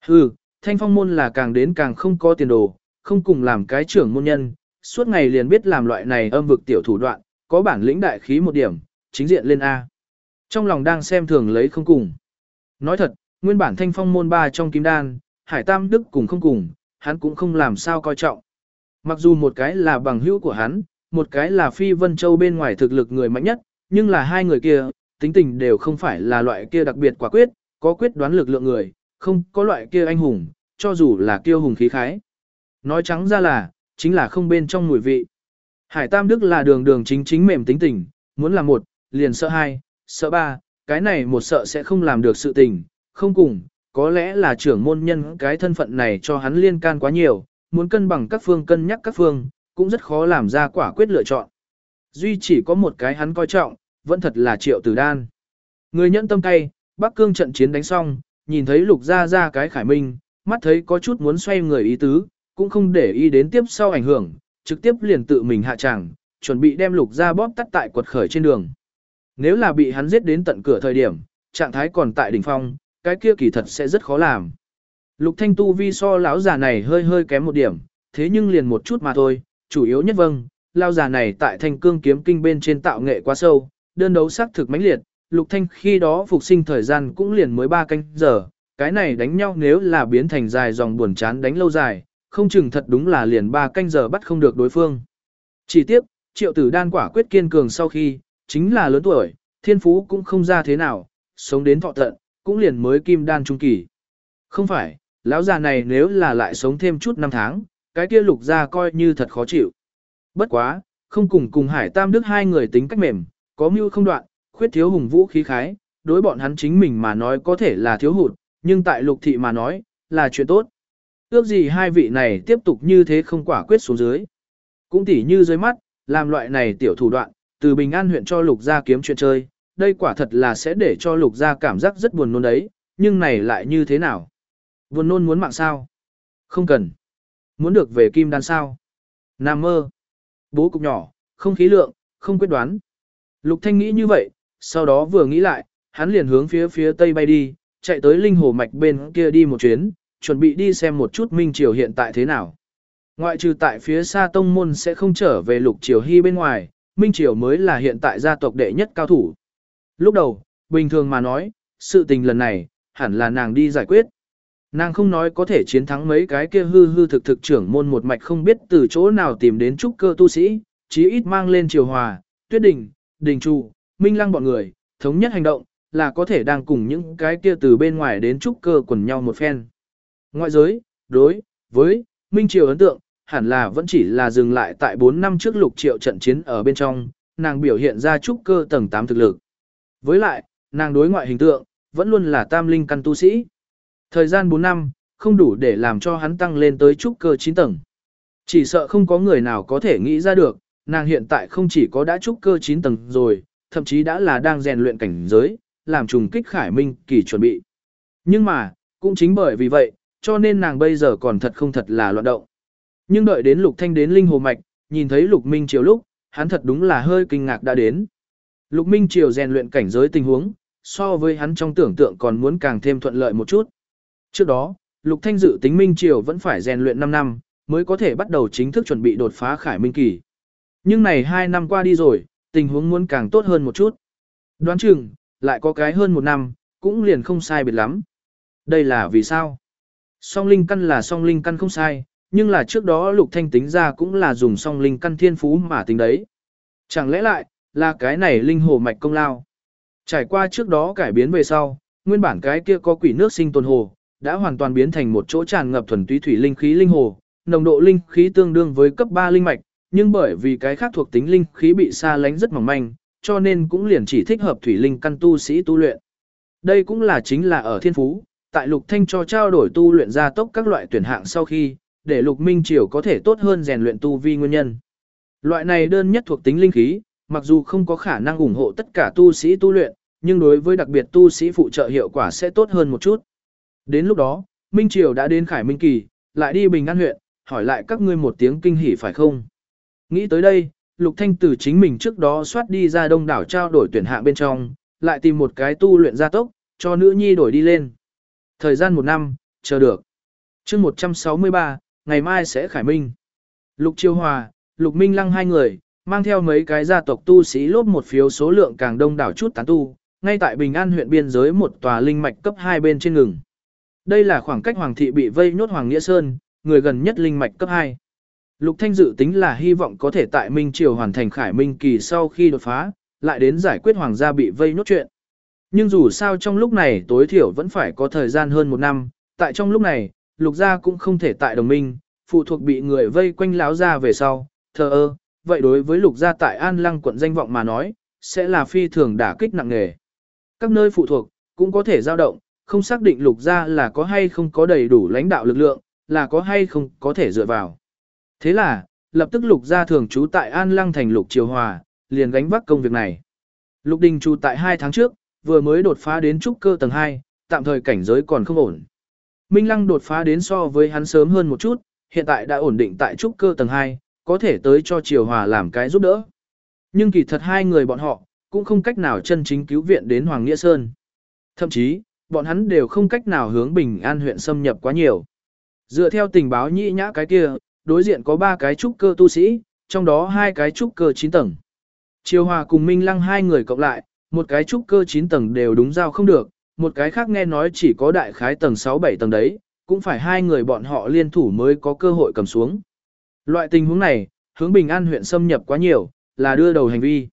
Hừ, thanh phong môn là càng đến càng không có tiền đồ, không cùng làm cái trưởng môn nhân, suốt ngày liền biết làm loại này âm vực tiểu thủ đoạn, có bản lĩnh đại khí một điểm, chính diện lên A. Trong lòng đang xem thường lấy không cùng. Nói thật, nguyên bản thanh phong môn ba trong kim đan, hải tam đức cùng không cùng, hắn cũng không làm sao coi trọng. Mặc dù một cái là bằng hữu của hắn, một cái là phi vân châu bên ngoài thực lực người mạnh nhất, nhưng là hai người kia, tính tình đều không phải là loại kia đặc biệt quả quyết, có quyết đoán lực lượng người, không có loại kia anh hùng, cho dù là kiêu hùng khí khái. Nói trắng ra là, chính là không bên trong mùi vị. Hải Tam Đức là đường đường chính chính mềm tính tình, muốn làm một, liền sợ hai, sợ ba, cái này một sợ sẽ không làm được sự tình, không cùng, có lẽ là trưởng môn nhân cái thân phận này cho hắn liên can quá nhiều, muốn cân bằng các phương cân nhắc các phương, cũng rất khó làm ra quả quyết lựa chọn. Duy chỉ có một cái hắn coi trọng, vẫn thật là triệu tử đan. Người nhẫn tâm cay, Bắc Cương trận chiến đánh xong, nhìn thấy lục ra ra cái khải minh, mắt thấy có chút muốn xoay người ý tứ, cũng không để ý đến tiếp sau ảnh hưởng, trực tiếp liền tự mình hạ tràng, chuẩn bị đem lục ra bóp tắt tại quật khởi trên đường. Nếu là bị hắn giết đến tận cửa thời điểm, trạng thái còn tại đỉnh phong, cái kia kỳ thật sẽ rất khó làm. Lục Thanh tu vi so lão già này hơi hơi kém một điểm, thế nhưng liền một chút mà thôi, chủ yếu nhất vâng, lão già này tại Thanh Cương kiếm kinh bên trên tạo nghệ quá sâu, đơn đấu sắc thực mãnh liệt, Lục Thanh khi đó phục sinh thời gian cũng liền mới 3 canh giờ, cái này đánh nhau nếu là biến thành dài dòng buồn chán đánh lâu dài, không chừng thật đúng là liền 3 canh giờ bắt không được đối phương. Chỉ tiếc, triệu tử đan quả quyết kiên cường sau khi, chính là lớn tuổi, thiên phú cũng không ra thế nào, sống đến thọ tận, cũng liền mới kim đan trung kỳ. Không phải, lão già này nếu là lại sống thêm chút năm tháng, cái kia lục gia coi như thật khó chịu. Bất quá, không cùng cùng hải tam đức hai người tính cách mềm, có mưu không đoạn, khuyết thiếu hùng vũ khí khái, đối bọn hắn chính mình mà nói có thể là thiếu hụt, nhưng tại lục thị mà nói, là chuyện tốt. Ước gì hai vị này tiếp tục như thế không quả quyết xuống dưới. Cũng tỉ như dưới mắt, làm loại này tiểu thủ đoạn, từ Bình An huyện cho lục gia kiếm chuyện chơi, đây quả thật là sẽ để cho lục gia cảm giác rất buồn nôn đấy, nhưng này lại như thế nào? Buồn nôn muốn mạng sao? Không cần. Muốn được về kim đan sao? Nam mơ. Bố cục nhỏ, không khí lượng, không quyết đoán. Lục Thanh nghĩ như vậy, sau đó vừa nghĩ lại, hắn liền hướng phía phía tây bay đi, chạy tới linh hồ mạch bên kia đi một chuyến, chuẩn bị đi xem một chút Minh Triều hiện tại thế nào. Ngoại trừ tại phía xa tông môn sẽ không trở về lục triều hy bên ngoài, Minh Triều mới là hiện tại gia tộc đệ nhất cao thủ. Lúc đầu, bình thường mà nói, sự tình lần này, hẳn là nàng đi giải quyết. Nàng không nói có thể chiến thắng mấy cái kia hư hư thực thực trưởng môn một mạch không biết từ chỗ nào tìm đến trúc cơ tu sĩ, chí ít mang lên triều hòa, tuyết đình, đình trụ, minh lăng bọn người, thống nhất hành động, là có thể đang cùng những cái kia từ bên ngoài đến trúc cơ quần nhau một phen. Ngoại giới, đối, với, minh triều ấn tượng, hẳn là vẫn chỉ là dừng lại tại 4 năm trước lục triệu trận chiến ở bên trong, nàng biểu hiện ra trúc cơ tầng 8 thực lực. Với lại, nàng đối ngoại hình tượng, vẫn luôn là tam linh căn tu sĩ. Thời gian 4 năm, không đủ để làm cho hắn tăng lên tới trúc cơ 9 tầng. Chỉ sợ không có người nào có thể nghĩ ra được, nàng hiện tại không chỉ có đã trúc cơ 9 tầng rồi, thậm chí đã là đang rèn luyện cảnh giới, làm trùng kích khải minh kỳ chuẩn bị. Nhưng mà, cũng chính bởi vì vậy, cho nên nàng bây giờ còn thật không thật là loạn động. Nhưng đợi đến Lục Thanh đến Linh Hồ Mạch, nhìn thấy Lục Minh chiều lúc, hắn thật đúng là hơi kinh ngạc đã đến. Lục Minh Triều rèn luyện cảnh giới tình huống, so với hắn trong tưởng tượng còn muốn càng thêm thuận lợi một chút. Trước đó, Lục Thanh dự tính Minh Triều vẫn phải rèn luyện 5 năm, mới có thể bắt đầu chính thức chuẩn bị đột phá Khải Minh Kỳ. Nhưng này 2 năm qua đi rồi, tình huống muốn càng tốt hơn một chút. Đoán chừng, lại có cái hơn một năm, cũng liền không sai biệt lắm. Đây là vì sao? Song linh căn là song linh căn không sai, nhưng là trước đó Lục Thanh tính ra cũng là dùng song linh căn thiên phú mà tính đấy. Chẳng lẽ lại, là cái này linh hồ mạch công lao? Trải qua trước đó cải biến về sau, nguyên bản cái kia có quỷ nước sinh tồn hồ, đã hoàn toàn biến thành một chỗ tràn ngập thuần túy thủy linh khí linh hồ, nồng độ linh khí tương đương với cấp 3 linh mạch, nhưng bởi vì cái khác thuộc tính linh khí bị xa lánh rất mỏng manh, cho nên cũng liền chỉ thích hợp thủy linh căn tu sĩ tu luyện. Đây cũng là chính là ở thiên phú, tại Lục Thanh cho trao đổi tu luyện ra tốc các loại tuyển hạng sau khi, để Lục Minh Triều có thể tốt hơn rèn luyện tu vi nguyên nhân. Loại này đơn nhất thuộc tính linh khí, mặc dù không có khả năng ủng hộ tất cả tu sĩ tu luyện, nhưng đối với đặc biệt tu sĩ phụ trợ hiệu quả sẽ tốt hơn một chút. Đến lúc đó, Minh Triều đã đến Khải Minh Kỳ, lại đi Bình An huyện, hỏi lại các ngươi một tiếng kinh hỉ phải không? Nghĩ tới đây, Lục Thanh từ chính mình trước đó soát đi ra đông đảo trao đổi tuyển hạng bên trong, lại tìm một cái tu luyện gia tốc, cho nữ nhi đổi đi lên. Thời gian một năm, chờ được. Trước 163, ngày mai sẽ khải minh. Lục Chiêu Hòa, Lục Minh Lăng hai người, mang theo mấy cái gia tộc tu sĩ lốp một phiếu số lượng càng đông đảo chút tán tu, ngay tại Bình An huyện biên giới một tòa linh mạch cấp hai bên trên ngừng. Đây là khoảng cách Hoàng thị bị vây nhốt Hoàng Nghĩa Sơn, người gần nhất linh mạch cấp 2. Lục Thanh dự tính là hy vọng có thể tại Minh Triều hoàn thành Khải Minh kỳ sau khi đột phá, lại đến giải quyết hoàng gia bị vây nhốt chuyện. Nhưng dù sao trong lúc này tối thiểu vẫn phải có thời gian hơn một năm, tại trong lúc này, lục gia cũng không thể tại đồng minh, phụ thuộc bị người vây quanh láo ra về sau, thờ ơ, vậy đối với lục gia tại An Lăng quận danh vọng mà nói, sẽ là phi thường đả kích nặng nề. Các nơi phụ thuộc, cũng có thể dao động, không xác định lục gia là có hay không có đầy đủ lãnh đạo lực lượng, là có hay không có thể dựa vào. Thế là, lập tức lục gia thường trú tại An Lăng thành lục triều hòa, liền gánh vác công việc này. Lục Đình trú tại 2 tháng trước, vừa mới đột phá đến trúc cơ tầng 2, tạm thời cảnh giới còn không ổn. Minh Lăng đột phá đến so với hắn sớm hơn một chút, hiện tại đã ổn định tại trúc cơ tầng 2, có thể tới cho Triều Hòa làm cái giúp đỡ. Nhưng kỳ thật hai người bọn họ, cũng không cách nào chân chính cứu viện đến Hoàng Nghĩa Sơn. Thậm chí, bọn hắn đều không cách nào hướng Bình An huyện xâm nhập quá nhiều. Dựa theo tình báo nhĩ nhã cái kia, đối diện có ba cái trúc cơ tu sĩ, trong đó hai cái trúc cơ 9 tầng. Triều Hòa cùng Minh Lăng hai người cộng lại, một cái trúc cơ 9 tầng đều đúng giao không được, một cái khác nghe nói chỉ có đại khái tầng 6-7 tầng đấy, cũng phải hai người bọn họ liên thủ mới có cơ hội cầm xuống. Loại tình huống này, hướng Bình An huyện xâm nhập quá nhiều, là đưa đầu hành vi.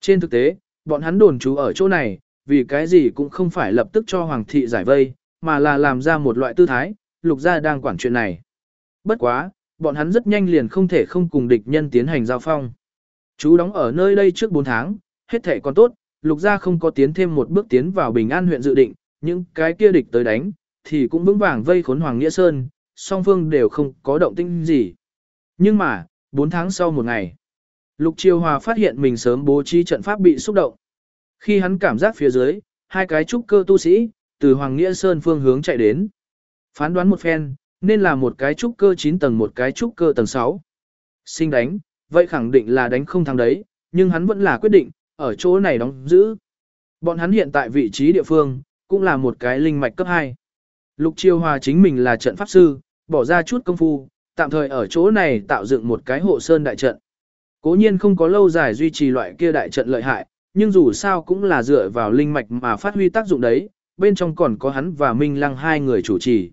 Trên thực tế, bọn hắn đồn trú ở chỗ này, vì cái gì cũng không phải lập tức cho Hoàng thị giải vây, mà là làm ra một loại tư thái, lục gia đang quản chuyện này. Bất quá, bọn hắn rất nhanh liền không thể không cùng địch nhân tiến hành giao phong. Chú đóng ở nơi đây trước 4 tháng, hết thể còn tốt, lục gia không có tiến thêm một bước tiến vào Bình An huyện dự định, những cái kia địch tới đánh, thì cũng vững vàng vây khốn Hoàng Nghĩa Sơn, song phương đều không có động tĩnh gì. Nhưng mà, 4 tháng sau một ngày, Lục Triều Hòa phát hiện mình sớm bố trí trận pháp bị xúc động. Khi hắn cảm giác phía dưới, hai cái trúc cơ tu sĩ, từ Hoàng Nghĩa Sơn phương hướng chạy đến. Phán đoán một phen, nên là một cái trúc cơ 9 tầng một cái trúc cơ tầng 6. Sinh đánh, vậy khẳng định là đánh không thắng đấy, nhưng hắn vẫn là quyết định, ở chỗ này đóng giữ. Bọn hắn hiện tại vị trí địa phương, cũng là một cái linh mạch cấp 2. Lục Chiêu Hòa chính mình là trận pháp sư, bỏ ra chút công phu, tạm thời ở chỗ này tạo dựng một cái hộ sơn đại trận. Cố nhiên không có lâu dài duy trì loại kia đại trận lợi hại, nhưng dù sao cũng là dựa vào linh mạch mà phát huy tác dụng đấy, bên trong còn có hắn và Minh Lăng hai người chủ trì.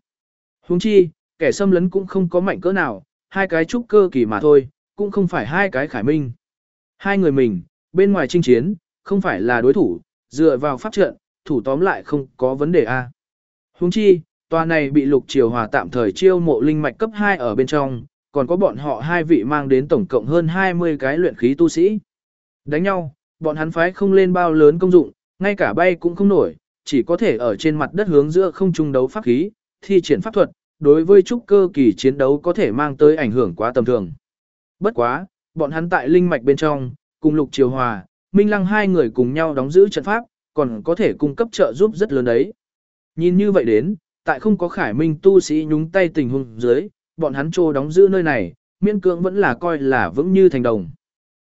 Huống chi, kẻ xâm lấn cũng không có mạnh cỡ nào, hai cái trúc cơ kỳ mà thôi, cũng không phải hai cái khải minh. Hai người mình, bên ngoài chinh chiến, không phải là đối thủ, dựa vào pháp trận, thủ tóm lại không có vấn đề a. Huống chi, tòa này bị Lục Triều Hòa tạm thời chiêu mộ linh mạch cấp 2 ở bên trong, còn có bọn họ hai vị mang đến tổng cộng hơn 20 cái luyện khí tu sĩ. Đánh nhau, bọn hắn phái không lên bao lớn công dụng, ngay cả bay cũng không nổi, chỉ có thể ở trên mặt đất hướng giữa không trung đấu pháp khí, thi triển pháp thuật, đối với trúc cơ kỳ chiến đấu có thể mang tới ảnh hưởng quá tầm thường. Bất quá, bọn hắn tại linh mạch bên trong, cùng Lục Triều Hòa, Minh Lăng hai người cùng nhau đóng giữ trận pháp, còn có thể cung cấp trợ giúp rất lớn đấy. Nhìn như vậy đến, tại không có khải minh tu sĩ nhúng tay tình huống dưới, bọn hắn trô đóng giữ nơi này, miễn cưỡng vẫn là coi là vững như thành đồng.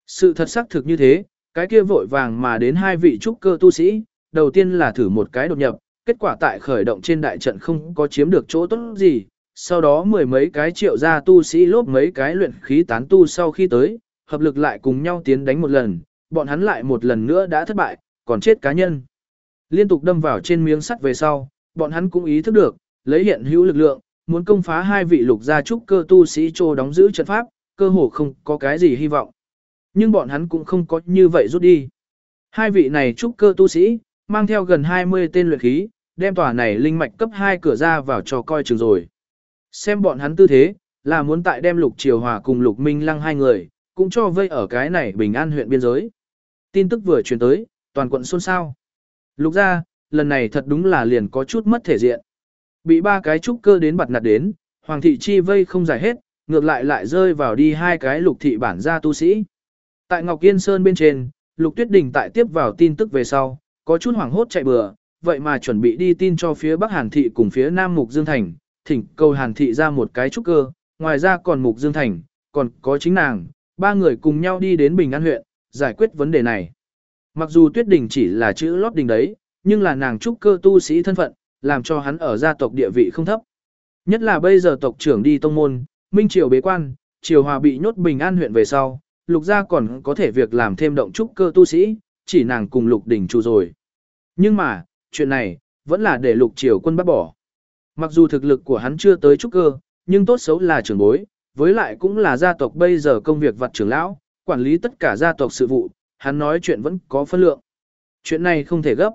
Sự thật xác thực như thế, cái kia vội vàng mà đến hai vị trúc cơ tu sĩ, đầu tiên là thử một cái đột nhập, kết quả tại khởi động trên đại trận không có chiếm được chỗ tốt gì, sau đó mười mấy cái triệu gia tu sĩ lốp mấy cái luyện khí tán tu sau khi tới, hợp lực lại cùng nhau tiến đánh một lần, bọn hắn lại một lần nữa đã thất bại, còn chết cá nhân. Liên tục đâm vào trên miếng sắt về sau, bọn hắn cũng ý thức được, lấy hiện hữu lực lượng, muốn công phá hai vị lục gia trúc cơ tu sĩ trô đóng giữ trận pháp, cơ hồ không có cái gì hy vọng. Nhưng bọn hắn cũng không có như vậy rút đi. Hai vị này trúc cơ tu sĩ, mang theo gần 20 tên luyện khí, đem tòa này linh mạch cấp 2 cửa ra vào cho coi chừng rồi. Xem bọn hắn tư thế, là muốn tại đem lục triều hòa cùng lục minh lăng hai người, cũng cho vây ở cái này bình an huyện biên giới. Tin tức vừa truyền tới, toàn quận xôn xao. Lục ra, lần này thật đúng là liền có chút mất thể diện. Bị ba cái trúc cơ đến bật nạt đến, hoàng thị chi vây không giải hết, ngược lại lại rơi vào đi hai cái lục thị bản gia tu sĩ. Tại Ngọc Yên Sơn bên trên, lục tuyết đình tại tiếp vào tin tức về sau, có chút hoảng hốt chạy bừa, vậy mà chuẩn bị đi tin cho phía Bắc Hàn Thị cùng phía Nam Mục Dương Thành, thỉnh cầu Hàn Thị ra một cái trúc cơ, ngoài ra còn Mục Dương Thành, còn có chính nàng, ba người cùng nhau đi đến Bình An huyện, giải quyết vấn đề này. Mặc dù Tuyết Đình chỉ là chữ lót đình đấy, nhưng là nàng trúc cơ tu sĩ thân phận, làm cho hắn ở gia tộc địa vị không thấp. Nhất là bây giờ tộc trưởng đi tông môn, Minh Triều bế quan, Triều Hòa bị nhốt Bình An huyện về sau, Lục gia còn có thể việc làm thêm động trúc cơ tu sĩ, chỉ nàng cùng Lục đỉnh chủ rồi. Nhưng mà, chuyện này, vẫn là để Lục Triều quân bắt bỏ. Mặc dù thực lực của hắn chưa tới trúc cơ, nhưng tốt xấu là trưởng bối, với lại cũng là gia tộc bây giờ công việc vặt trưởng lão, quản lý tất cả gia tộc sự vụ, hắn nói chuyện vẫn có phân lượng. Chuyện này không thể gấp.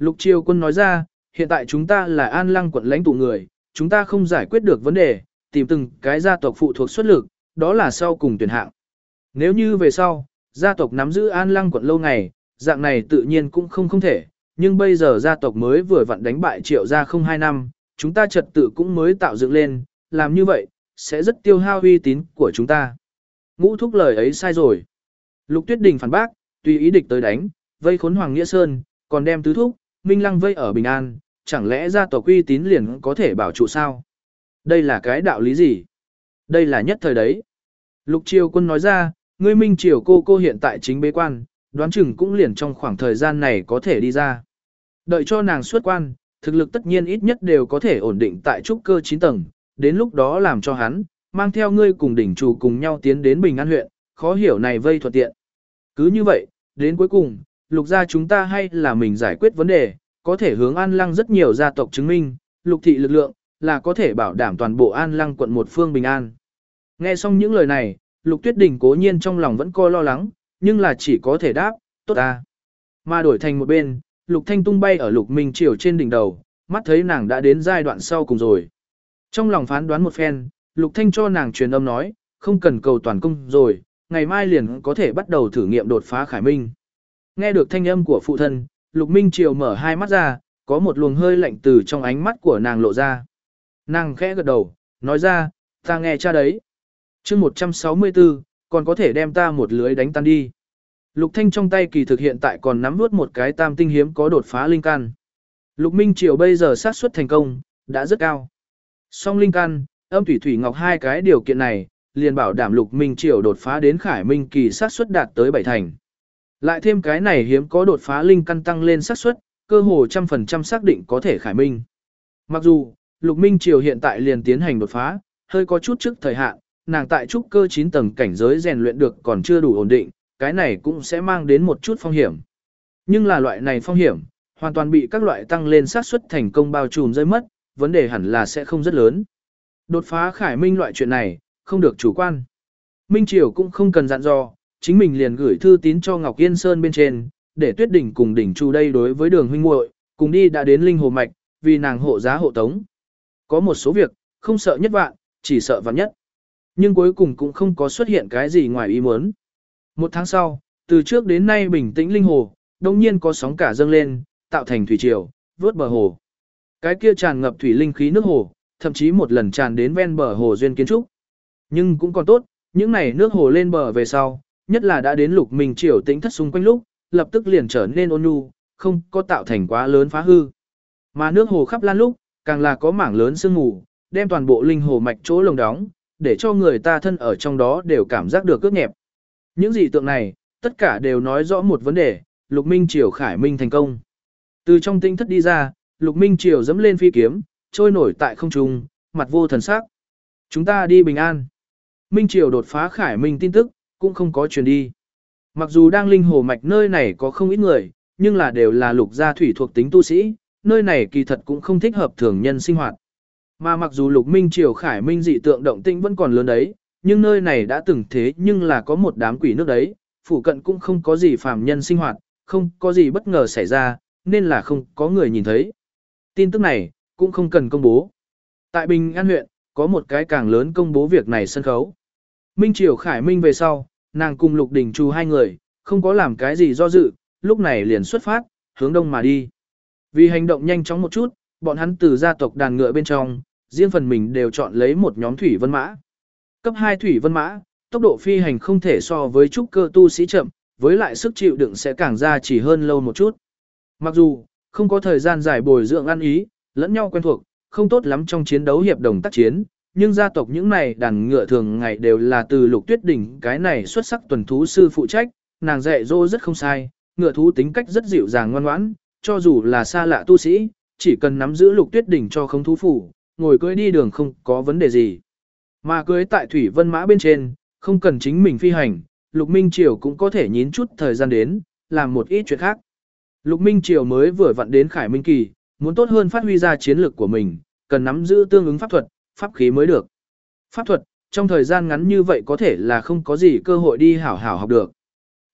Lục Triều quân nói ra, hiện tại chúng ta là an lăng quận lãnh tụ người, chúng ta không giải quyết được vấn đề, tìm từng cái gia tộc phụ thuộc xuất lực, đó là sau cùng tuyển hạng. Nếu như về sau, gia tộc nắm giữ an lăng quận lâu ngày, dạng này tự nhiên cũng không không thể, nhưng bây giờ gia tộc mới vừa vặn đánh bại triệu gia không hai năm, chúng ta trật tự cũng mới tạo dựng lên, làm như vậy, sẽ rất tiêu hao uy tín của chúng ta. Ngũ thúc lời ấy sai rồi. Lục Tuyết Đình phản bác, tùy ý địch tới đánh, vây khốn Hoàng Nghĩa Sơn, còn đem tứ thúc, Minh Lăng vây ở Bình An, chẳng lẽ gia tộc uy tín liền có thể bảo trụ sao? Đây là cái đạo lý gì? Đây là nhất thời đấy. Lục Triều Quân nói ra, ngươi Minh Triều cô cô hiện tại chính bế quan, đoán chừng cũng liền trong khoảng thời gian này có thể đi ra. Đợi cho nàng xuất quan, thực lực tất nhiên ít nhất đều có thể ổn định tại trúc cơ 9 tầng, đến lúc đó làm cho hắn, mang theo ngươi cùng đỉnh chủ cùng nhau tiến đến Bình An huyện, khó hiểu này vây thuận tiện. Cứ như vậy, đến cuối cùng, lục gia chúng ta hay là mình giải quyết vấn đề, có thể hướng An Lăng rất nhiều gia tộc chứng minh, lục thị lực lượng, là có thể bảo đảm toàn bộ An Lăng quận một phương bình an. Nghe xong những lời này, lục tuyết đình cố nhiên trong lòng vẫn coi lo lắng, nhưng là chỉ có thể đáp, tốt ta. Mà đổi thành một bên, lục thanh tung bay ở lục minh triều trên đỉnh đầu, mắt thấy nàng đã đến giai đoạn sau cùng rồi. Trong lòng phán đoán một phen, lục thanh cho nàng truyền âm nói, không cần cầu toàn công rồi, ngày mai liền có thể bắt đầu thử nghiệm đột phá khải minh. Nghe được thanh âm của phụ thân, Lục Minh Triều mở hai mắt ra, có một luồng hơi lạnh từ trong ánh mắt của nàng lộ ra. Nàng khẽ gật đầu, nói ra, ta nghe cha đấy. chương 164, còn có thể đem ta một lưới đánh tan đi. Lục Thanh trong tay kỳ thực hiện tại còn nắm nuốt một cái tam tinh hiếm có đột phá linh căn. Lục Minh Triều bây giờ sát suất thành công, đã rất cao. Song linh căn, âm thủy thủy ngọc hai cái điều kiện này, liền bảo đảm Lục Minh Triều đột phá đến khải minh kỳ sát suất đạt tới bảy thành. Lại thêm cái này hiếm có đột phá linh căn tăng lên xác suất, cơ hồ trăm phần trăm xác định có thể khải minh. Mặc dù, Lục Minh Triều hiện tại liền tiến hành đột phá, hơi có chút trước thời hạn, nàng tại trúc cơ 9 tầng cảnh giới rèn luyện được còn chưa đủ ổn định, cái này cũng sẽ mang đến một chút phong hiểm. Nhưng là loại này phong hiểm, hoàn toàn bị các loại tăng lên xác suất thành công bao trùm rơi mất, vấn đề hẳn là sẽ không rất lớn. Đột phá khải minh loại chuyện này, không được chủ quan. Minh Triều cũng không cần dặn dò, chính mình liền gửi thư tín cho Ngọc Yên Sơn bên trên, để Tuyết Đỉnh cùng đỉnh Chu đây đối với Đường huynh muội, cùng đi đã đến linh hồ mạch, vì nàng hộ giá hộ tống. Có một số việc, không sợ nhất vạn, chỉ sợ vạn nhất. Nhưng cuối cùng cũng không có xuất hiện cái gì ngoài ý muốn. Một tháng sau, từ trước đến nay bình tĩnh linh hồ, đồng nhiên có sóng cả dâng lên, tạo thành thủy triều, vớt bờ hồ. Cái kia tràn ngập thủy linh khí nước hồ, thậm chí một lần tràn đến ven bờ hồ duyên kiến trúc. Nhưng cũng còn tốt, những này nước hồ lên bờ về sau, nhất là đã đến lục minh triều tĩnh thất xung quanh lúc, lập tức liền trở nên ôn nhu, không có tạo thành quá lớn phá hư. Mà nước hồ khắp lan lúc, càng là có mảng lớn sương mù, đem toàn bộ linh hồ mạch chỗ lồng đóng, để cho người ta thân ở trong đó đều cảm giác được cước nhẹp. Những dị tượng này, tất cả đều nói rõ một vấn đề, lục minh triều khải minh thành công. Từ trong tinh thất đi ra, Lục Minh Triều dẫm lên phi kiếm, trôi nổi tại không trung, mặt vô thần sắc. Chúng ta đi bình an. Minh Triều đột phá khải minh tin tức, cũng không có truyền đi. Mặc dù đang linh hồ mạch nơi này có không ít người, nhưng là đều là lục gia thủy thuộc tính tu sĩ, nơi này kỳ thật cũng không thích hợp thường nhân sinh hoạt. Mà mặc dù lục minh triều khải minh dị tượng động tĩnh vẫn còn lớn đấy, nhưng nơi này đã từng thế nhưng là có một đám quỷ nước đấy, phủ cận cũng không có gì phàm nhân sinh hoạt, không có gì bất ngờ xảy ra, nên là không có người nhìn thấy. Tin tức này, cũng không cần công bố. Tại Bình An huyện, có một cái càng lớn công bố việc này sân khấu. Minh Triều Khải Minh về sau, nàng cùng Lục Đình Chu hai người, không có làm cái gì do dự, lúc này liền xuất phát, hướng đông mà đi. Vì hành động nhanh chóng một chút, bọn hắn từ gia tộc đàn ngựa bên trong, riêng phần mình đều chọn lấy một nhóm thủy vân mã. Cấp 2 thủy vân mã, tốc độ phi hành không thể so với trúc cơ tu sĩ chậm, với lại sức chịu đựng sẽ càng ra chỉ hơn lâu một chút. Mặc dù, không có thời gian giải bồi dưỡng ăn ý, lẫn nhau quen thuộc, không tốt lắm trong chiến đấu hiệp đồng tác chiến, nhưng gia tộc những này đàn ngựa thường ngày đều là từ lục tuyết đỉnh cái này xuất sắc tuần thú sư phụ trách, nàng dạy dỗ rất không sai, ngựa thú tính cách rất dịu dàng ngoan ngoãn, cho dù là xa lạ tu sĩ, chỉ cần nắm giữ lục tuyết đỉnh cho không thú phủ, ngồi cưỡi đi đường không có vấn đề gì. Mà cưỡi tại thủy vân mã bên trên, không cần chính mình phi hành, lục minh triều cũng có thể nhín chút thời gian đến, làm một ít chuyện khác. Lục minh triều mới vừa vặn đến khải minh kỳ, muốn tốt hơn phát huy ra chiến lược của mình, cần nắm giữ tương ứng pháp thuật, pháp khí mới được. Pháp thuật, trong thời gian ngắn như vậy có thể là không có gì cơ hội đi hảo hảo học được.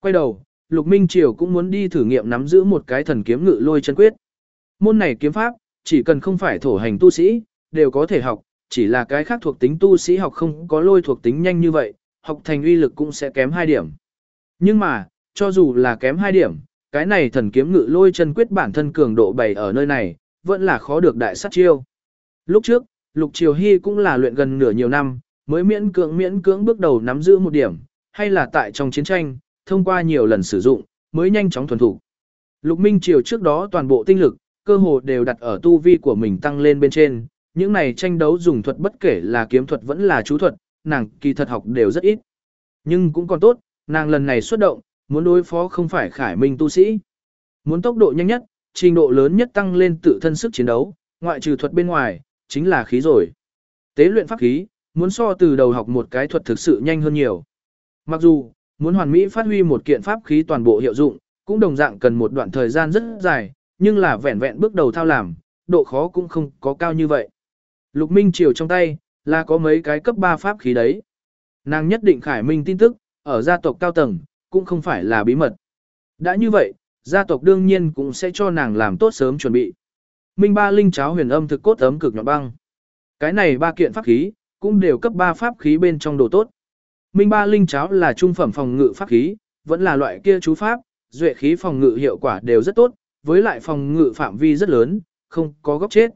Quay đầu, Lục Minh Triều cũng muốn đi thử nghiệm nắm giữ một cái thần kiếm ngự lôi chân quyết. Môn này kiếm pháp, chỉ cần không phải thổ hành tu sĩ, đều có thể học, chỉ là cái khác thuộc tính tu sĩ học không có lôi thuộc tính nhanh như vậy, học thành uy lực cũng sẽ kém 2 điểm. Nhưng mà, cho dù là kém 2 điểm, cái này thần kiếm ngự lôi chân quyết bản thân cường độ bày ở nơi này, vẫn là khó được đại sát chiêu. Lúc trước, Lục Triều Hy cũng là luyện gần nửa nhiều năm, mới miễn cưỡng miễn cưỡng bước đầu nắm giữ một điểm, hay là tại trong chiến tranh, thông qua nhiều lần sử dụng, mới nhanh chóng thuần thủ. Lục Minh Triều trước đó toàn bộ tinh lực, cơ hồ đều đặt ở tu vi của mình tăng lên bên trên, những này tranh đấu dùng thuật bất kể là kiếm thuật vẫn là chú thuật, nàng kỳ thật học đều rất ít. Nhưng cũng còn tốt, nàng lần này xuất động, muốn đối phó không phải khải minh tu sĩ. Muốn tốc độ nhanh nhất, trình độ lớn nhất tăng lên tự thân sức chiến đấu, ngoại trừ thuật bên ngoài, chính là khí rồi. Tế luyện pháp khí, muốn so từ đầu học một cái thuật thực sự nhanh hơn nhiều. Mặc dù, muốn hoàn mỹ phát huy một kiện pháp khí toàn bộ hiệu dụng, cũng đồng dạng cần một đoạn thời gian rất dài, nhưng là vẹn vẹn bước đầu thao làm, độ khó cũng không có cao như vậy. Lục Minh Triều trong tay, là có mấy cái cấp 3 pháp khí đấy. Nàng nhất định khải minh tin tức, ở gia tộc cao tầng, cũng không phải là bí mật. Đã như vậy, gia tộc đương nhiên cũng sẽ cho nàng làm tốt sớm chuẩn bị. Minh ba linh cháo huyền âm thực cốt ấm cực nhọn băng. Cái này ba kiện pháp khí, cũng đều cấp 3 pháp khí bên trong đồ tốt. Minh ba linh cháo là trung phẩm phòng ngự pháp khí, vẫn là loại kia chú pháp, duệ khí phòng ngự hiệu quả đều rất tốt, với lại phòng ngự phạm vi rất lớn, không có góc chết.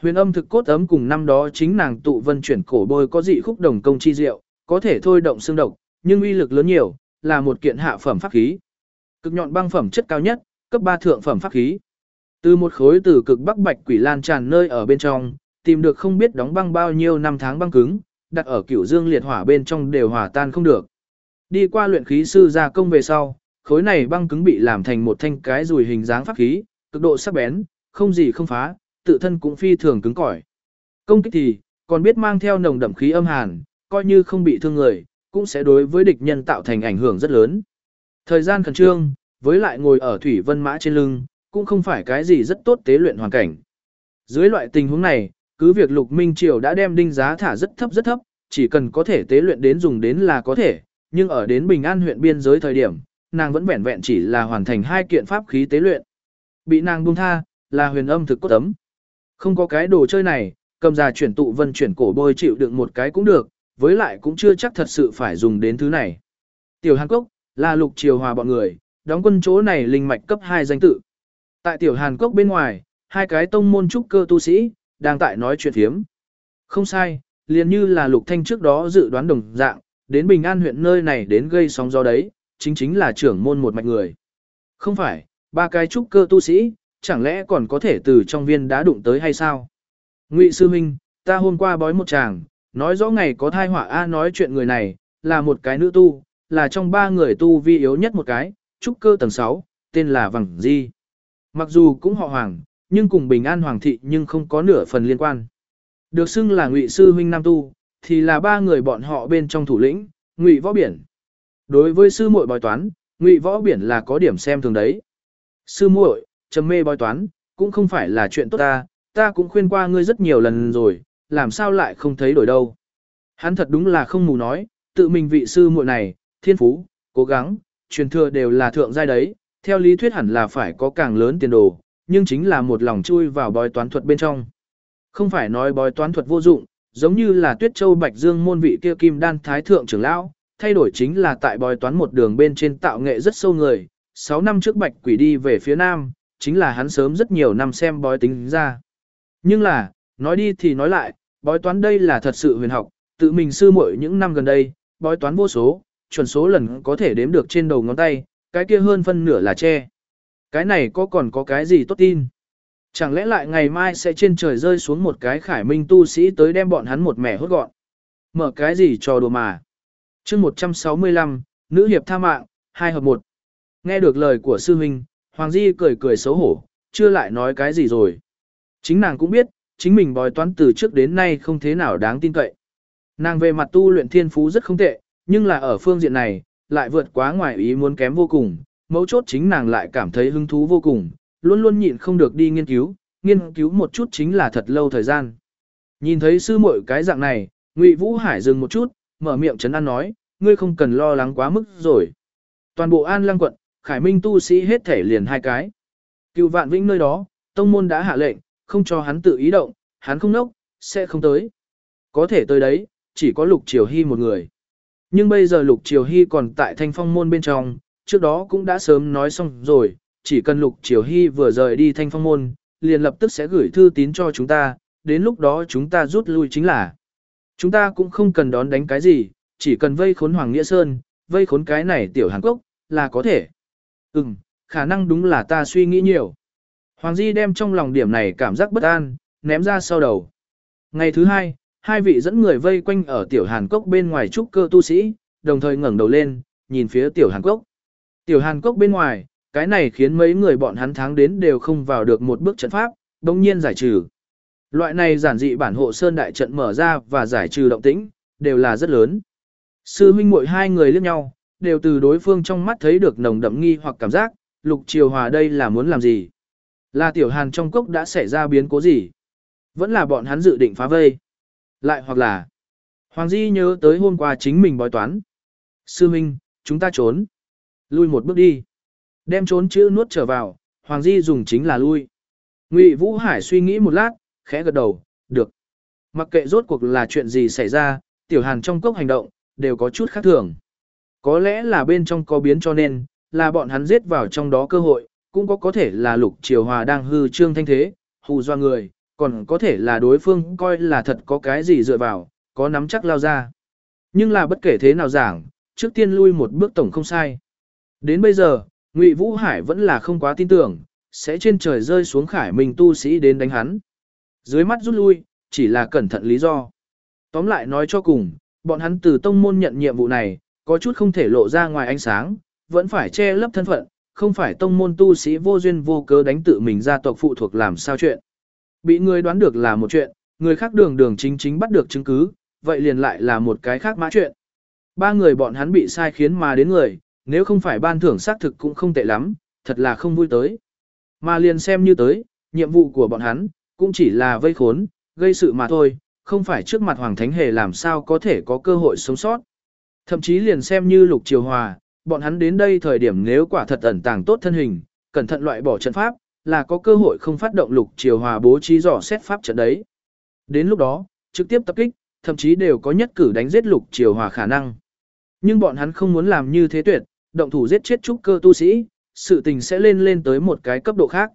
Huyền âm thực cốt ấm cùng năm đó chính nàng tụ vân chuyển cổ bôi có dị khúc đồng công chi diệu, có thể thôi động xương độc, nhưng uy lực lớn nhiều, là một kiện hạ phẩm pháp khí. Cực nhọn băng phẩm chất cao nhất, cấp 3 thượng phẩm pháp khí. Từ một khối từ cực bắc bạch quỷ lan tràn nơi ở bên trong, tìm được không biết đóng băng bao nhiêu năm tháng băng cứng, đặt ở cửu dương liệt hỏa bên trong đều hòa tan không được. Đi qua luyện khí sư gia công về sau, khối này băng cứng bị làm thành một thanh cái rùi hình dáng pháp khí, cực độ sắc bén, không gì không phá, tự thân cũng phi thường cứng cỏi. Công kích thì, còn biết mang theo nồng đậm khí âm hàn, coi như không bị thương người, cũng sẽ đối với địch nhân tạo thành ảnh hưởng rất lớn. Thời gian khẩn trương, với lại ngồi ở thủy vân mã trên lưng, cũng không phải cái gì rất tốt tế luyện hoàn cảnh. Dưới loại tình huống này, cứ việc Lục Minh Triều đã đem đinh giá thả rất thấp rất thấp, chỉ cần có thể tế luyện đến dùng đến là có thể, nhưng ở đến Bình An huyện biên giới thời điểm, nàng vẫn vẹn vẹn chỉ là hoàn thành hai kiện pháp khí tế luyện. Bị nàng buông tha, là huyền âm thực cốt tấm. Không có cái đồ chơi này, cầm già chuyển tụ vân chuyển cổ bôi chịu đựng một cái cũng được, với lại cũng chưa chắc thật sự phải dùng đến thứ này. Tiểu Hàn Cốc, là lục triều hòa bọn người, đóng quân chỗ này linh mạch cấp 2 danh tự. Tại Tiểu Hàn quốc bên ngoài, hai cái tông môn trúc cơ tu sĩ, đang tại nói chuyện thiếm. Không sai, liền như là lục thanh trước đó dự đoán đồng dạng, đến Bình An huyện nơi này đến gây sóng gió đấy, chính chính là trưởng môn một mạch người. Không phải, ba cái trúc cơ tu sĩ, chẳng lẽ còn có thể từ trong viên đá đụng tới hay sao? Ngụy sư minh, ta hôm qua bói một chàng, nói rõ ngày có thai họa A nói chuyện người này, là một cái nữ tu, là trong ba người tu vi yếu nhất một cái, trúc cơ tầng 6, tên là Vằng Di. Mặc dù cũng họ Hoàng, nhưng cùng Bình An Hoàng thị nhưng không có nửa phần liên quan. Được xưng là Ngụy sư huynh Nam Tu, thì là ba người bọn họ bên trong thủ lĩnh, Ngụy Võ Biển. Đối với sư muội bói toán, Ngụy Võ Biển là có điểm xem thường đấy. Sư muội, trầm mê bói toán, cũng không phải là chuyện tốt ta, ta cũng khuyên qua ngươi rất nhiều lần rồi, làm sao lại không thấy đổi đâu. Hắn thật đúng là không mù nói, tự mình vị sư muội này, thiên phú, cố gắng, truyền thừa đều là thượng giai đấy, theo lý thuyết hẳn là phải có càng lớn tiền đồ, nhưng chính là một lòng chui vào bói toán thuật bên trong. Không phải nói bói toán thuật vô dụng, giống như là Tuyết Châu Bạch Dương môn vị kia kim đan thái thượng trưởng lão, thay đổi chính là tại bói toán một đường bên trên tạo nghệ rất sâu người, 6 năm trước Bạch Quỷ đi về phía nam, chính là hắn sớm rất nhiều năm xem bói tính ra. Nhưng là, nói đi thì nói lại, bói toán đây là thật sự huyền học, tự mình sư muội những năm gần đây, bói toán vô số, chuẩn số lần có thể đếm được trên đầu ngón tay, cái kia hơn phân nửa là che. Cái này có còn có cái gì tốt tin? Chẳng lẽ lại ngày mai sẽ trên trời rơi xuống một cái khải minh tu sĩ tới đem bọn hắn một mẻ hốt gọn? Mở cái gì trò đùa mà? chương 165, nữ hiệp tha mạng, hai hợp một. Nghe được lời của sư huynh, Hoàng Di cười cười xấu hổ, chưa lại nói cái gì rồi. Chính nàng cũng biết, chính mình bói toán từ trước đến nay không thế nào đáng tin cậy. Nàng về mặt tu luyện thiên phú rất không tệ, nhưng là ở phương diện này, lại vượt quá ngoài ý muốn kém vô cùng, mấu chốt chính nàng lại cảm thấy hứng thú vô cùng, luôn luôn nhịn không được đi nghiên cứu, nghiên cứu một chút chính là thật lâu thời gian. Nhìn thấy sư muội cái dạng này, Ngụy Vũ Hải dừng một chút, mở miệng chấn an nói, ngươi không cần lo lắng quá mức rồi. Toàn bộ An Lăng quận, Khải Minh tu sĩ hết thể liền hai cái. Cựu Vạn Vĩnh nơi đó, tông môn đã hạ lệnh, không cho hắn tự ý động, hắn không nốc, sẽ không tới. Có thể tới đấy, chỉ có Lục Triều Hy một người. Nhưng bây giờ Lục Triều Hy còn tại thanh phong môn bên trong, trước đó cũng đã sớm nói xong rồi, chỉ cần Lục Triều Hy vừa rời đi thanh phong môn, liền lập tức sẽ gửi thư tín cho chúng ta, đến lúc đó chúng ta rút lui chính là. Chúng ta cũng không cần đón đánh cái gì, chỉ cần vây khốn Hoàng Nghĩa Sơn, vây khốn cái này tiểu Hàn Quốc, là có thể. Ừm, khả năng đúng là ta suy nghĩ nhiều. Hoàng Di đem trong lòng điểm này cảm giác bất an, ném ra sau đầu. Ngày thứ hai, hai vị dẫn người vây quanh ở tiểu Hàn Cốc bên ngoài trúc cơ tu sĩ, đồng thời ngẩng đầu lên, nhìn phía tiểu Hàn Cốc. Tiểu Hàn Cốc bên ngoài, cái này khiến mấy người bọn hắn tháng đến đều không vào được một bước trận pháp, đồng nhiên giải trừ. Loại này giản dị bản hộ sơn đại trận mở ra và giải trừ động tĩnh, đều là rất lớn. Sư huynh muội hai người liếc nhau, đều từ đối phương trong mắt thấy được nồng đậm nghi hoặc cảm giác, Lục Triều Hòa đây là muốn làm gì? Là tiểu hàn trong cốc đã xảy ra biến cố gì? Vẫn là bọn hắn dự định phá vây. Lại hoặc là, Hoàng Di nhớ tới hôm qua chính mình bói toán. Sư Minh, chúng ta trốn. Lui một bước đi. Đem trốn chữ nuốt trở vào, Hoàng Di dùng chính là lui. Ngụy Vũ Hải suy nghĩ một lát, khẽ gật đầu, được. Mặc kệ rốt cuộc là chuyện gì xảy ra, tiểu hàn trong cốc hành động, đều có chút khác thường. Có lẽ là bên trong có biến cho nên, là bọn hắn giết vào trong đó cơ hội, cũng có có thể là lục triều hòa đang hư trương thanh thế, hù doa người, còn có thể là đối phương coi là thật có cái gì dựa vào, có nắm chắc lao ra. Nhưng là bất kể thế nào giảng, trước tiên lui một bước tổng không sai. Đến bây giờ, Ngụy Vũ Hải vẫn là không quá tin tưởng, sẽ trên trời rơi xuống khải minh tu sĩ đến đánh hắn. Dưới mắt rút lui, chỉ là cẩn thận lý do. Tóm lại nói cho cùng, bọn hắn từ tông môn nhận nhiệm vụ này, có chút không thể lộ ra ngoài ánh sáng, vẫn phải che lấp thân phận, không phải tông môn tu sĩ vô duyên vô cớ đánh tự mình ra tộc phụ thuộc làm sao chuyện. Bị người đoán được là một chuyện, người khác đường đường chính chính bắt được chứng cứ, vậy liền lại là một cái khác mã chuyện. Ba người bọn hắn bị sai khiến mà đến người, nếu không phải ban thưởng xác thực cũng không tệ lắm, thật là không vui tới. Mà liền xem như tới, nhiệm vụ của bọn hắn, cũng chỉ là vây khốn, gây sự mà thôi, không phải trước mặt Hoàng Thánh Hề làm sao có thể có cơ hội sống sót. Thậm chí liền xem như lục triều hòa, bọn hắn đến đây thời điểm nếu quả thật ẩn tàng tốt thân hình, cẩn thận loại bỏ trận pháp, là có cơ hội không phát động lục triều hòa bố trí dò xét pháp trận đấy. Đến lúc đó, trực tiếp tập kích, thậm chí đều có nhất cử đánh giết lục triều hòa khả năng. Nhưng bọn hắn không muốn làm như thế tuyệt, động thủ giết chết trúc cơ tu sĩ, sự tình sẽ lên lên tới một cái cấp độ khác.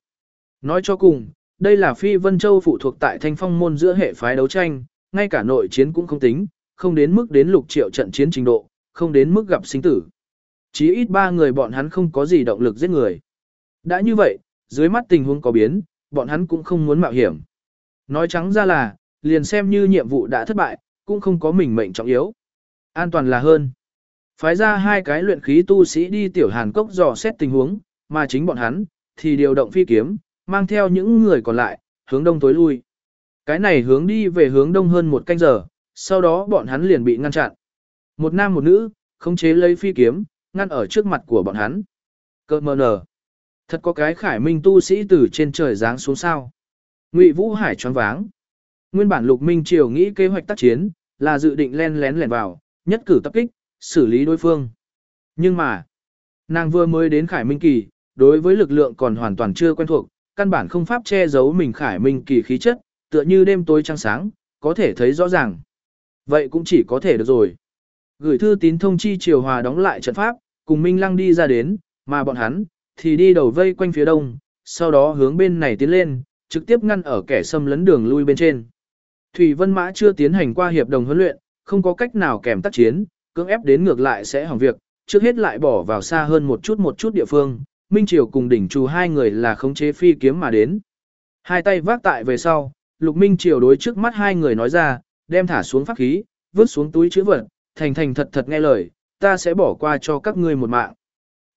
Nói cho cùng, đây là Phi Vân Châu phụ thuộc tại thanh phong môn giữa hệ phái đấu tranh, ngay cả nội chiến cũng không tính, không đến mức đến lục triệu trận chiến trình độ, không đến mức gặp sinh tử. Chỉ ít ba người bọn hắn không có gì động lực giết người. Đã như vậy, dưới mắt tình huống có biến, bọn hắn cũng không muốn mạo hiểm. Nói trắng ra là, liền xem như nhiệm vụ đã thất bại, cũng không có mình mệnh trọng yếu. An toàn là hơn. Phái ra hai cái luyện khí tu sĩ đi tiểu hàn cốc dò xét tình huống, mà chính bọn hắn, thì điều động phi kiếm, mang theo những người còn lại, hướng đông tối lui. Cái này hướng đi về hướng đông hơn một canh giờ, sau đó bọn hắn liền bị ngăn chặn. Một nam một nữ, khống chế lấy phi kiếm, ngăn ở trước mặt của bọn hắn. Cơ mờ nở. Thật có cái khải minh tu sĩ từ trên trời giáng xuống sao. Ngụy Vũ Hải choáng váng. Nguyên bản Lục Minh Triều nghĩ kế hoạch tác chiến, là dự định len lén lẻn vào, nhất cử tập kích, xử lý đối phương. Nhưng mà, nàng vừa mới đến Khải Minh Kỳ, đối với lực lượng còn hoàn toàn chưa quen thuộc, căn bản không pháp che giấu mình Khải Minh Kỳ khí chất, tựa như đêm tối trăng sáng, có thể thấy rõ ràng. Vậy cũng chỉ có thể được rồi. Gửi thư tín thông chi Triều Hòa đóng lại trận pháp, cùng Minh Lăng đi ra đến, mà bọn hắn thì đi đầu vây quanh phía đông, sau đó hướng bên này tiến lên, trực tiếp ngăn ở kẻ xâm lấn đường lui bên trên. Thủy Vân Mã chưa tiến hành qua hiệp đồng huấn luyện, không có cách nào kèm tác chiến, cưỡng ép đến ngược lại sẽ hỏng việc, trước hết lại bỏ vào xa hơn một chút một chút địa phương, Minh Triều cùng đỉnh trù hai người là khống chế phi kiếm mà đến. Hai tay vác tại về sau, Lục Minh Triều đối trước mắt hai người nói ra, đem thả xuống pháp khí, vứt xuống túi chữ vật, thành thành thật thật nghe lời, ta sẽ bỏ qua cho các ngươi một mạng.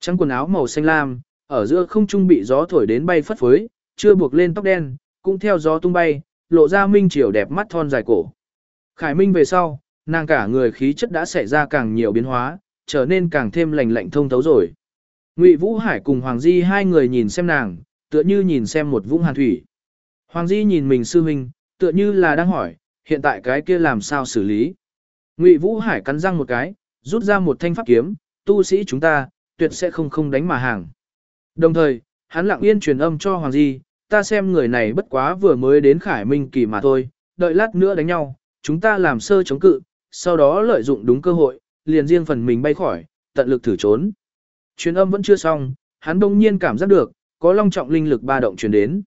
Trắng quần áo màu xanh lam, ở giữa không trung bị gió thổi đến bay phất phới, chưa buộc lên tóc đen, cũng theo gió tung bay, lộ ra Minh Triều đẹp mắt thon dài cổ. Khải Minh về sau, nàng cả người khí chất đã xảy ra càng nhiều biến hóa, trở nên càng thêm lành lạnh thông thấu rồi. Ngụy Vũ Hải cùng Hoàng Di hai người nhìn xem nàng, tựa như nhìn xem một vũng hàn thủy. Hoàng Di nhìn mình sư huynh, tựa như là đang hỏi, hiện tại cái kia làm sao xử lý. Ngụy Vũ Hải cắn răng một cái, rút ra một thanh pháp kiếm, tu sĩ chúng ta, tuyệt sẽ không không đánh mà hàng. Đồng thời, hắn lặng yên truyền âm cho Hoàng Di, ta xem người này bất quá vừa mới đến Khải Minh kỳ mà thôi, đợi lát nữa đánh nhau, chúng ta làm sơ chống cự, sau đó lợi dụng đúng cơ hội, liền riêng phần mình bay khỏi, tận lực thử trốn. Truyền âm vẫn chưa xong, hắn đông nhiên cảm giác được, có long trọng linh lực ba động truyền đến.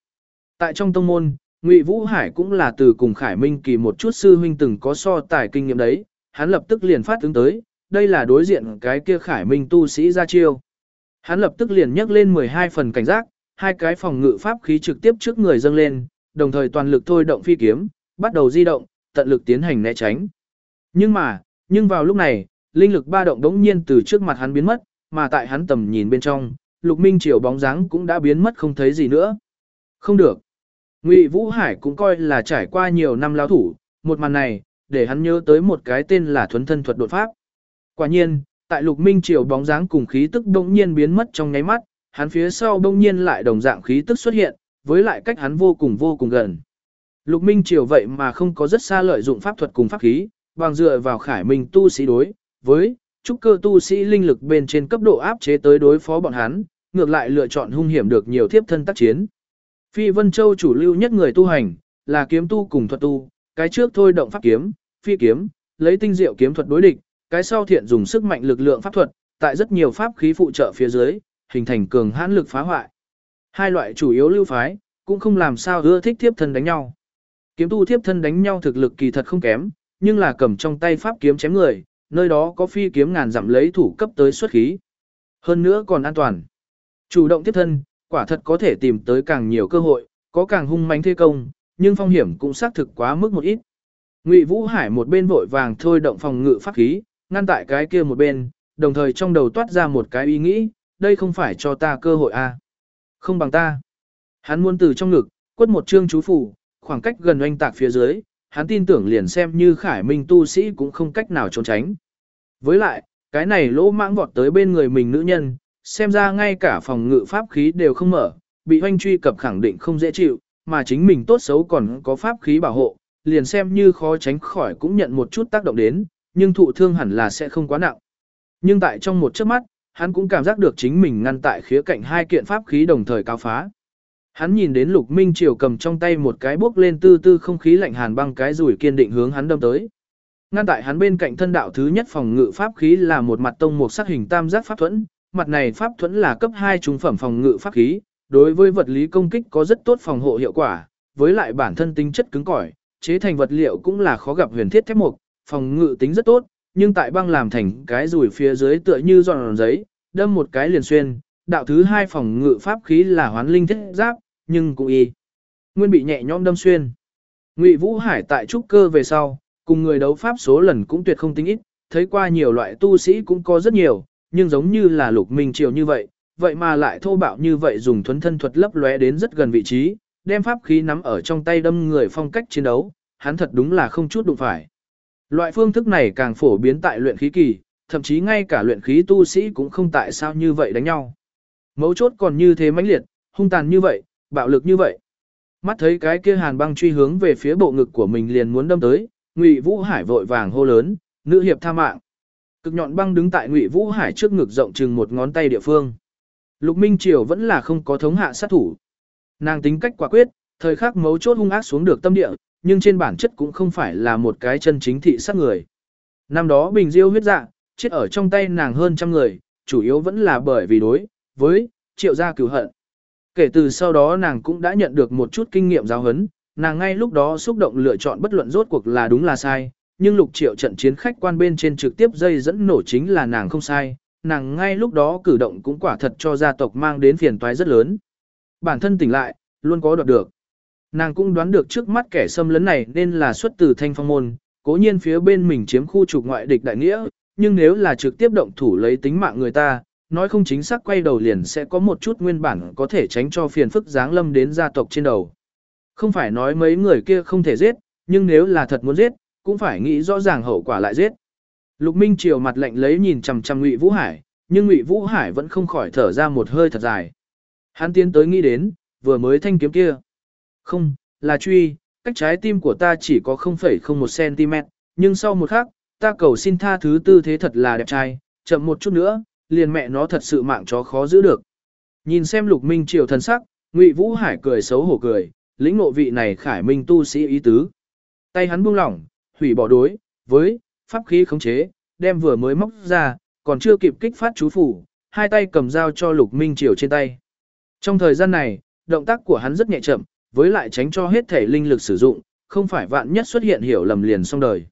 Tại trong tông môn, Ngụy Vũ Hải cũng là từ cùng Khải Minh kỳ một chút sư huynh từng có so tài kinh nghiệm đấy, hắn lập tức liền phát ứng tới, đây là đối diện cái kia Khải Minh tu sĩ ra chiêu. Hắn lập tức liền nhấc lên 12 phần cảnh giác, hai cái phòng ngự pháp khí trực tiếp trước người dâng lên, đồng thời toàn lực thôi động phi kiếm, bắt đầu di động, tận lực tiến hành né tránh. Nhưng mà, nhưng vào lúc này, linh lực ba động đống nhiên từ trước mặt hắn biến mất, mà tại hắn tầm nhìn bên trong, Lục Minh Triều bóng dáng cũng đã biến mất không thấy gì nữa. Không được. Ngụy Vũ Hải cũng coi là trải qua nhiều năm lao thủ, một màn này, để hắn nhớ tới một cái tên là thuấn thân thuật đột pháp. Quả nhiên, tại Lục Minh Triều bóng dáng cùng khí tức đống nhiên biến mất trong nháy mắt, hắn phía sau đống nhiên lại đồng dạng khí tức xuất hiện, với lại cách hắn vô cùng vô cùng gần. Lục Minh Triều vậy mà không có rất xa lợi dụng pháp thuật cùng pháp khí, bằng dựa vào khải minh tu sĩ đối, với trúc cơ tu sĩ linh lực bên trên cấp độ áp chế tới đối phó bọn hắn, ngược lại lựa chọn hung hiểm được nhiều thiếp thân tác chiến. Phi Vân Châu chủ lưu nhất người tu hành, là kiếm tu cùng thuật tu, cái trước thôi động pháp kiếm, phi kiếm, lấy tinh diệu kiếm thuật đối địch, cái sau thiện dùng sức mạnh lực lượng pháp thuật, tại rất nhiều pháp khí phụ trợ phía dưới, hình thành cường hãn lực phá hoại. Hai loại chủ yếu lưu phái, cũng không làm sao ưa thích thiếp thân đánh nhau. Kiếm tu thiếp thân đánh nhau thực lực kỳ thật không kém, nhưng là cầm trong tay pháp kiếm chém người, nơi đó có phi kiếm ngàn dặm lấy thủ cấp tới xuất khí. Hơn nữa còn an toàn. Chủ động tiếp thân, quả thật có thể tìm tới càng nhiều cơ hội, có càng hung mãnh thế công, nhưng phong hiểm cũng xác thực quá mức một ít. Ngụy Vũ Hải một bên vội vàng thôi động phòng ngự pháp khí, ngăn tại cái kia một bên, đồng thời trong đầu toát ra một cái ý nghĩ, đây không phải cho ta cơ hội à. Không bằng ta. Hắn muốn từ trong ngực, quất một chương chú phủ, khoảng cách gần oanh tạc phía dưới, hắn tin tưởng liền xem như khải minh tu sĩ cũng không cách nào trốn tránh. Với lại, cái này lỗ mãng vọt tới bên người mình nữ nhân, xem ra ngay cả phòng ngự pháp khí đều không mở, bị oanh truy cập khẳng định không dễ chịu, mà chính mình tốt xấu còn có pháp khí bảo hộ, liền xem như khó tránh khỏi cũng nhận một chút tác động đến, nhưng thụ thương hẳn là sẽ không quá nặng. Nhưng tại trong một chớp mắt, hắn cũng cảm giác được chính mình ngăn tại khía cạnh hai kiện pháp khí đồng thời cao phá. Hắn nhìn đến Lục Minh Triều cầm trong tay một cái bước lên tư tư không khí lạnh hàn băng cái rủi kiên định hướng hắn đâm tới. Ngăn tại hắn bên cạnh thân đạo thứ nhất phòng ngự pháp khí là một mặt tông một sắc hình tam giác pháp thuẫn, mặt này pháp thuẫn là cấp 2 trung phẩm phòng ngự pháp khí, đối với vật lý công kích có rất tốt phòng hộ hiệu quả, với lại bản thân tính chất cứng cỏi, chế thành vật liệu cũng là khó gặp huyền thiết thép mục, phòng ngự tính rất tốt, nhưng tại băng làm thành cái rùi phía dưới tựa như giòn giấy, đâm một cái liền xuyên, đạo thứ hai phòng ngự pháp khí là hoán linh thiết giáp, nhưng cũng y. Nguyên bị nhẹ nhõm đâm xuyên. Ngụy Vũ Hải tại trúc cơ về sau, cùng người đấu pháp số lần cũng tuyệt không tính ít, thấy qua nhiều loại tu sĩ cũng có rất nhiều, nhưng giống như là lục minh triều như vậy, vậy mà lại thô bạo như vậy dùng thuấn thân thuật lấp lóe đến rất gần vị trí, đem pháp khí nắm ở trong tay đâm người phong cách chiến đấu, hắn thật đúng là không chút đụng phải. Loại phương thức này càng phổ biến tại luyện khí kỳ, thậm chí ngay cả luyện khí tu sĩ cũng không tại sao như vậy đánh nhau. Mấu chốt còn như thế mãnh liệt, hung tàn như vậy, bạo lực như vậy. Mắt thấy cái kia hàn băng truy hướng về phía bộ ngực của mình liền muốn đâm tới, Ngụy Vũ Hải vội vàng hô lớn, nữ hiệp tha mạng. Cực nhọn băng đứng tại Ngụy Vũ Hải trước ngực rộng chừng một ngón tay địa phương. Lục Minh Triều vẫn là không có thống hạ sát thủ. Nàng tính cách quả quyết, thời khắc mấu chốt hung ác xuống được tâm địa, nhưng trên bản chất cũng không phải là một cái chân chính thị sát người. Năm đó Bình Diêu huyết dạ, chết ở trong tay nàng hơn trăm người, chủ yếu vẫn là bởi vì đối với triệu gia cứu hận. Kể từ sau đó nàng cũng đã nhận được một chút kinh nghiệm giáo huấn, nàng ngay lúc đó xúc động lựa chọn bất luận rốt cuộc là đúng là sai, nhưng lục triệu trận chiến khách quan bên trên trực tiếp dây dẫn nổ chính là nàng không sai, nàng ngay lúc đó cử động cũng quả thật cho gia tộc mang đến phiền toái rất lớn. Bản thân tỉnh lại, luôn có đoạt được. Nàng cũng đoán được trước mắt kẻ xâm lấn này nên là xuất từ thanh phong môn, cố nhiên phía bên mình chiếm khu trục ngoại địch đại nghĩa, nhưng nếu là trực tiếp động thủ lấy tính mạng người ta, nói không chính xác quay đầu liền sẽ có một chút nguyên bản có thể tránh cho phiền phức giáng lâm đến gia tộc trên đầu. Không phải nói mấy người kia không thể giết, nhưng nếu là thật muốn giết, cũng phải nghĩ rõ ràng hậu quả lại giết. Lục Minh chiều mặt lạnh lấy nhìn chằm chằm Ngụy Vũ Hải, nhưng Ngụy Vũ Hải vẫn không khỏi thở ra một hơi thật dài. Hắn tiến tới nghĩ đến, vừa mới thanh kiếm kia. Không, là truy, cách trái tim của ta chỉ có 0,01cm, nhưng sau một khắc, ta cầu xin tha thứ tư thế thật là đẹp trai, chậm một chút nữa, liền mẹ nó thật sự mạng chó khó giữ được. Nhìn xem Lục Minh Triều thần sắc, Ngụy Vũ Hải cười xấu hổ cười, lĩnh ngộ vị này Khải Minh tu sĩ ý tứ. Tay hắn buông lỏng, hủy bỏ đối với pháp khí khống chế, đem vừa mới móc ra, còn chưa kịp kích phát chú phủ, hai tay cầm dao cho Lục Minh Triều trên tay. Trong thời gian này, động tác của hắn rất nhẹ chậm, với lại tránh cho hết thể linh lực sử dụng, không phải vạn nhất xuất hiện hiểu lầm liền xong đời.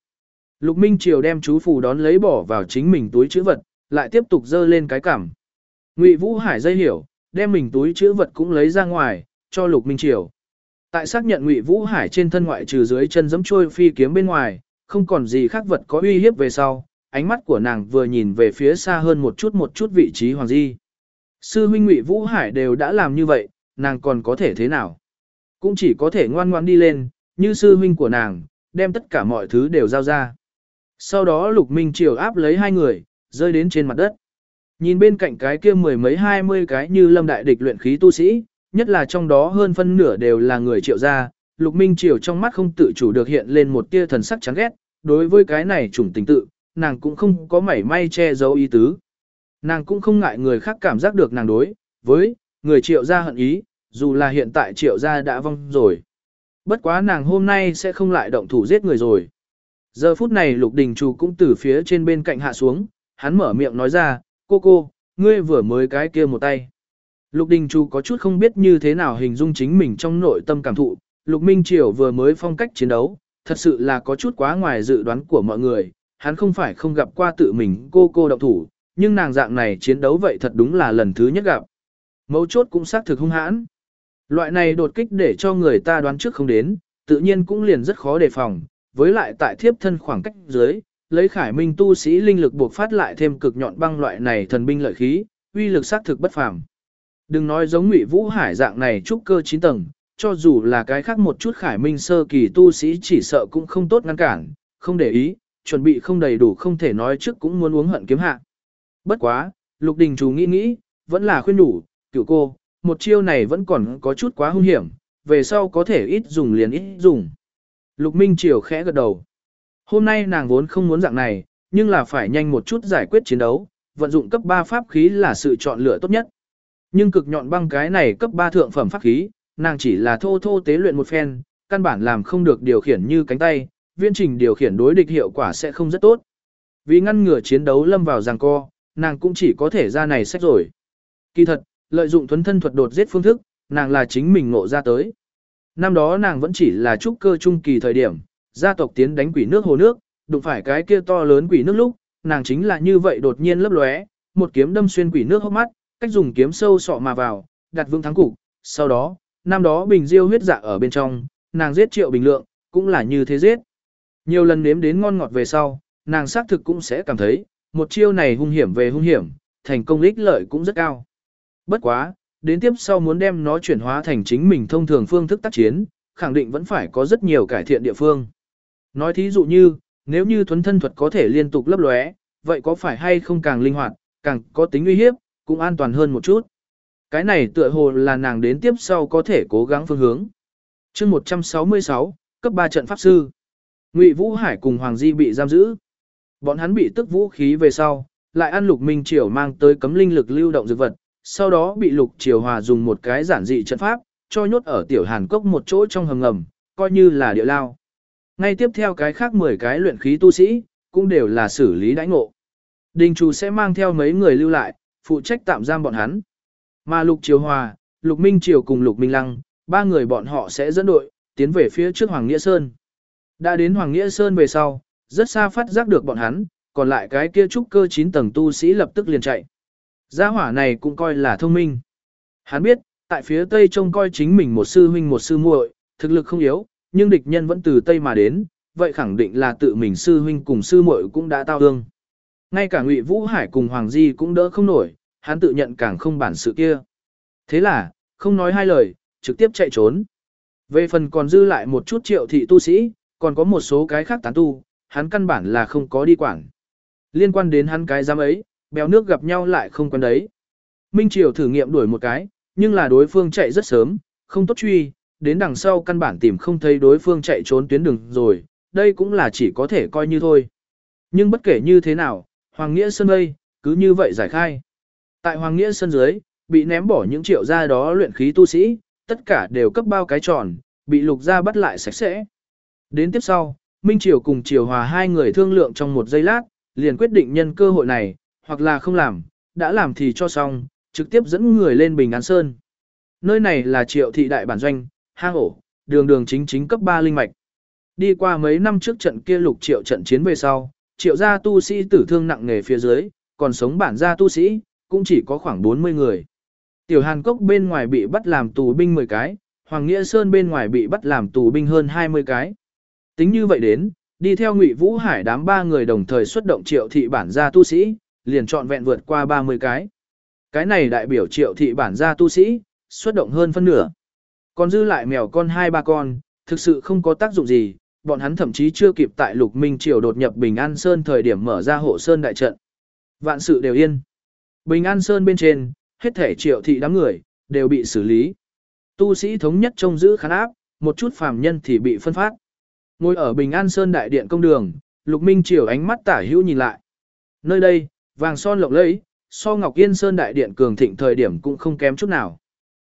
Lục Minh Triều đem chú phù đón lấy bỏ vào chính mình túi chữ vật, lại tiếp tục dơ lên cái cảm. Ngụy Vũ Hải dây hiểu, đem mình túi chữ vật cũng lấy ra ngoài, cho Lục Minh Triều. Tại xác nhận Ngụy Vũ Hải trên thân ngoại trừ dưới chân giẫm trôi phi kiếm bên ngoài, không còn gì khác vật có uy hiếp về sau, ánh mắt của nàng vừa nhìn về phía xa hơn một chút một chút vị trí Hoàng Di. Sư huynh Ngụy Vũ Hải đều đã làm như vậy, nàng còn có thể thế nào? Cũng chỉ có thể ngoan ngoan đi lên, như sư huynh của nàng, đem tất cả mọi thứ đều giao ra. Sau đó Lục Minh Triều áp lấy hai người, rơi đến trên mặt đất. Nhìn bên cạnh cái kia mười mấy hai mươi cái như lâm đại địch luyện khí tu sĩ, nhất là trong đó hơn phân nửa đều là người triệu gia, Lục Minh Triều trong mắt không tự chủ được hiện lên một tia thần sắc chán ghét, đối với cái này chủng tình tự, nàng cũng không có mảy may che giấu ý tứ. Nàng cũng không ngại người khác cảm giác được nàng đối với người triệu gia hận ý, dù là hiện tại triệu gia đã vong rồi. Bất quá nàng hôm nay sẽ không lại động thủ giết người rồi. Giờ phút này Lục Đình Trù cũng từ phía trên bên cạnh hạ xuống, hắn mở miệng nói ra, cô cô, ngươi vừa mới cái kia một tay. Lục Đình Trù có chút không biết như thế nào hình dung chính mình trong nội tâm cảm thụ, Lục Minh Triều vừa mới phong cách chiến đấu, thật sự là có chút quá ngoài dự đoán của mọi người, hắn không phải không gặp qua tự mình cô cô động thủ, nhưng nàng dạng này chiến đấu vậy thật đúng là lần thứ nhất gặp. Mấu chốt cũng xác thực hung hãn. Loại này đột kích để cho người ta đoán trước không đến, tự nhiên cũng liền rất khó đề phòng, với lại tại thiếp thân khoảng cách dưới, lấy khải minh tu sĩ linh lực buộc phát lại thêm cực nhọn băng loại này thần binh lợi khí, uy lực xác thực bất phàm. Đừng nói giống Ngụy Vũ Hải dạng này trúc cơ 9 tầng, cho dù là cái khác một chút khải minh sơ kỳ tu sĩ chỉ sợ cũng không tốt ngăn cản, không để ý, chuẩn bị không đầy đủ không thể nói trước cũng muốn uống hận kiếm hạ. Bất quá, Lục Đình chủ nghĩ nghĩ, vẫn là khuyên đủ, cửu cô, một chiêu này vẫn còn có chút quá hung hiểm, về sau có thể ít dùng liền ít dùng. Lục Minh Triều khẽ gật đầu. Hôm nay nàng vốn không muốn dạng này, nhưng là phải nhanh một chút giải quyết chiến đấu, vận dụng cấp 3 pháp khí là sự chọn lựa tốt nhất. Nhưng cực nhọn băng cái này cấp 3 thượng phẩm pháp khí, nàng chỉ là thô thô tế luyện một phen, căn bản làm không được điều khiển như cánh tay, viên trình điều khiển đối địch hiệu quả sẽ không rất tốt. Vì ngăn ngừa chiến đấu lâm vào giằng co, nàng cũng chỉ có thể ra này sách rồi. Kỳ thật, lợi dụng thuấn thân thuật đột giết phương thức, nàng là chính mình ngộ ra tới. Năm đó nàng vẫn chỉ là trúc cơ trung kỳ thời điểm, gia tộc tiến đánh quỷ nước hồ nước, đụng phải cái kia to lớn quỷ nước lúc, nàng chính là như vậy đột nhiên lấp lóe, một kiếm đâm xuyên quỷ nước hốc mắt, cách dùng kiếm sâu sọ mà vào, đặt vương thắng cục. Sau đó, năm đó bình diêu huyết dạ ở bên trong, nàng giết triệu bình lượng, cũng là như thế giết. Nhiều lần nếm đến ngon ngọt về sau, nàng xác thực cũng sẽ cảm thấy, một chiêu này hung hiểm về hung hiểm, thành công ích lợi cũng rất cao. Bất quá, đến tiếp sau muốn đem nó chuyển hóa thành chính mình thông thường phương thức tác chiến, khẳng định vẫn phải có rất nhiều cải thiện địa phương. Nói thí dụ như, nếu như thuấn thân thuật có thể liên tục lấp lóe, vậy có phải hay không càng linh hoạt, càng có tính uy hiếp, cũng an toàn hơn một chút. Cái này tựa hồ là nàng đến tiếp sau có thể cố gắng phương hướng. chương 166, cấp 3 trận pháp sư. Ngụy Vũ Hải cùng Hoàng Di bị giam giữ. Bọn hắn bị tức vũ khí về sau, lại ăn Lục Minh Triều mang tới cấm linh lực lưu động dược vật, sau đó bị Lục Triều Hòa dùng một cái giản dị trận pháp, cho nhốt ở tiểu Hàn Cốc một chỗ trong hầm ngầm, coi như là địa lao. Ngay tiếp theo cái khác 10 cái luyện khí tu sĩ, cũng đều là xử lý đãi ngộ. Đình chủ sẽ mang theo mấy người lưu lại, phụ trách tạm giam bọn hắn. Mà Lục Triều Hòa, Lục Minh Triều cùng Lục Minh Lăng, ba người bọn họ sẽ dẫn đội, tiến về phía trước Hoàng Nghĩa Sơn. Đã đến Hoàng Nghĩa Sơn về sau, rất xa phát giác được bọn hắn, còn lại cái kia trúc cơ 9 tầng tu sĩ lập tức liền chạy. Gia hỏa này cũng coi là thông minh. Hắn biết, tại phía Tây trông coi chính mình một sư huynh một sư muội, thực lực không yếu, nhưng địch nhân vẫn từ Tây mà đến, vậy khẳng định là tự mình sư huynh cùng sư muội cũng đã tao ương. Ngay cả Ngụy Vũ Hải cùng Hoàng Di cũng đỡ không nổi, hắn tự nhận càng không bản sự kia. Thế là, không nói hai lời, trực tiếp chạy trốn. Về phần còn dư lại một chút triệu thị tu sĩ, còn có một số cái khác tán tu, hắn căn bản là không có đi quản. Liên quan đến hắn cái giám ấy, béo nước gặp nhau lại không quen đấy. Minh Triều thử nghiệm đuổi một cái, nhưng là đối phương chạy rất sớm, không tốt truy, đến đằng sau căn bản tìm không thấy đối phương chạy trốn tuyến đường rồi, đây cũng là chỉ có thể coi như thôi. Nhưng bất kể như thế nào, Hoàng Nghĩa Sơn đây, cứ như vậy giải khai. Tại Hoàng Nghĩa Sơn dưới, bị ném bỏ những triệu gia đó luyện khí tu sĩ, tất cả đều cấp bao cái tròn, bị lục gia bắt lại sạch sẽ. Đến tiếp sau, Minh Triều cùng Triều Hòa hai người thương lượng trong một giây lát, liền quyết định nhân cơ hội này, hoặc là không làm, đã làm thì cho xong, trực tiếp dẫn người lên Bình An Sơn. Nơi này là Triệu thị đại bản doanh, hang ổ, đường đường chính chính cấp 3 linh mạch. Đi qua mấy năm trước trận kia lục triệu trận chiến về sau, triệu gia tu sĩ tử thương nặng nề phía dưới, còn sống bản gia tu sĩ, cũng chỉ có khoảng 40 người. Tiểu Hàn Cốc bên ngoài bị bắt làm tù binh 10 cái, Hoàng Nghĩa Sơn bên ngoài bị bắt làm tù binh hơn 20 cái. Tính như vậy đến, đi theo Ngụy Vũ Hải đám ba người đồng thời xuất động triệu thị bản gia tu sĩ, liền chọn vẹn vượt qua 30 cái. Cái này đại biểu triệu thị bản gia tu sĩ, xuất động hơn phân nửa. Còn dư lại mèo con hai ba con, thực sự không có tác dụng gì, bọn hắn thậm chí chưa kịp tại Lục Minh Triều đột nhập Bình An Sơn thời điểm mở ra hộ sơn đại trận. Vạn sự đều yên. Bình An Sơn bên trên, hết thể triệu thị đám người, đều bị xử lý. Tu sĩ thống nhất trông giữ khán áp, một chút phàm nhân thì bị phân phát. Ngồi ở Bình An Sơn đại điện công đường, Lục Minh Triều ánh mắt tả hữu nhìn lại. Nơi đây, vàng son lộng lẫy, so Ngọc Yên Sơn đại điện cường thịnh thời điểm cũng không kém chút nào.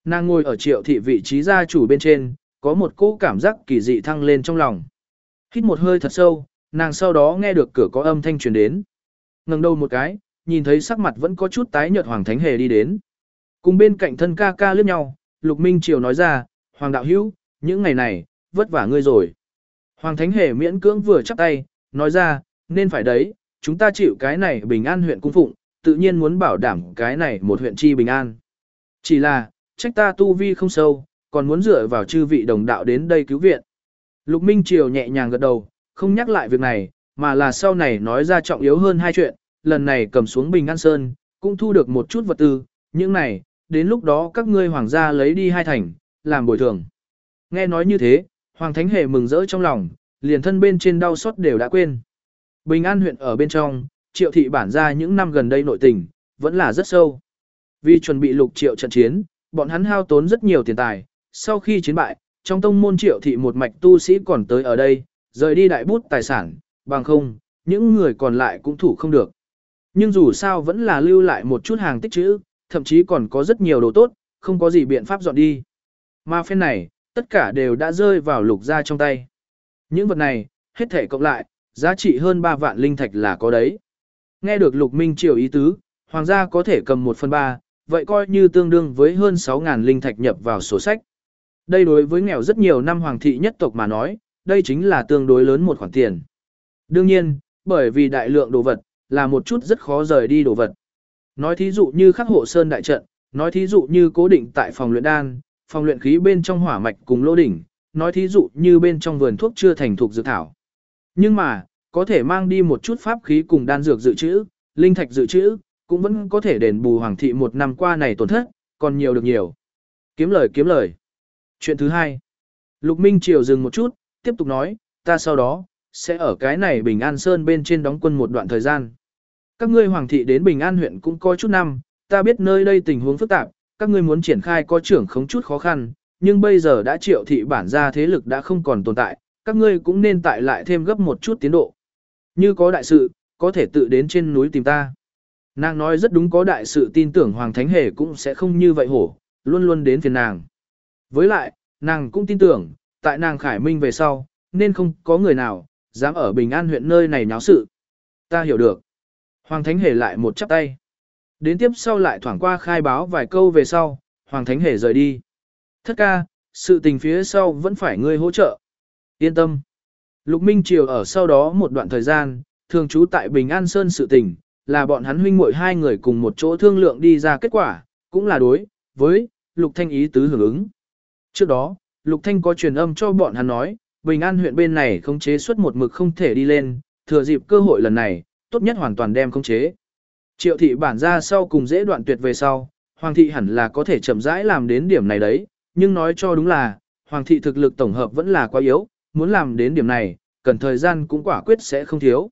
Nàng ngồi ở triệu thị vị trí gia chủ bên trên, có một cỗ cảm giác kỳ dị thăng lên trong lòng. Hít một hơi thật sâu, nàng sau đó nghe được cửa có âm thanh truyền đến. ngẩng đầu một cái, nhìn thấy sắc mặt vẫn có chút tái nhợt Hoàng Thánh Hề đi đến. Cùng bên cạnh thân ca ca liếc nhau, Lục Minh Triều nói ra, Hoàng Đạo Hữu những ngày này, vất vả ngươi rồi. Hoàng Thánh Hề miễn cưỡng vừa chắp tay, nói ra, nên phải đấy, chúng ta chịu cái này bình an huyện cung phụng, tự nhiên muốn bảo đảm cái này một huyện chi bình an. Chỉ là, trách ta tu vi không sâu, còn muốn dựa vào chư vị đồng đạo đến đây cứu viện. Lục Minh Triều nhẹ nhàng gật đầu, không nhắc lại việc này, mà là sau này nói ra trọng yếu hơn hai chuyện, lần này cầm xuống Bình An Sơn, cũng thu được một chút vật tư, những này, đến lúc đó các ngươi hoàng gia lấy đi hai thành, làm bồi thường. Nghe nói như thế, Hoàng Thánh Hề mừng rỡ trong lòng, liền thân bên trên đau xót đều đã quên. Bình An huyện ở bên trong, triệu thị bản ra những năm gần đây nội tình, vẫn là rất sâu. Vì chuẩn bị lục triệu trận chiến, bọn hắn hao tốn rất nhiều tiền tài, sau khi chiến bại, trong tông môn triệu thị một mạch tu sĩ còn tới ở đây, rời đi đại bút tài sản, bằng không, những người còn lại cũng thủ không được. Nhưng dù sao vẫn là lưu lại một chút hàng tích trữ, thậm chí còn có rất nhiều đồ tốt, không có gì biện pháp dọn đi. Mà phen này, tất cả đều đã rơi vào lục gia trong tay. Những vật này, hết thể cộng lại, giá trị hơn 3 vạn linh thạch là có đấy. Nghe được lục minh triều ý tứ, hoàng gia có thể cầm 1 phần 3, vậy coi như tương đương với hơn 6.000 linh thạch nhập vào sổ sách. Đây đối với nghèo rất nhiều năm hoàng thị nhất tộc mà nói, đây chính là tương đối lớn một khoản tiền. Đương nhiên, bởi vì đại lượng đồ vật, là một chút rất khó rời đi đồ vật. Nói thí dụ như khắc hộ sơn đại trận, nói thí dụ như cố định tại phòng luyện đan, phòng luyện khí bên trong hỏa mạch cùng lô đỉnh, nói thí dụ như bên trong vườn thuốc chưa thành thục dược thảo. Nhưng mà, có thể mang đi một chút pháp khí cùng đan dược dự trữ, linh thạch dự trữ, cũng vẫn có thể đền bù hoàng thị một năm qua này tổn thất, còn nhiều được nhiều. Kiếm lời kiếm lời. Chuyện thứ hai. Lục Minh Triều dừng một chút, tiếp tục nói, ta sau đó, sẽ ở cái này Bình An Sơn bên trên đóng quân một đoạn thời gian. Các ngươi hoàng thị đến Bình An huyện cũng có chút năm, ta biết nơi đây tình huống phức tạp, các ngươi muốn triển khai có trưởng không chút khó khăn, nhưng bây giờ đã triệu thị bản ra thế lực đã không còn tồn tại, các ngươi cũng nên tại lại thêm gấp một chút tiến độ. Như có đại sự, có thể tự đến trên núi tìm ta. Nàng nói rất đúng có đại sự tin tưởng Hoàng Thánh Hề cũng sẽ không như vậy hổ, luôn luôn đến phiền nàng. Với lại, nàng cũng tin tưởng, tại nàng khải minh về sau, nên không có người nào, dám ở Bình An huyện nơi này nháo sự. Ta hiểu được. Hoàng Thánh Hề lại một chắp tay. Đến tiếp sau lại thoảng qua khai báo vài câu về sau, Hoàng Thánh Hề rời đi. Thất ca, sự tình phía sau vẫn phải ngươi hỗ trợ. Yên tâm. Lục Minh Triều ở sau đó một đoạn thời gian, thường trú tại Bình An Sơn sự tình, là bọn hắn huynh muội hai người cùng một chỗ thương lượng đi ra kết quả, cũng là đối với Lục Thanh ý tứ hưởng ứng. Trước đó, Lục Thanh có truyền âm cho bọn hắn nói, Bình An huyện bên này không chế suất một mực không thể đi lên, thừa dịp cơ hội lần này, tốt nhất hoàn toàn đem không chế. Triệu thị bản ra sau cùng dễ đoạn tuyệt về sau, Hoàng thị hẳn là có thể chậm rãi làm đến điểm này đấy, nhưng nói cho đúng là, Hoàng thị thực lực tổng hợp vẫn là quá yếu, muốn làm đến điểm này, cần thời gian cũng quả quyết sẽ không thiếu.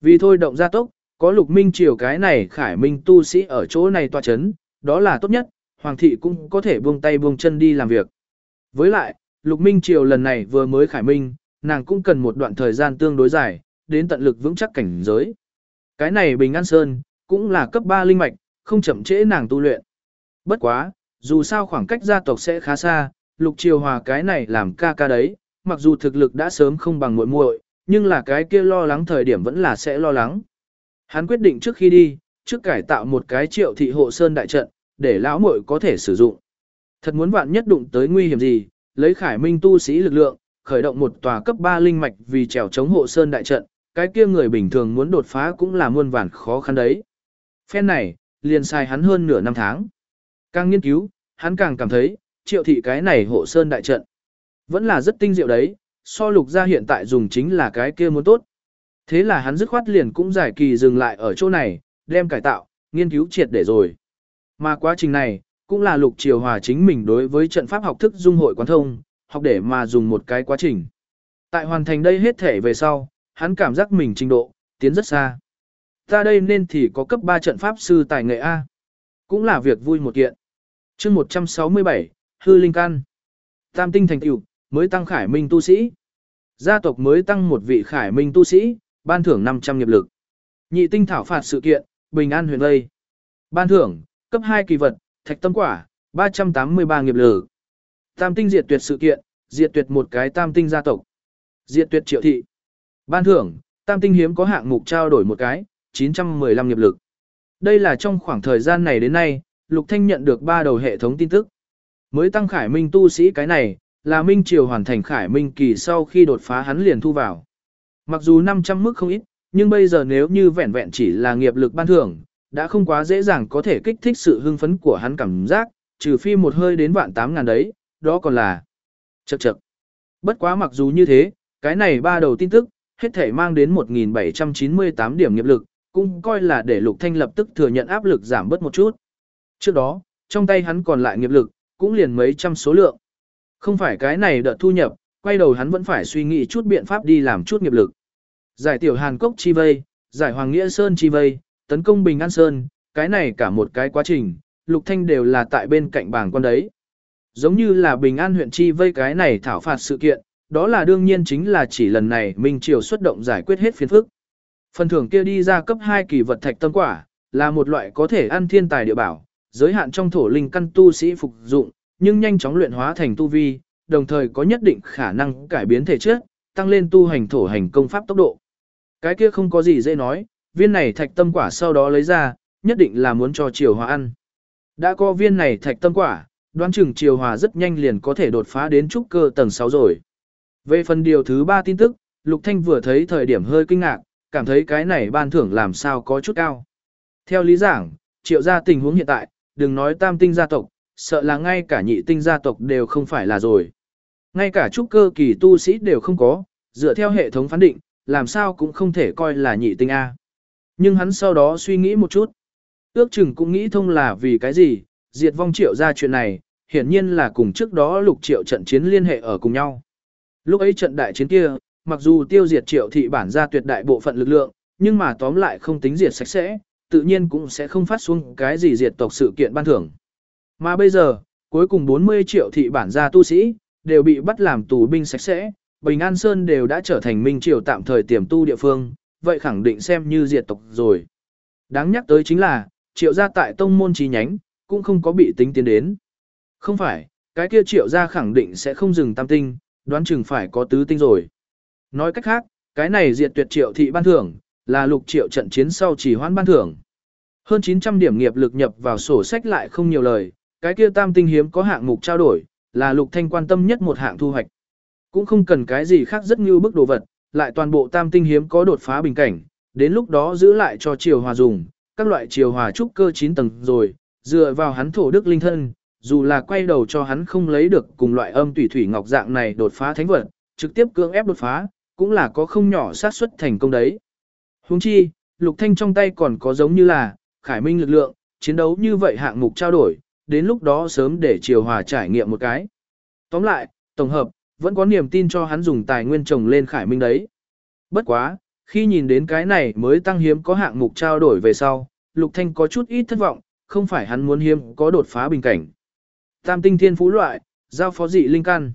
Vì thôi động gia tốc, có lục minh triều cái này khải minh tu sĩ ở chỗ này tòa chấn, đó là tốt nhất, Hoàng thị cũng có thể buông tay buông chân đi làm việc. Với lại, lục minh triều lần này vừa mới khải minh, nàng cũng cần một đoạn thời gian tương đối dài, đến tận lực vững chắc cảnh giới. Cái này Bình An Sơn, cũng là cấp 3 linh mạch, không chậm trễ nàng tu luyện. Bất quá, dù sao khoảng cách gia tộc sẽ khá xa, Lục Triều Hòa cái này làm ca ca đấy, mặc dù thực lực đã sớm không bằng muội muội, nhưng là cái kia lo lắng thời điểm vẫn là sẽ lo lắng. Hắn quyết định trước khi đi, trước cải tạo một cái triệu thị hộ sơn đại trận, để lão muội có thể sử dụng. Thật muốn vạn nhất đụng tới nguy hiểm gì, lấy khải minh tu sĩ lực lượng, khởi động một tòa cấp 3 linh mạch vì trèo chống hộ sơn đại trận, cái kia người bình thường muốn đột phá cũng là muôn vàn khó khăn đấy. Phen này, liền sai hắn hơn nửa năm tháng. Càng nghiên cứu, hắn càng cảm thấy, triệu thị cái này hộ sơn đại trận. Vẫn là rất tinh diệu đấy, so lục gia hiện tại dùng chính là cái kia muốn tốt. Thế là hắn dứt khoát liền cũng giải kỳ dừng lại ở chỗ này, đem cải tạo, nghiên cứu triệt để rồi. Mà quá trình này, cũng là lục triều hòa chính mình đối với trận pháp học thức dung hội quán thông, học để mà dùng một cái quá trình. Tại hoàn thành đây hết thể về sau, hắn cảm giác mình trình độ, tiến rất xa. Ta đây nên thì có cấp 3 trận pháp sư tài nghệ A. Cũng là việc vui một kiện. chương 167, Hư Linh Căn. Tam tinh thành tiểu mới tăng khải minh tu sĩ. Gia tộc mới tăng một vị khải minh tu sĩ, ban thưởng 500 nghiệp lực. Nhị tinh thảo phạt sự kiện, bình an huyền Lây, Ban thưởng, cấp 2 kỳ vật, thạch tâm quả, 383 nghiệp lực. Tam tinh diệt tuyệt sự kiện, diệt tuyệt một cái tam tinh gia tộc. Diệt tuyệt triệu thị. Ban thưởng, tam tinh hiếm có hạng mục trao đổi một cái, 915 nghiệp lực. Đây là trong khoảng thời gian này đến nay, Lục Thanh nhận được ba đầu hệ thống tin tức. Mới tăng khải minh tu sĩ cái này, là minh triều hoàn thành khải minh kỳ sau khi đột phá hắn liền thu vào. Mặc dù 500 mức không ít, nhưng bây giờ nếu như vẹn vẹn chỉ là nghiệp lực ban thưởng, đã không quá dễ dàng có thể kích thích sự hưng phấn của hắn cảm giác, trừ phi một hơi đến vạn tám ngàn đấy, đó còn là chậc chậc. Bất quá mặc dù như thế, cái này ba đầu tin tức, hết thể mang đến 1.798 điểm nghiệp lực, cũng coi là để Lục Thanh lập tức thừa nhận áp lực giảm bớt một chút. Trước đó, trong tay hắn còn lại nghiệp lực, cũng liền mấy trăm số lượng. Không phải cái này đợt thu nhập, quay đầu hắn vẫn phải suy nghĩ chút biện pháp đi làm chút nghiệp lực. Giải tiểu Hàn Cốc chi vây, giải Hoàng Nghĩa Sơn chi vây, tấn công Bình An Sơn, cái này cả một cái quá trình, Lục Thanh đều là tại bên cạnh bảng con đấy. Giống như là Bình An huyện chi vây cái này thảo phạt sự kiện, đó là đương nhiên chính là chỉ lần này Minh Triều xuất động giải quyết hết phiền phức. Phần thưởng kia đi ra cấp 2 kỳ vật thạch tâm quả, là một loại có thể ăn thiên tài địa bảo, giới hạn trong thổ linh căn tu sĩ phục dụng, nhưng nhanh chóng luyện hóa thành tu vi, đồng thời có nhất định khả năng cải biến thể chất, tăng lên tu hành thổ hành công pháp tốc độ. Cái kia không có gì dễ nói, viên này thạch tâm quả sau đó lấy ra, nhất định là muốn cho Triều Hòa ăn. Đã có viên này thạch tâm quả, đoán chừng Triều Hòa rất nhanh liền có thể đột phá đến trúc cơ tầng 6 rồi. Về phần điều thứ 3 tin tức, Lục Thanh vừa thấy thời điểm hơi kinh ngạc, cảm thấy cái này ban thưởng làm sao có chút cao. Theo lý giảng, triệu gia tình huống hiện tại, đừng nói tam tinh gia tộc, sợ là ngay cả nhị tinh gia tộc đều không phải là rồi. Ngay cả trúc cơ kỳ tu sĩ đều không có, dựa theo hệ thống phán định, làm sao cũng không thể coi là nhị tinh A. Nhưng hắn sau đó suy nghĩ một chút. Ước chừng cũng nghĩ thông là vì cái gì, diệt vong triệu ra chuyện này, hiển nhiên là cùng trước đó lục triệu trận chiến liên hệ ở cùng nhau. Lúc ấy trận đại chiến kia, mặc dù tiêu diệt triệu thị bản ra tuyệt đại bộ phận lực lượng, nhưng mà tóm lại không tính diệt sạch sẽ, tự nhiên cũng sẽ không phát xuống cái gì diệt tộc sự kiện ban thưởng. Mà bây giờ, cuối cùng 40 triệu thị bản gia tu sĩ, đều bị bắt làm tù binh sạch sẽ, Bình An Sơn đều đã trở thành minh triều tạm thời tiềm tu địa phương, vậy khẳng định xem như diệt tộc rồi. Đáng nhắc tới chính là, triệu gia tại tông môn chi nhánh, cũng không có bị tính tiến đến. Không phải, cái kia triệu gia khẳng định sẽ không dừng tam tinh, đoán chừng phải có tứ tinh rồi. Nói cách khác, cái này diệt tuyệt triệu thị ban thưởng, là lục triệu trận chiến sau chỉ hoãn ban thưởng. Hơn 900 điểm nghiệp lực nhập vào sổ sách lại không nhiều lời, cái kia tam tinh hiếm có hạng mục trao đổi, là lục thanh quan tâm nhất một hạng thu hoạch. Cũng không cần cái gì khác rất như bức đồ vật, lại toàn bộ tam tinh hiếm có đột phá bình cảnh, đến lúc đó giữ lại cho triều hòa dùng, các loại triều hòa trúc cơ 9 tầng rồi, dựa vào hắn thổ đức linh thân, dù là quay đầu cho hắn không lấy được cùng loại âm tùy thủy ngọc dạng này đột phá thánh vật, trực tiếp cưỡng ép đột phá, cũng là có không nhỏ xác suất thành công đấy. Huống chi, Lục Thanh trong tay còn có giống như là Khải Minh lực lượng, chiến đấu như vậy hạng mục trao đổi, đến lúc đó sớm để Triều Hòa trải nghiệm một cái. Tóm lại, tổng hợp, vẫn có niềm tin cho hắn dùng tài nguyên trồng lên Khải Minh đấy. Bất quá, khi nhìn đến cái này mới tăng hiếm có hạng mục trao đổi về sau, Lục Thanh có chút ít thất vọng, không phải hắn muốn hiếm có đột phá bình cảnh. Tam tinh thiên phú loại, giao phó dị linh căn.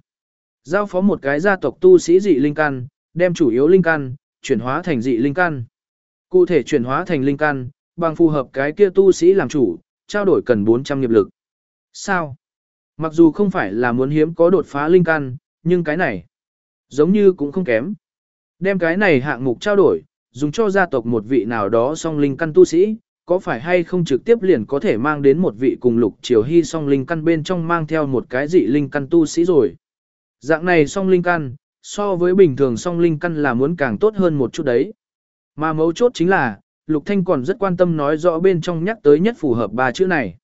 Giao phó một cái gia tộc tu sĩ dị linh căn, đem chủ yếu linh căn, chuyển hóa thành dị linh căn. Cụ thể chuyển hóa thành linh căn, bằng phù hợp cái kia tu sĩ làm chủ, trao đổi cần 400 nghiệp lực. Sao? Mặc dù không phải là muốn hiếm có đột phá linh căn, nhưng cái này, giống như cũng không kém. Đem cái này hạng mục trao đổi, dùng cho gia tộc một vị nào đó song linh căn tu sĩ, có phải hay không trực tiếp liền có thể mang đến một vị cùng lục triều hy song linh căn bên trong mang theo một cái dị linh căn tu sĩ rồi. Dạng này song linh căn, so với bình thường song linh căn là muốn càng tốt hơn một chút đấy. Mà mấu chốt chính là, Lục Thanh còn rất quan tâm nói rõ bên trong nhắc tới nhất phù hợp ba chữ này.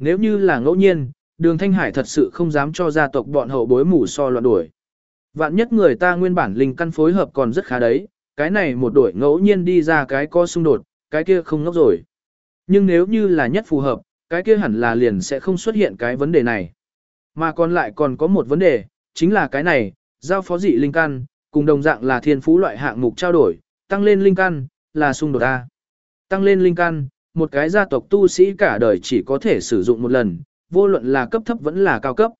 Nếu như là ngẫu nhiên, đường Thanh Hải thật sự không dám cho gia tộc bọn hậu bối mù so loạn đuổi. Vạn nhất người ta nguyên bản linh căn phối hợp còn rất khá đấy, cái này một đổi ngẫu nhiên đi ra cái co xung đột, cái kia không ngốc rồi. Nhưng nếu như là nhất phù hợp, cái kia hẳn là liền sẽ không xuất hiện cái vấn đề này. Mà còn lại còn có một vấn đề, chính là cái này, giao phó dị linh căn, cùng đồng dạng là thiên phú loại hạng mục trao đổi, tăng lên linh căn, là xung đột A. Tăng lên linh căn, một cái gia tộc tu sĩ cả đời chỉ có thể sử dụng một lần, vô luận là cấp thấp vẫn là cao cấp.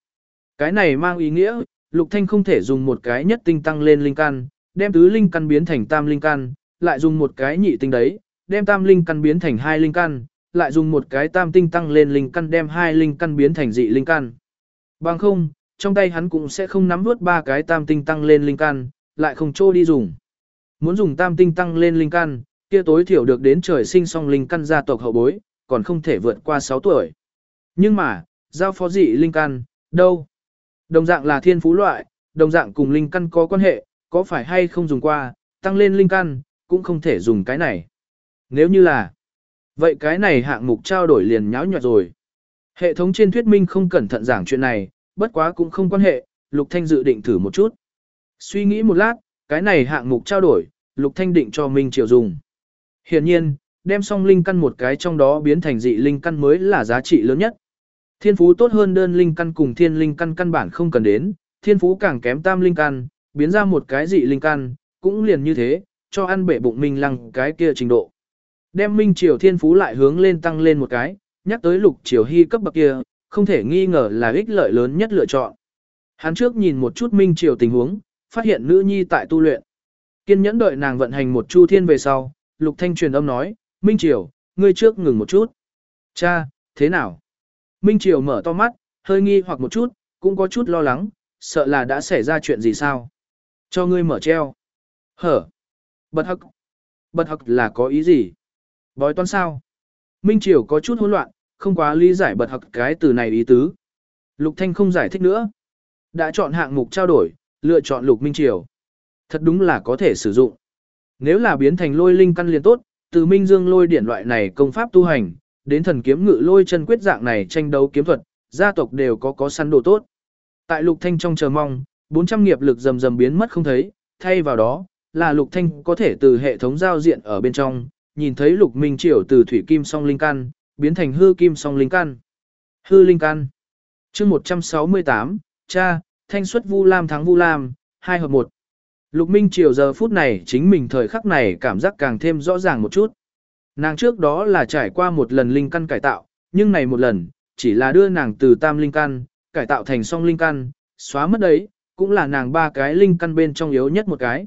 Cái này mang ý nghĩa, Lục Thanh không thể dùng một cái nhất tinh tăng lên linh căn, đem tứ linh căn biến thành tam linh căn, lại dùng một cái nhị tinh đấy, đem tam linh căn biến thành hai linh căn, lại dùng một cái tam tinh tăng lên linh căn đem hai linh căn biến thành dị linh căn. Bằng không, trong tay hắn cũng sẽ không nắm nuốt ba cái tam tinh tăng lên linh căn, lại không trô đi dùng. Muốn dùng tam tinh tăng lên linh căn, kia tối thiểu được đến trời sinh song linh căn gia tộc hậu bối, còn không thể vượt qua 6 tuổi. Nhưng mà, giao phó dị linh căn, đâu? Đồng dạng là thiên phú loại, đồng dạng cùng linh căn có quan hệ, có phải hay không dùng qua, tăng lên linh căn, cũng không thể dùng cái này. Nếu như là, vậy cái này hạng mục trao đổi liền nháo nhọt rồi. Hệ thống trên thuyết minh không cẩn thận giảng chuyện này, bất quá cũng không quan hệ, Lục Thanh dự định thử một chút. Suy nghĩ một lát, cái này hạng mục trao đổi, Lục Thanh định cho Minh Triều dùng. Hiển nhiên, đem song linh căn một cái trong đó biến thành dị linh căn mới là giá trị lớn nhất. Thiên phú tốt hơn đơn linh căn cùng thiên linh căn căn bản không cần đến, thiên phú càng kém tam linh căn, biến ra một cái dị linh căn, cũng liền như thế, cho ăn bể bụng Minh Lăng cái kia trình độ. Đem Minh Triều thiên phú lại hướng lên tăng lên một cái, nhắc tới lục triều hy cấp bậc kia, không thể nghi ngờ là ích lợi lớn nhất lựa chọn. Hắn trước nhìn một chút Minh Triều tình huống, phát hiện nữ nhi tại tu luyện. Kiên nhẫn đợi nàng vận hành một chu thiên về sau, Lục Thanh truyền âm nói, Minh Triều, ngươi trước ngừng một chút. Cha, thế nào? Minh Triều mở to mắt, hơi nghi hoặc một chút, cũng có chút lo lắng, sợ là đã xảy ra chuyện gì sao? Cho ngươi mở treo. Hở. Bật hậc. Bật hậc là có ý gì? Bói toán sao? Minh Triều có chút hỗn loạn, không quá lý giải bật hậc cái từ này ý tứ. Lục Thanh không giải thích nữa. Đã chọn hạng mục trao đổi, lựa chọn Lục Minh Triều. Thật đúng là có thể sử dụng. Nếu là biến thành lôi linh căn liền tốt, từ Minh Dương lôi điển loại này công pháp tu hành, đến thần kiếm ngự lôi chân quyết dạng này tranh đấu kiếm thuật, gia tộc đều có có săn đồ tốt. Tại Lục Thanh trong chờ mong, 400 nghiệp lực rầm rầm biến mất không thấy, thay vào đó, là Lục Thanh có thể từ hệ thống giao diện ở bên trong, nhìn thấy Lục Minh Triều từ thủy kim song linh căn, biến thành hư kim song linh căn. Hư linh căn. chương 168, cha, thanh xuất Vu Lam thắng Vu Lam, 2 hợp 1. Lục Minh Triều giờ phút này chính mình thời khắc này cảm giác càng thêm rõ ràng một chút. Nàng trước đó là trải qua một lần linh căn cải tạo, nhưng này một lần, chỉ là đưa nàng từ tam linh căn, cải tạo thành song linh căn, xóa mất đấy, cũng là nàng ba cái linh căn bên trong yếu nhất một cái.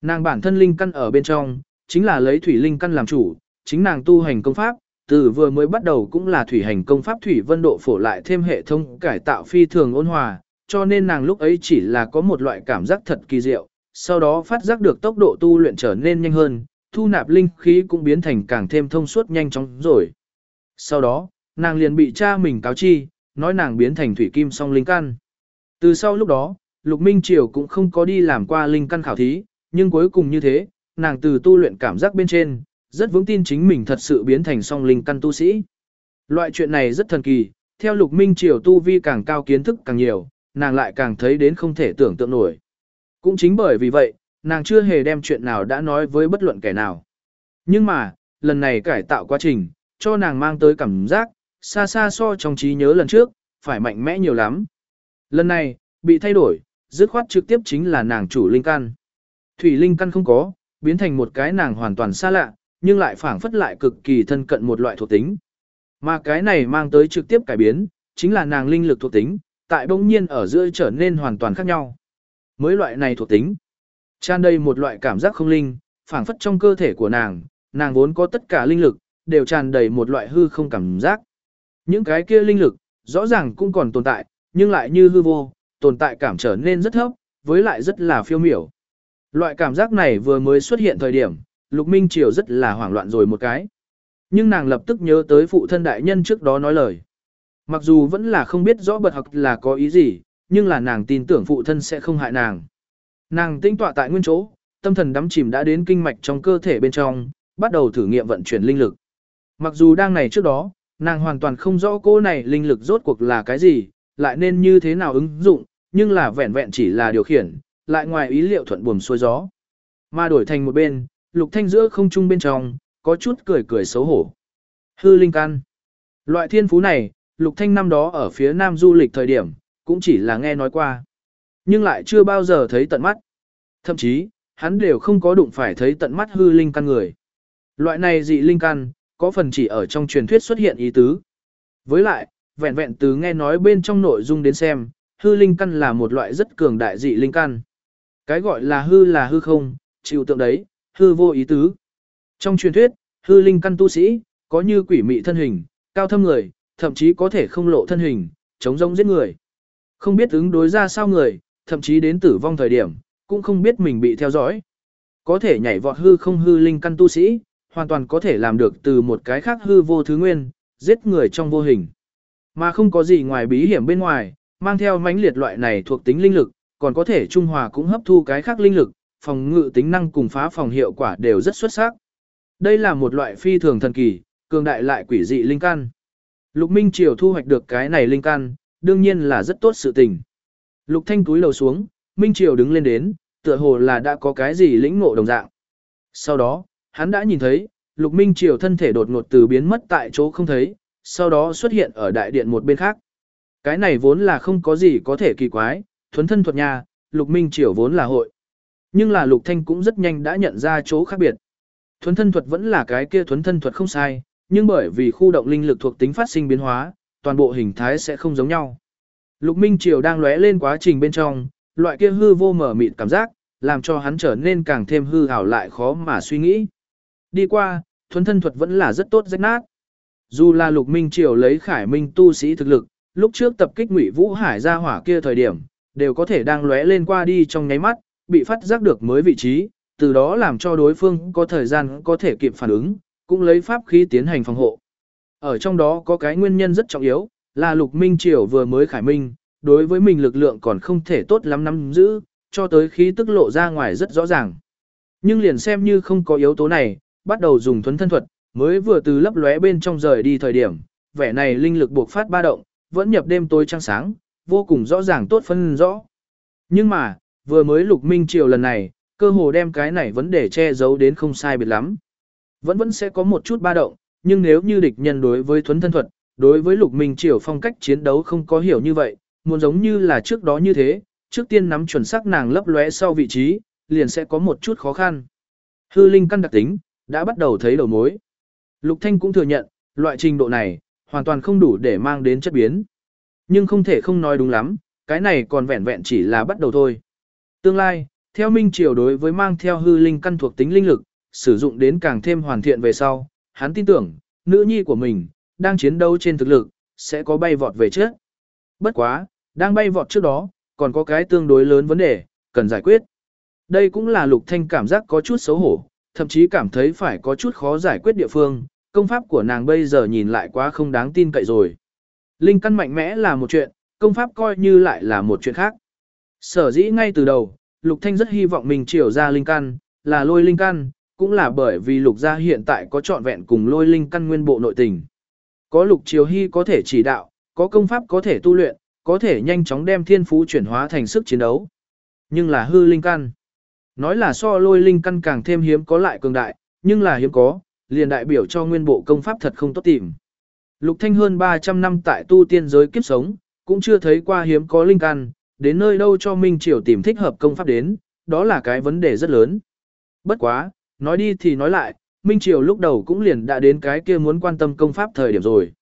Nàng bản thân linh căn ở bên trong, chính là lấy thủy linh căn làm chủ, chính nàng tu hành công pháp, từ vừa mới bắt đầu cũng là thủy hành công pháp thủy vân độ phổ lại thêm hệ thống cải tạo phi thường ôn hòa, cho nên nàng lúc ấy chỉ là có một loại cảm giác thật kỳ diệu, sau đó phát giác được tốc độ tu luyện trở nên nhanh hơn, thu nạp linh khí cũng biến thành càng thêm thông suốt nhanh chóng rồi. Sau đó, nàng liền bị cha mình cáo chi, nói nàng biến thành thủy kim song linh căn. Từ sau lúc đó, Lục Minh Triều cũng không có đi làm qua linh căn khảo thí, nhưng cuối cùng như thế, nàng từ tu luyện cảm giác bên trên, rất vững tin chính mình thật sự biến thành song linh căn tu sĩ. Loại chuyện này rất thần kỳ, theo Lục Minh Triều tu vi càng cao kiến thức càng nhiều, nàng lại càng thấy đến không thể tưởng tượng nổi. Cũng chính bởi vì vậy, nàng chưa hề đem chuyện nào đã nói với bất luận kẻ nào. Nhưng mà, lần này cải tạo quá trình, cho nàng mang tới cảm giác, xa xa so trong trí nhớ lần trước, phải mạnh mẽ nhiều lắm. Lần này, bị thay đổi, dứt khoát trực tiếp chính là nàng chủ linh căn. Thủy linh căn không có, biến thành một cái nàng hoàn toàn xa lạ, nhưng lại phản phất lại cực kỳ thân cận một loại thuộc tính. Mà cái này mang tới trực tiếp cải biến, chính là nàng linh lực thuộc tính, tại bỗng nhiên ở giữa trở nên hoàn toàn khác nhau. Mới loại này thuộc tính, tràn đầy một loại cảm giác không linh, phản phất trong cơ thể của nàng, nàng vốn có tất cả linh lực, đều tràn đầy một loại hư không cảm giác. Những cái kia linh lực, rõ ràng cũng còn tồn tại, nhưng lại như hư vô, tồn tại cảm trở nên rất thấp, với lại rất là phiêu miểu. Loại cảm giác này vừa mới xuất hiện thời điểm, Lục Minh Triều rất là hoảng loạn rồi một cái. Nhưng nàng lập tức nhớ tới phụ thân đại nhân trước đó nói lời. Mặc dù vẫn là không biết rõ bật học là có ý gì, nhưng là nàng tin tưởng phụ thân sẽ không hại nàng. Nàng tĩnh tọa tại nguyên chỗ, tâm thần đắm chìm đã đến kinh mạch trong cơ thể bên trong, bắt đầu thử nghiệm vận chuyển linh lực. Mặc dù đang này trước đó, nàng hoàn toàn không rõ cô này linh lực rốt cuộc là cái gì, lại nên như thế nào ứng dụng, nhưng là vẹn vẹn chỉ là điều khiển, lại ngoài ý liệu thuận buồm xuôi gió. Mà đổi thành một bên, lục thanh giữa không trung bên trong, có chút cười cười xấu hổ. Hư linh căn. Loại thiên phú này, lục thanh năm đó ở phía nam du lịch thời điểm, cũng chỉ là nghe nói qua. Nhưng lại chưa bao giờ thấy tận mắt. Thậm chí, hắn đều không có đụng phải thấy tận mắt hư linh căn người. Loại này dị linh căn, có phần chỉ ở trong truyền thuyết xuất hiện ý tứ. Với lại, vẹn vẹn từ nghe nói bên trong nội dung đến xem, hư linh căn là một loại rất cường đại dị linh căn. Cái gọi là hư là hư không, chịu tượng đấy, hư vô ý tứ. Trong truyền thuyết, hư linh căn tu sĩ, có như quỷ mị thân hình, cao thâm người, thậm chí có thể không lộ thân hình, chống rông giết người. Không biết ứng đối ra sao người, thậm chí đến tử vong thời điểm, cũng không biết mình bị theo dõi. Có thể nhảy vọt hư không hư linh căn tu sĩ, hoàn toàn có thể làm được từ một cái khác hư vô thứ nguyên, giết người trong vô hình. Mà không có gì ngoài bí hiểm bên ngoài, mang theo mãnh liệt loại này thuộc tính linh lực, còn có thể trung hòa cũng hấp thu cái khác linh lực, phòng ngự tính năng cùng phá phòng hiệu quả đều rất xuất sắc. Đây là một loại phi thường thần kỳ, cường đại lại quỷ dị linh căn. Lục Minh Triều thu hoạch được cái này linh căn, đương nhiên là rất tốt sự tình. Lục Thanh túi lầu xuống, Minh Triều đứng lên đến, tựa hồ là đã có cái gì lĩnh ngộ đồng dạng. Sau đó, hắn đã nhìn thấy, Lục Minh Triều thân thể đột ngột từ biến mất tại chỗ không thấy, sau đó xuất hiện ở đại điện một bên khác. Cái này vốn là không có gì có thể kỳ quái, thuấn thân thuật nhà, Lục Minh Triều vốn là hội. Nhưng là Lục Thanh cũng rất nhanh đã nhận ra chỗ khác biệt. Thuấn thân thuật vẫn là cái kia thuấn thân thuật không sai, nhưng bởi vì khu động linh lực thuộc tính phát sinh biến hóa, toàn bộ hình thái sẽ không giống nhau. Lục Minh Triều đang lóe lên quá trình bên trong, loại kia hư vô mở mịt cảm giác, làm cho hắn trở nên càng thêm hư ảo lại khó mà suy nghĩ. Đi qua, thuấn thân thuật vẫn là rất tốt rách nát. Dù là Lục Minh Triều lấy Khải Minh tu sĩ thực lực, lúc trước tập kích Ngụy Vũ Hải ra hỏa kia thời điểm, đều có thể đang lóe lên qua đi trong nháy mắt, bị phát giác được mới vị trí, từ đó làm cho đối phương có thời gian có thể kịp phản ứng, cũng lấy pháp khí tiến hành phòng hộ. Ở trong đó có cái nguyên nhân rất trọng yếu, là Lục Minh Triều vừa mới khải minh, đối với mình lực lượng còn không thể tốt lắm nắm giữ, cho tới khí tức lộ ra ngoài rất rõ ràng. Nhưng liền xem như không có yếu tố này, bắt đầu dùng thuấn thân thuật, mới vừa từ lấp lóe bên trong rời đi thời điểm, vẻ này linh lực buộc phát ba động, vẫn nhập đêm tối trăng sáng, vô cùng rõ ràng tốt phân rõ. Nhưng mà, vừa mới lục minh triều lần này, cơ hồ đem cái này vấn đề che giấu đến không sai biệt lắm. Vẫn vẫn sẽ có một chút ba động, nhưng nếu như địch nhân đối với thuấn thân thuật, đối với Lục Minh Triều phong cách chiến đấu không có hiểu như vậy, muốn giống như là trước đó như thế, trước tiên nắm chuẩn xác nàng lấp lóe sau vị trí, liền sẽ có một chút khó khăn. Hư linh căn đặc tính, đã bắt đầu thấy đầu mối. Lục Thanh cũng thừa nhận, loại trình độ này, hoàn toàn không đủ để mang đến chất biến. Nhưng không thể không nói đúng lắm, cái này còn vẹn vẹn chỉ là bắt đầu thôi. Tương lai, theo Minh Triều đối với mang theo hư linh căn thuộc tính linh lực, sử dụng đến càng thêm hoàn thiện về sau, hắn tin tưởng, nữ nhi của mình, đang chiến đấu trên thực lực, sẽ có bay vọt về trước. Bất quá, đang bay vọt trước đó, còn có cái tương đối lớn vấn đề, cần giải quyết. Đây cũng là Lục Thanh cảm giác có chút xấu hổ, thậm chí cảm thấy phải có chút khó giải quyết địa phương, công pháp của nàng bây giờ nhìn lại quá không đáng tin cậy rồi. Linh căn mạnh mẽ là một chuyện, công pháp coi như lại là một chuyện khác. Sở dĩ ngay từ đầu, Lục Thanh rất hy vọng mình triều ra linh căn, là lôi linh căn, cũng là bởi vì Lục gia hiện tại có trọn vẹn cùng lôi linh căn nguyên bộ nội tình. Có Lục Triều Hy có thể chỉ đạo, có công pháp có thể tu luyện, có thể nhanh chóng đem thiên phú chuyển hóa thành sức chiến đấu. Nhưng là hư linh căn. Nói là so lôi linh căn càng thêm hiếm có lại cường đại, nhưng là hiếm có, liền đại biểu cho nguyên bộ công pháp thật không tốt tìm. Lục Thanh hơn 300 năm tại tu tiên giới kiếp sống, cũng chưa thấy qua hiếm có linh căn, đến nơi đâu cho Minh Triều tìm thích hợp công pháp đến, đó là cái vấn đề rất lớn. Bất quá, nói đi thì nói lại, Minh Triều lúc đầu cũng liền đã đến cái kia muốn quan tâm công pháp thời điểm rồi.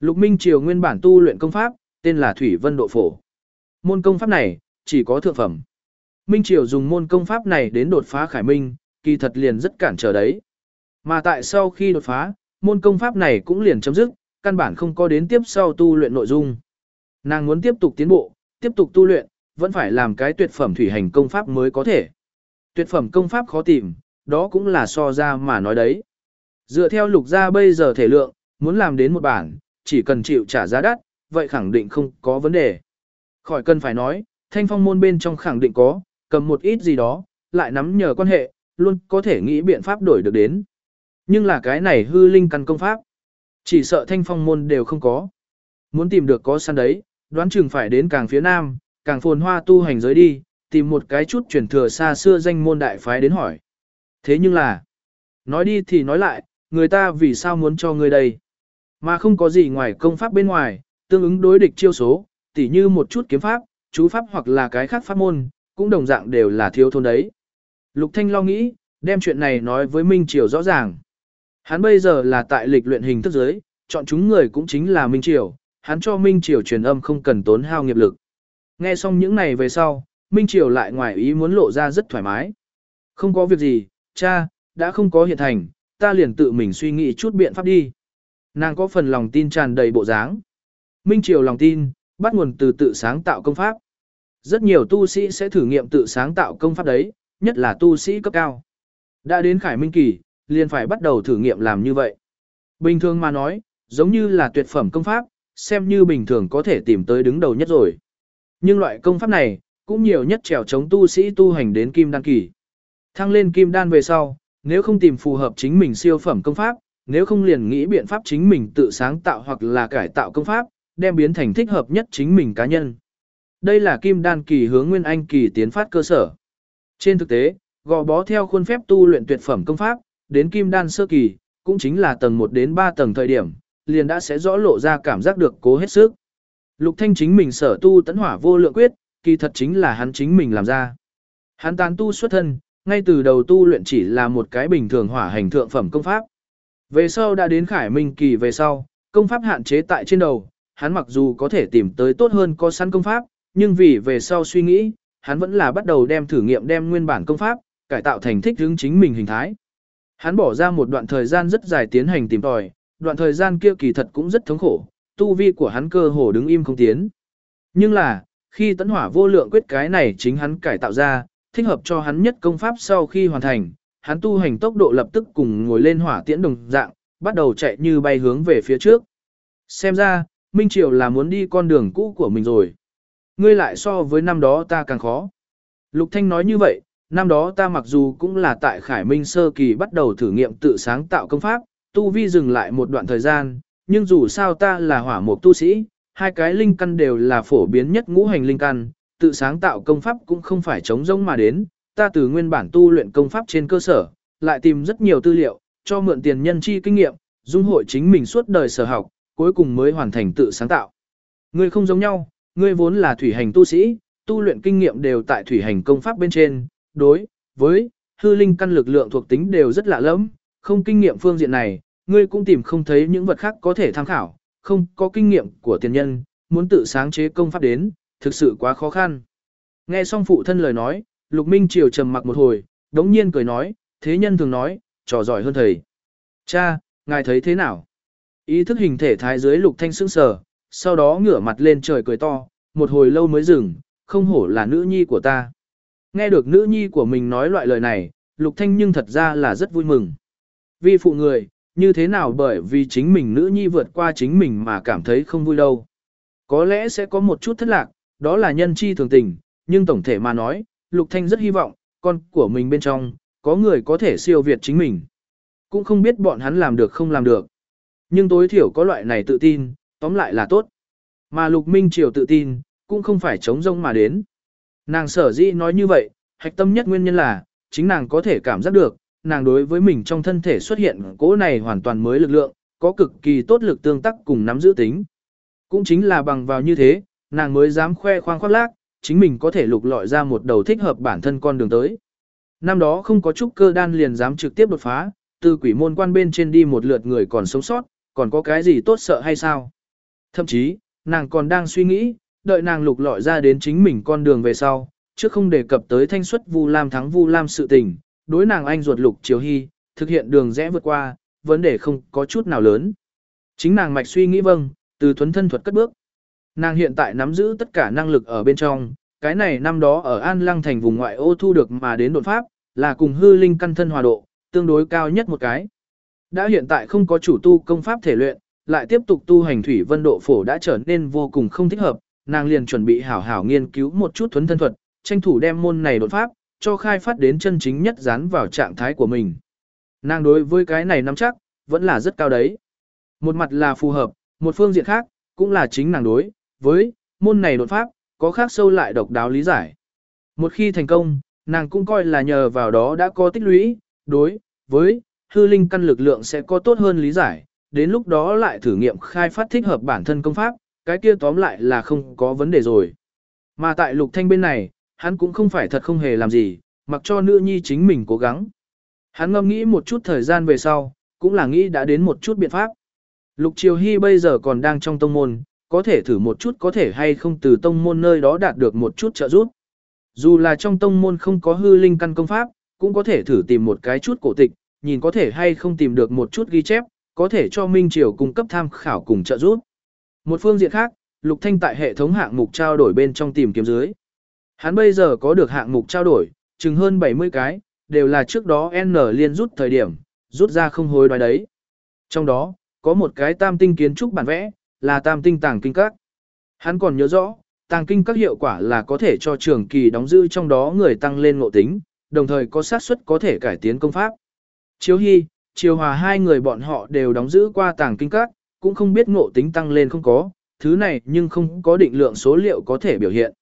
Lục Minh Triều nguyên bản tu luyện công pháp, tên là Thủy Vân Độ Phổ. Môn công pháp này, chỉ có thượng phẩm. Minh Triều dùng môn công pháp này đến đột phá Khải Minh, kỳ thật liền rất cản trở đấy. Mà tại sau khi đột phá, môn công pháp này cũng liền chấm dứt, căn bản không có đến tiếp sau tu luyện nội dung. Nàng muốn tiếp tục tiến bộ, tiếp tục tu luyện, vẫn phải làm cái tuyệt phẩm thủy hành công pháp mới có thể. Tuyệt phẩm công pháp khó tìm, đó cũng là so ra mà nói đấy. Dựa theo lục gia bây giờ thể lượng, muốn làm đến một bản, chỉ cần chịu trả giá đắt, vậy khẳng định không có vấn đề. Khỏi cần phải nói, thanh phong môn bên trong khẳng định có, cầm một ít gì đó, lại nắm nhờ quan hệ, luôn có thể nghĩ biện pháp đổi được đến. Nhưng là cái này hư linh căn công pháp. Chỉ sợ thanh phong môn đều không có. Muốn tìm được có săn đấy, đoán chừng phải đến càng phía nam, càng phồn hoa tu hành giới đi, tìm một cái chút truyền thừa xa xưa danh môn đại phái đến hỏi. Thế nhưng là, nói đi thì nói lại, người ta vì sao muốn cho người đây? Mà không có gì ngoài công pháp bên ngoài, tương ứng đối địch chiêu số, tỉ như một chút kiếm pháp, chú pháp hoặc là cái khác pháp môn, cũng đồng dạng đều là thiếu thôn đấy. Lục Thanh lo nghĩ, đem chuyện này nói với Minh Triều rõ ràng. Hắn bây giờ là tại lịch luyện hình thức giới, chọn chúng người cũng chính là Minh Triều, hắn cho Minh Triều truyền âm không cần tốn hao nghiệp lực. Nghe xong những này về sau, Minh Triều lại ngoài ý muốn lộ ra rất thoải mái. Không có việc gì, cha, đã không có hiện thành, ta liền tự mình suy nghĩ chút biện pháp đi. Nàng có phần lòng tin tràn đầy bộ dáng. Minh Triều lòng tin, bắt nguồn từ tự sáng tạo công pháp. Rất nhiều tu sĩ sẽ thử nghiệm tự sáng tạo công pháp đấy, nhất là tu sĩ cấp cao. Đã đến Khải Minh Kỳ, liền phải bắt đầu thử nghiệm làm như vậy. Bình thường mà nói, giống như là tuyệt phẩm công pháp, xem như bình thường có thể tìm tới đứng đầu nhất rồi. Nhưng loại công pháp này, cũng nhiều nhất trèo chống tu sĩ tu hành đến kim đăng kỳ. Thăng lên kim đan về sau, nếu không tìm phù hợp chính mình siêu phẩm công pháp, nếu không liền nghĩ biện pháp chính mình tự sáng tạo hoặc là cải tạo công pháp, đem biến thành thích hợp nhất chính mình cá nhân. Đây là kim đan kỳ hướng nguyên anh kỳ tiến phát cơ sở. Trên thực tế, gò bó theo khuôn phép tu luyện tuyệt phẩm công pháp, đến kim đan sơ kỳ, cũng chính là tầng 1 đến 3 tầng thời điểm, liền đã sẽ rõ lộ ra cảm giác được cố hết sức. Lục Thanh chính mình sở tu tấn hỏa vô lượng quyết, kỳ thật chính là hắn chính mình làm ra. Hắn tán tu xuất thân, ngay từ đầu tu luyện chỉ là một cái bình thường hỏa hành thượng phẩm công pháp. Về sau đã đến khải minh kỳ về sau, công pháp hạn chế tại trên đầu, hắn mặc dù có thể tìm tới tốt hơn có sẵn công pháp, nhưng vì về sau suy nghĩ, hắn vẫn là bắt đầu đem thử nghiệm đem nguyên bản công pháp, cải tạo thành thích hướng chính mình hình thái. Hắn bỏ ra một đoạn thời gian rất dài tiến hành tìm tòi, đoạn thời gian kia kỳ thật cũng rất thống khổ, tu vi của hắn cơ hồ đứng im không tiến. Nhưng là, khi tấn hỏa vô lượng quyết cái này chính hắn cải tạo ra, thích hợp cho hắn nhất công pháp sau khi hoàn thành, hắn tu hành tốc độ lập tức cùng ngồi lên hỏa tiễn đồng dạng, bắt đầu chạy như bay hướng về phía trước. Xem ra, Minh Triều là muốn đi con đường cũ của mình rồi. Ngươi lại so với năm đó ta càng khó. Lục Thanh nói như vậy, năm đó ta mặc dù cũng là tại Khải Minh Sơ Kỳ bắt đầu thử nghiệm tự sáng tạo công pháp, tu vi dừng lại một đoạn thời gian, nhưng dù sao ta là hỏa mục tu sĩ, hai cái linh căn đều là phổ biến nhất ngũ hành linh căn, tự sáng tạo công pháp cũng không phải chống rỗng mà đến, ta từ nguyên bản tu luyện công pháp trên cơ sở, lại tìm rất nhiều tư liệu, cho mượn tiền nhân chi kinh nghiệm, dung hội chính mình suốt đời sở học, cuối cùng mới hoàn thành tự sáng tạo. Ngươi không giống nhau, ngươi vốn là thủy hành tu sĩ, tu luyện kinh nghiệm đều tại thủy hành công pháp bên trên, đối với hư linh căn lực lượng thuộc tính đều rất lạ lẫm, không kinh nghiệm phương diện này, ngươi cũng tìm không thấy những vật khác có thể tham khảo, không có kinh nghiệm của tiền nhân, muốn tự sáng chế công pháp đến, thực sự quá khó khăn. Nghe xong phụ thân lời nói, Lục Minh Triều trầm mặc một hồi, đống nhiên cười nói, thế nhân thường nói, trò giỏi hơn thầy. Cha, ngài thấy thế nào? Ý thức hình thể thái dưới Lục Thanh sững sờ, sau đó ngửa mặt lên trời cười to, một hồi lâu mới dừng, không hổ là nữ nhi của ta. Nghe được nữ nhi của mình nói loại lời này, Lục Thanh nhưng thật ra là rất vui mừng. Vì phụ người, như thế nào bởi vì chính mình nữ nhi vượt qua chính mình mà cảm thấy không vui đâu. Có lẽ sẽ có một chút thất lạc, đó là nhân chi thường tình, nhưng tổng thể mà nói, Lục Thanh rất hy vọng, con của mình bên trong, có người có thể siêu việt chính mình. Cũng không biết bọn hắn làm được không làm được. Nhưng tối thiểu có loại này tự tin, tóm lại là tốt. Mà Lục Minh Triều tự tin, cũng không phải chống rông mà đến. Nàng sở dĩ nói như vậy, hạch tâm nhất nguyên nhân là, chính nàng có thể cảm giác được, nàng đối với mình trong thân thể xuất hiện cỗ này hoàn toàn mới lực lượng, có cực kỳ tốt lực tương tác cùng nắm giữ tính. Cũng chính là bằng vào như thế, nàng mới dám khoe khoang khoác lác, chính mình có thể lục lọi ra một đầu thích hợp bản thân con đường tới. Năm đó không có chút cơ đan liền dám trực tiếp đột phá, từ quỷ môn quan bên trên đi một lượt người còn sống sót, còn có cái gì tốt sợ hay sao? Thậm chí, nàng còn đang suy nghĩ, đợi nàng lục lọi ra đến chính mình con đường về sau, chứ không đề cập tới thanh xuất Vu Lam thắng Vu Lam sự tình, đối nàng anh ruột lục triều hy, thực hiện đường rẽ vượt qua, vấn đề không có chút nào lớn. Chính nàng mạch suy nghĩ vâng, từ thuấn thân thuật cất bước. Nàng hiện tại nắm giữ tất cả năng lực ở bên trong, cái này năm đó ở An Lăng thành vùng ngoại ô thu được mà đến đột pháp, là cùng hư linh căn thân hòa độ, tương đối cao nhất một cái. Đã hiện tại không có chủ tu công pháp thể luyện, lại tiếp tục tu hành thủy vân độ phổ đã trở nên vô cùng không thích hợp, nàng liền chuẩn bị hảo hảo nghiên cứu một chút thuấn thân thuật, tranh thủ đem môn này đột pháp, cho khai phát đến chân chính nhất dán vào trạng thái của mình. Nàng đối với cái này nắm chắc, vẫn là rất cao đấy. Một mặt là phù hợp, một phương diện khác, cũng là chính nàng đối, với, môn này đột pháp, có khác sâu lại độc đáo lý giải. Một khi thành công, nàng cũng coi là nhờ vào đó đã có tích lũy, đối, với, hư linh căn lực lượng sẽ có tốt hơn lý giải, đến lúc đó lại thử nghiệm khai phát thích hợp bản thân công pháp, cái kia tóm lại là không có vấn đề rồi. Mà tại lục thanh bên này, hắn cũng không phải thật không hề làm gì, mặc cho nữ nhi chính mình cố gắng. Hắn ngâm nghĩ một chút thời gian về sau, cũng là nghĩ đã đến một chút biện pháp. Lục Triều Hy bây giờ còn đang trong tông môn, có thể thử một chút có thể hay không từ tông môn nơi đó đạt được một chút trợ giúp. Dù là trong tông môn không có hư linh căn công pháp, cũng có thể thử tìm một cái chút cổ tịch, nhìn có thể hay không tìm được một chút ghi chép, có thể cho Minh Triều cung cấp tham khảo cùng trợ giúp. Một phương diện khác, Lục Thanh tại hệ thống hạng mục trao đổi bên trong tìm kiếm dưới. Hắn bây giờ có được hạng mục trao đổi, chừng hơn 70 cái, đều là trước đó N liên rút thời điểm, rút ra không hối đoái đấy. Trong đó, có một cái tam tinh kiến trúc bản vẽ, là tam tinh tàng kinh các. Hắn còn nhớ rõ, tàng kinh các hiệu quả là có thể cho trường kỳ đóng giữ trong đó người tăng lên ngộ tính, đồng thời có xác suất có thể cải tiến công pháp. Chiếu Hy, Chiều Hòa hai người bọn họ đều đóng giữ qua tàng kinh các, cũng không biết ngộ tính tăng lên không có, thứ này nhưng không có định lượng số liệu có thể biểu hiện.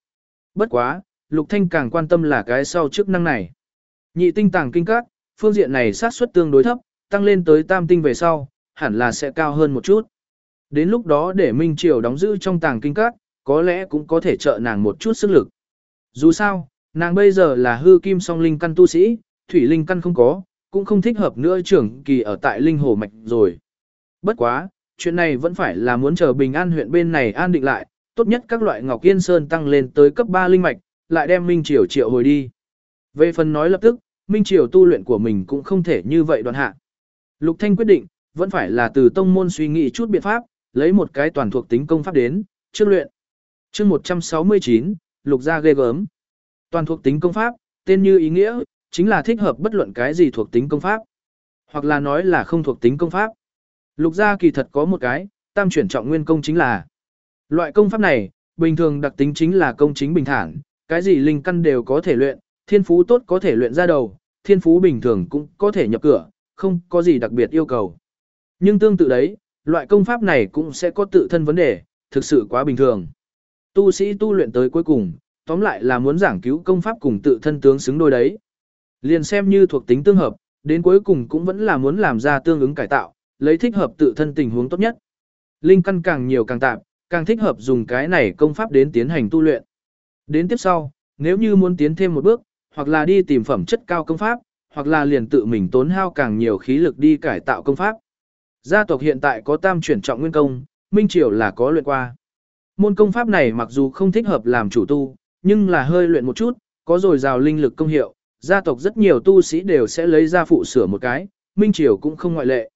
Bất quá, Lục Thanh càng quan tâm là cái sau chức năng này. Nhị tinh tàng kinh các, phương diện này xác suất tương đối thấp, tăng lên tới tam tinh về sau, hẳn là sẽ cao hơn một chút. Đến lúc đó để Minh Triều đóng giữ trong tàng kinh các, có lẽ cũng có thể trợ nàng một chút sức lực. Dù sao, nàng bây giờ là hư kim song linh căn tu sĩ, thủy linh căn không có, cũng không thích hợp nữa trưởng kỳ ở tại linh hồ mạch rồi. Bất quá, chuyện này vẫn phải là muốn chờ bình an huyện bên này an định lại, tốt nhất các loại ngọc yên sơn tăng lên tới cấp 3 linh mạch, lại đem Minh Triều triệu hồi đi. Về phần nói lập tức, Minh Triều tu luyện của mình cũng không thể như vậy đoạn hạ. Lục Thanh quyết định, vẫn phải là từ tông môn suy nghĩ chút biện pháp, lấy một cái toàn thuộc tính công pháp đến, trước luyện. chương 169, lục gia ghê gớm. Toàn thuộc tính công pháp, tên như ý nghĩa, chính là thích hợp bất luận cái gì thuộc tính công pháp. Hoặc là nói là không thuộc tính công pháp. Lục gia kỳ thật có một cái, tam chuyển trọng nguyên công chính là. Loại công pháp này, bình thường đặc tính chính là công chính bình thản, cái gì linh căn đều có thể luyện, thiên phú tốt có thể luyện ra đầu, thiên phú bình thường cũng có thể nhập cửa, không có gì đặc biệt yêu cầu. Nhưng tương tự đấy, loại công pháp này cũng sẽ có tự thân vấn đề, thực sự quá bình thường. Tu sĩ tu luyện tới cuối cùng, tóm lại là muốn giảng cứu công pháp cùng tự thân tướng xứng đôi đấy. Liền xem như thuộc tính tương hợp, đến cuối cùng cũng vẫn là muốn làm ra tương ứng cải tạo, lấy thích hợp tự thân tình huống tốt nhất. Linh căn càng nhiều càng tạp, càng thích hợp dùng cái này công pháp đến tiến hành tu luyện. Đến tiếp sau, nếu như muốn tiến thêm một bước, hoặc là đi tìm phẩm chất cao công pháp, hoặc là liền tự mình tốn hao càng nhiều khí lực đi cải tạo công pháp. Gia tộc hiện tại có tam chuyển trọng nguyên công, Minh Triều là có luyện qua. Môn công pháp này mặc dù không thích hợp làm chủ tu, nhưng là hơi luyện một chút, có rồi rào linh lực công hiệu, gia tộc rất nhiều tu sĩ đều sẽ lấy ra phụ sửa một cái, Minh Triều cũng không ngoại lệ.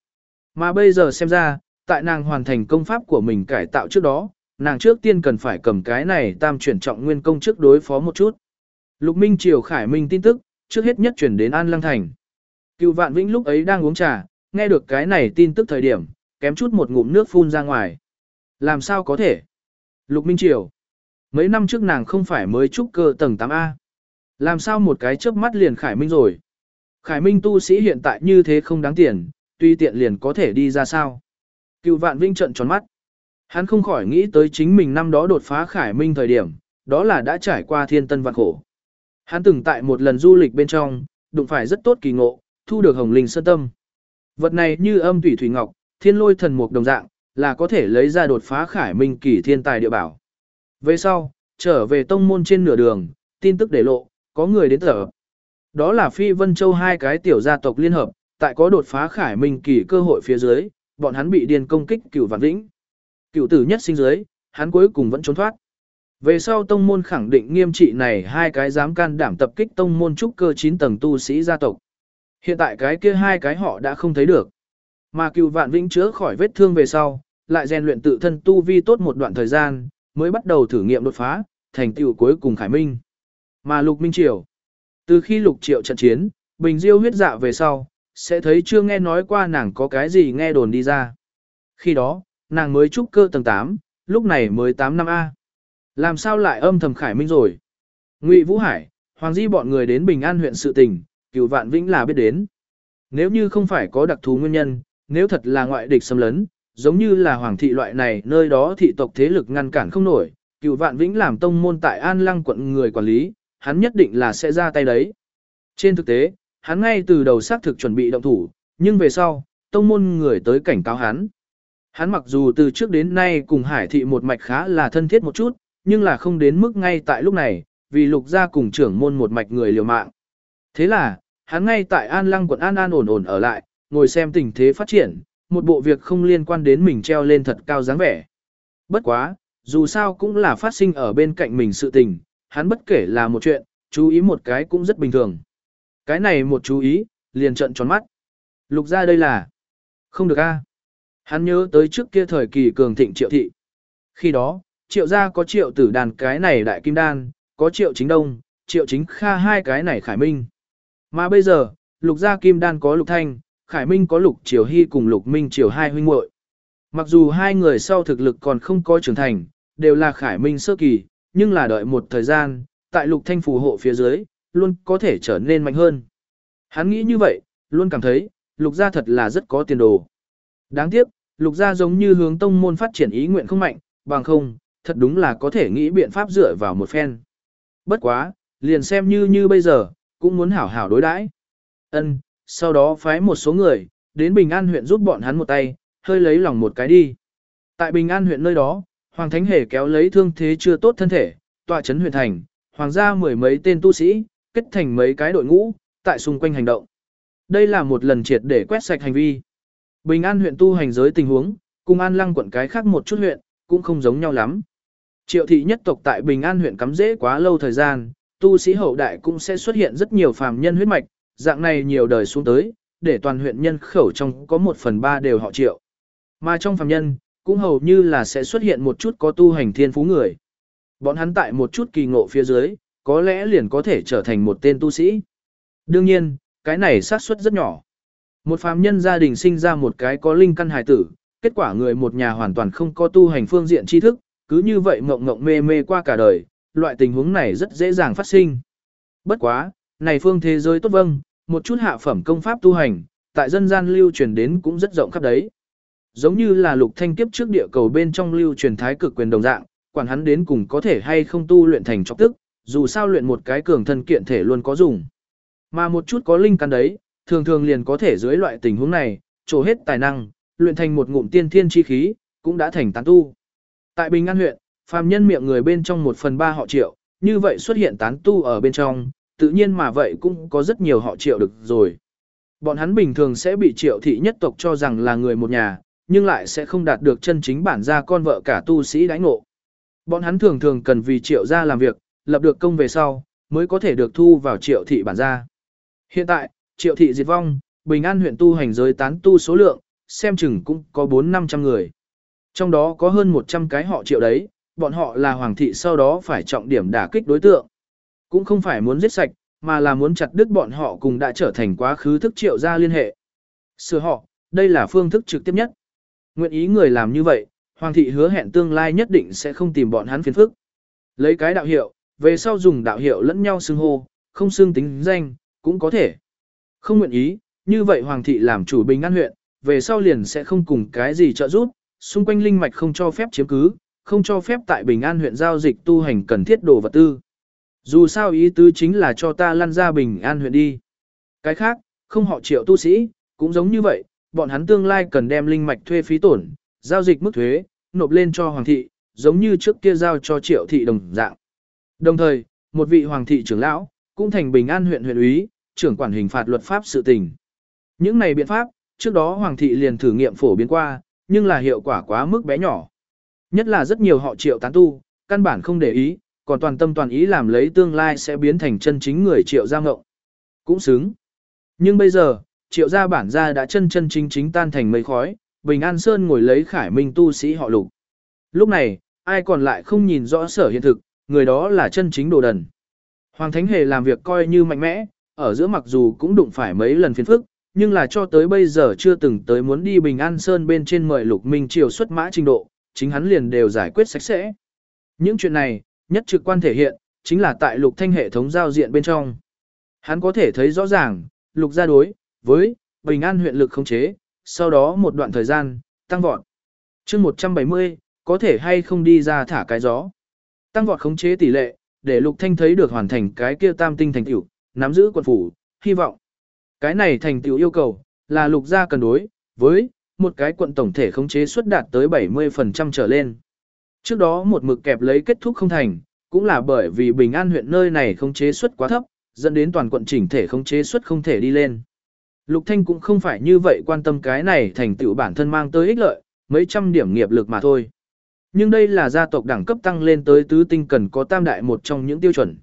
Mà bây giờ xem ra, tại nàng hoàn thành công pháp của mình cải tạo trước đó, nàng trước tiên cần phải cầm cái này tam chuyển trọng nguyên công trước đối phó một chút. Lục Minh Triều Khải Minh tin tức, trước hết nhất chuyển đến An Lăng Thành. Cựu Vạn Vĩnh lúc ấy đang uống trà, nghe được cái này tin tức thời điểm, kém chút một ngụm nước phun ra ngoài. Làm sao có thể? Lục Minh Triều. Mấy năm trước nàng không phải mới trúc cơ tầng 8A. Làm sao một cái chớp mắt liền Khải Minh rồi? Khải Minh tu sĩ hiện tại như thế không đáng tiền, tuy tiện liền có thể đi ra sao? Cựu Vạn Vinh trận tròn mắt. Hắn không khỏi nghĩ tới chính mình năm đó đột phá Khải Minh thời điểm, đó là đã trải qua thiên tân vạn khổ. Hắn từng tại một lần du lịch bên trong, đụng phải rất tốt kỳ ngộ, thu được hồng linh sơn tâm. Vật này như âm thủy thủy ngọc, thiên lôi thần mục đồng dạng, là có thể lấy ra đột phá khải minh kỳ thiên tài địa bảo. Về sau, trở về tông môn trên nửa đường, tin tức để lộ, có người đến thở. Đó là Phi Vân Châu hai cái tiểu gia tộc liên hợp, tại có đột phá khải minh kỳ cơ hội phía dưới, bọn hắn bị điên công kích cửu vạn vĩnh. Cửu tử nhất sinh dưới, hắn cuối cùng vẫn trốn thoát. Về sau tông môn khẳng định nghiêm trị này hai cái dám can đảm tập kích tông môn trúc cơ 9 tầng tu sĩ gia tộc. Hiện tại cái kia hai cái họ đã không thấy được. Mà cựu vạn vĩnh chữa khỏi vết thương về sau, lại rèn luyện tự thân tu vi tốt một đoạn thời gian, mới bắt đầu thử nghiệm đột phá, thành tựu cuối cùng Khải Minh. Mà Lục Minh Triều, từ khi Lục Triệu trận chiến, Bình Diêu huyết dạ về sau, sẽ thấy chưa nghe nói qua nàng có cái gì nghe đồn đi ra. Khi đó, nàng mới trúc cơ tầng 8, lúc này mới 8 năm A. Làm sao lại âm thầm khải minh rồi? Ngụy Vũ Hải, Hoàng Di bọn người đến Bình An huyện sự tình, cựu vạn vĩnh là biết đến. Nếu như không phải có đặc thù nguyên nhân, nếu thật là ngoại địch xâm lấn, giống như là hoàng thị loại này nơi đó thị tộc thế lực ngăn cản không nổi, cựu vạn vĩnh làm tông môn tại An Lăng quận người quản lý, hắn nhất định là sẽ ra tay đấy. Trên thực tế, hắn ngay từ đầu xác thực chuẩn bị động thủ, nhưng về sau, tông môn người tới cảnh cáo hắn. Hắn mặc dù từ trước đến nay cùng hải thị một mạch khá là thân thiết một chút, nhưng là không đến mức ngay tại lúc này, vì lục gia cùng trưởng môn một mạch người liều mạng. Thế là, hắn ngay tại An Lăng quận An An ổn ổn ở lại, ngồi xem tình thế phát triển, một bộ việc không liên quan đến mình treo lên thật cao dáng vẻ. Bất quá, dù sao cũng là phát sinh ở bên cạnh mình sự tình, hắn bất kể là một chuyện, chú ý một cái cũng rất bình thường. Cái này một chú ý, liền trận tròn mắt. Lục gia đây là... Không được a Hắn nhớ tới trước kia thời kỳ cường thịnh triệu thị. Khi đó, triệu gia có triệu tử đàn cái này đại kim đan, có triệu chính đông, triệu chính kha hai cái này khải minh. Mà bây giờ, lục gia kim đan có lục thanh, khải minh có lục triều hy cùng lục minh triều hai huynh muội. Mặc dù hai người sau thực lực còn không có trưởng thành, đều là khải minh sơ kỳ, nhưng là đợi một thời gian, tại lục thanh phù hộ phía dưới, luôn có thể trở nên mạnh hơn. Hắn nghĩ như vậy, luôn cảm thấy, lục gia thật là rất có tiền đồ. Đáng tiếc, lục gia giống như hướng tông môn phát triển ý nguyện không mạnh, bằng không, thật đúng là có thể nghĩ biện pháp dựa vào một phen. Bất quá, liền xem như như bây giờ, cũng muốn hảo hảo đối đãi. Ân, sau đó phái một số người, đến Bình An huyện giúp bọn hắn một tay, hơi lấy lòng một cái đi. Tại Bình An huyện nơi đó, Hoàng Thánh Hề kéo lấy thương thế chưa tốt thân thể, tọa chấn huyện thành, hoàng gia mười mấy tên tu sĩ, kết thành mấy cái đội ngũ, tại xung quanh hành động. Đây là một lần triệt để quét sạch hành vi. Bình An huyện tu hành giới tình huống, cùng An Lăng quận cái khác một chút huyện, cũng không giống nhau lắm. Triệu thị nhất tộc tại Bình An huyện cắm rễ quá lâu thời gian, tu sĩ hậu đại cũng sẽ xuất hiện rất nhiều phàm nhân huyết mạch, dạng này nhiều đời xuống tới, để toàn huyện nhân khẩu trong có một phần ba đều họ triệu. Mà trong phàm nhân, cũng hầu như là sẽ xuất hiện một chút có tu hành thiên phú người. Bọn hắn tại một chút kỳ ngộ phía dưới, có lẽ liền có thể trở thành một tên tu sĩ. Đương nhiên, cái này xác suất rất nhỏ. Một phàm nhân gia đình sinh ra một cái có linh căn hài tử, kết quả người một nhà hoàn toàn không có tu hành phương diện tri thức, cứ như vậy ngộng ngộng mê mê qua cả đời, loại tình huống này rất dễ dàng phát sinh. Bất quá, này phương thế giới tốt vâng, một chút hạ phẩm công pháp tu hành, tại dân gian lưu truyền đến cũng rất rộng khắp đấy. Giống như là lục thanh kiếp trước địa cầu bên trong lưu truyền thái cực quyền đồng dạng, quản hắn đến cùng có thể hay không tu luyện thành chọc tức, dù sao luyện một cái cường thân kiện thể luôn có dùng. Mà một chút có linh căn đấy, thường thường liền có thể dưới loại tình huống này, trổ hết tài năng, luyện thành một ngụm tiên thiên chi khí, cũng đã thành tán tu. Tại Bình An huyện, phàm nhân miệng người bên trong một phần ba họ triệu, như vậy xuất hiện tán tu ở bên trong, tự nhiên mà vậy cũng có rất nhiều họ triệu được rồi. Bọn hắn bình thường sẽ bị triệu thị nhất tộc cho rằng là người một nhà, nhưng lại sẽ không đạt được chân chính bản gia con vợ cả tu sĩ đánh ngộ. Bọn hắn thường thường cần vì triệu gia làm việc, lập được công về sau, mới có thể được thu vào triệu thị bản gia. Hiện tại, triệu thị diệt vong, bình an huyện tu hành giới tán tu số lượng, xem chừng cũng có 4-500 người. Trong đó có hơn 100 cái họ triệu đấy, bọn họ là hoàng thị sau đó phải trọng điểm đả kích đối tượng. Cũng không phải muốn giết sạch, mà là muốn chặt đứt bọn họ cùng đã trở thành quá khứ thức triệu gia liên hệ. Sửa họ, đây là phương thức trực tiếp nhất. Nguyện ý người làm như vậy, hoàng thị hứa hẹn tương lai nhất định sẽ không tìm bọn hắn phiền phức. Lấy cái đạo hiệu, về sau dùng đạo hiệu lẫn nhau xưng hô, không xưng tính danh, cũng có thể. Không nguyện ý, như vậy hoàng thị làm chủ bình an huyện, về sau liền sẽ không cùng cái gì trợ giúp, xung quanh linh mạch không cho phép chiếm cứ, không cho phép tại bình an huyện giao dịch tu hành cần thiết đồ vật tư. Dù sao ý tứ chính là cho ta lăn ra bình an huyện đi. Cái khác, không họ triệu tu sĩ, cũng giống như vậy, bọn hắn tương lai cần đem linh mạch thuê phí tổn, giao dịch mức thuế, nộp lên cho hoàng thị, giống như trước kia giao cho triệu thị đồng dạng. Đồng thời, một vị hoàng thị trưởng lão, cũng thành bình an huyện huyện úy, trưởng quản hình phạt luật pháp sự tình. Những này biện pháp, trước đó hoàng thị liền thử nghiệm phổ biến qua, nhưng là hiệu quả quá mức bé nhỏ. Nhất là rất nhiều họ triệu tán tu, căn bản không để ý, còn toàn tâm toàn ý làm lấy tương lai sẽ biến thành chân chính người triệu gia ngộng. Cũng xứng. Nhưng bây giờ, triệu gia bản gia đã chân chân chính chính tan thành mây khói, Bình An Sơn ngồi lấy khải minh tu sĩ họ lục. Lúc này, ai còn lại không nhìn rõ sở hiện thực, người đó là chân chính đồ đần. Hoàng Thánh Hề làm việc coi như mạnh mẽ, ở giữa mặc dù cũng đụng phải mấy lần phiền phức, nhưng là cho tới bây giờ chưa từng tới muốn đi Bình An Sơn bên trên mời Lục Minh Triều xuất mã trình độ, chính hắn liền đều giải quyết sạch sẽ. Những chuyện này, nhất trực quan thể hiện, chính là tại Lục Thanh hệ thống giao diện bên trong. Hắn có thể thấy rõ ràng, Lục gia đối với Bình An huyện lực khống chế, sau đó một đoạn thời gian, tăng vọt. chương 170, có thể hay không đi ra thả cái gió. Tăng vọt khống chế tỷ lệ, để Lục Thanh thấy được hoàn thành cái kia tam tinh thành tiểu nắm giữ quần phủ, hy vọng. Cái này thành tựu yêu cầu, là Lục gia cần đối, với một cái quận tổng thể khống chế suất đạt tới 70% trở lên. Trước đó một mực kẹp lấy kết thúc không thành, cũng là bởi vì Bình An huyện nơi này khống chế suất quá thấp, dẫn đến toàn quận chỉnh thể khống chế suất không thể đi lên. Lục Thanh cũng không phải như vậy quan tâm cái này thành tựu bản thân mang tới ích lợi, mấy trăm điểm nghiệp lực mà thôi. Nhưng đây là gia tộc đẳng cấp tăng lên tới tứ tinh cần có tam đại một trong những tiêu chuẩn.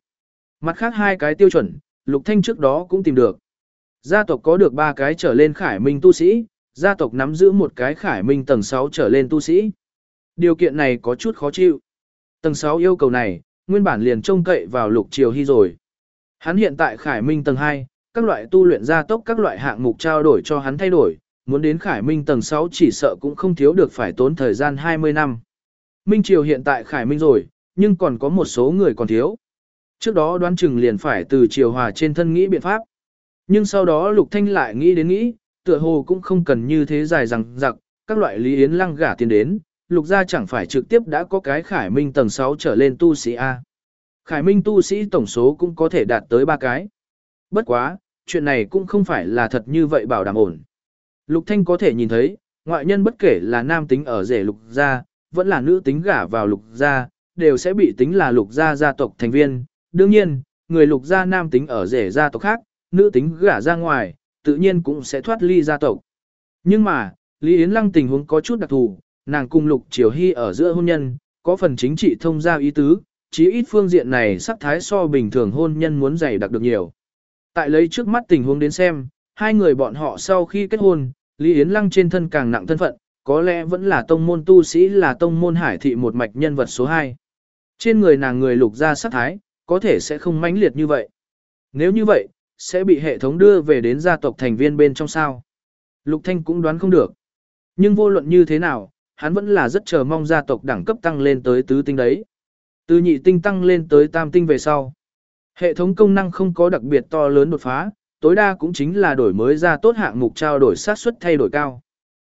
Mặt khác hai cái tiêu chuẩn, Lục Thanh trước đó cũng tìm được. Gia tộc có được ba cái trở lên khải minh tu sĩ, gia tộc nắm giữ một cái khải minh tầng 6 trở lên tu sĩ. Điều kiện này có chút khó chịu. Tầng 6 yêu cầu này, nguyên bản liền trông cậy vào Lục Triều Hy rồi. Hắn hiện tại khải minh tầng 2, các loại tu luyện gia tốc các loại hạng mục trao đổi cho hắn thay đổi, muốn đến Khải Minh tầng 6 chỉ sợ cũng không thiếu được phải tốn thời gian 20 năm. Minh Triều hiện tại Khải Minh rồi, nhưng còn có một số người còn thiếu. Trước đó đoán chừng liền phải từ Triều Hòa trên thân nghĩ biện pháp. Nhưng sau đó Lục Thanh lại nghĩ đến nghĩ, tựa hồ cũng không cần như thế dài rằng giặc, các loại lý yến lăng gả tiền đến, Lục gia chẳng phải trực tiếp đã có cái Khải Minh tầng 6 trở lên tu sĩ A. Khải Minh tu sĩ tổng số cũng có thể đạt tới ba cái. Bất quá, chuyện này cũng không phải là thật như vậy bảo đảm ổn. Lục Thanh có thể nhìn thấy, ngoại nhân bất kể là nam tính ở rể lục gia, vẫn là nữ tính gả vào lục gia, đều sẽ bị tính là lục gia gia tộc thành viên. Đương nhiên, người lục gia nam tính ở rể gia tộc khác, nữ tính gả ra ngoài, tự nhiên cũng sẽ thoát ly gia tộc. Nhưng mà, Lý Yến Lăng tình huống có chút đặc thù, nàng cùng Lục Triều Hy ở giữa hôn nhân, có phần chính trị thông gia ý tứ, chí ít phương diện này sắc thái so bình thường hôn nhân muốn dày đặc được nhiều. Tại lấy trước mắt tình huống đến xem, hai người bọn họ sau khi kết hôn, Lý Yến Lăng trên thân càng nặng thân phận, có lẽ vẫn là tông môn tu sĩ là tông môn hải thị một mạch nhân vật số 2. Trên người nàng người lục ra sắc thái, có thể sẽ không mãnh liệt như vậy. Nếu như vậy, sẽ bị hệ thống đưa về đến gia tộc thành viên bên trong sao. Lục Thanh cũng đoán không được. Nhưng vô luận như thế nào, hắn vẫn là rất chờ mong gia tộc đẳng cấp tăng lên tới tứ tinh đấy. Từ nhị tinh tăng lên tới tam tinh về sau. Hệ thống công năng không có đặc biệt to lớn đột phá, tối đa cũng chính là đổi mới ra tốt hạng mục trao đổi sát suất thay đổi cao.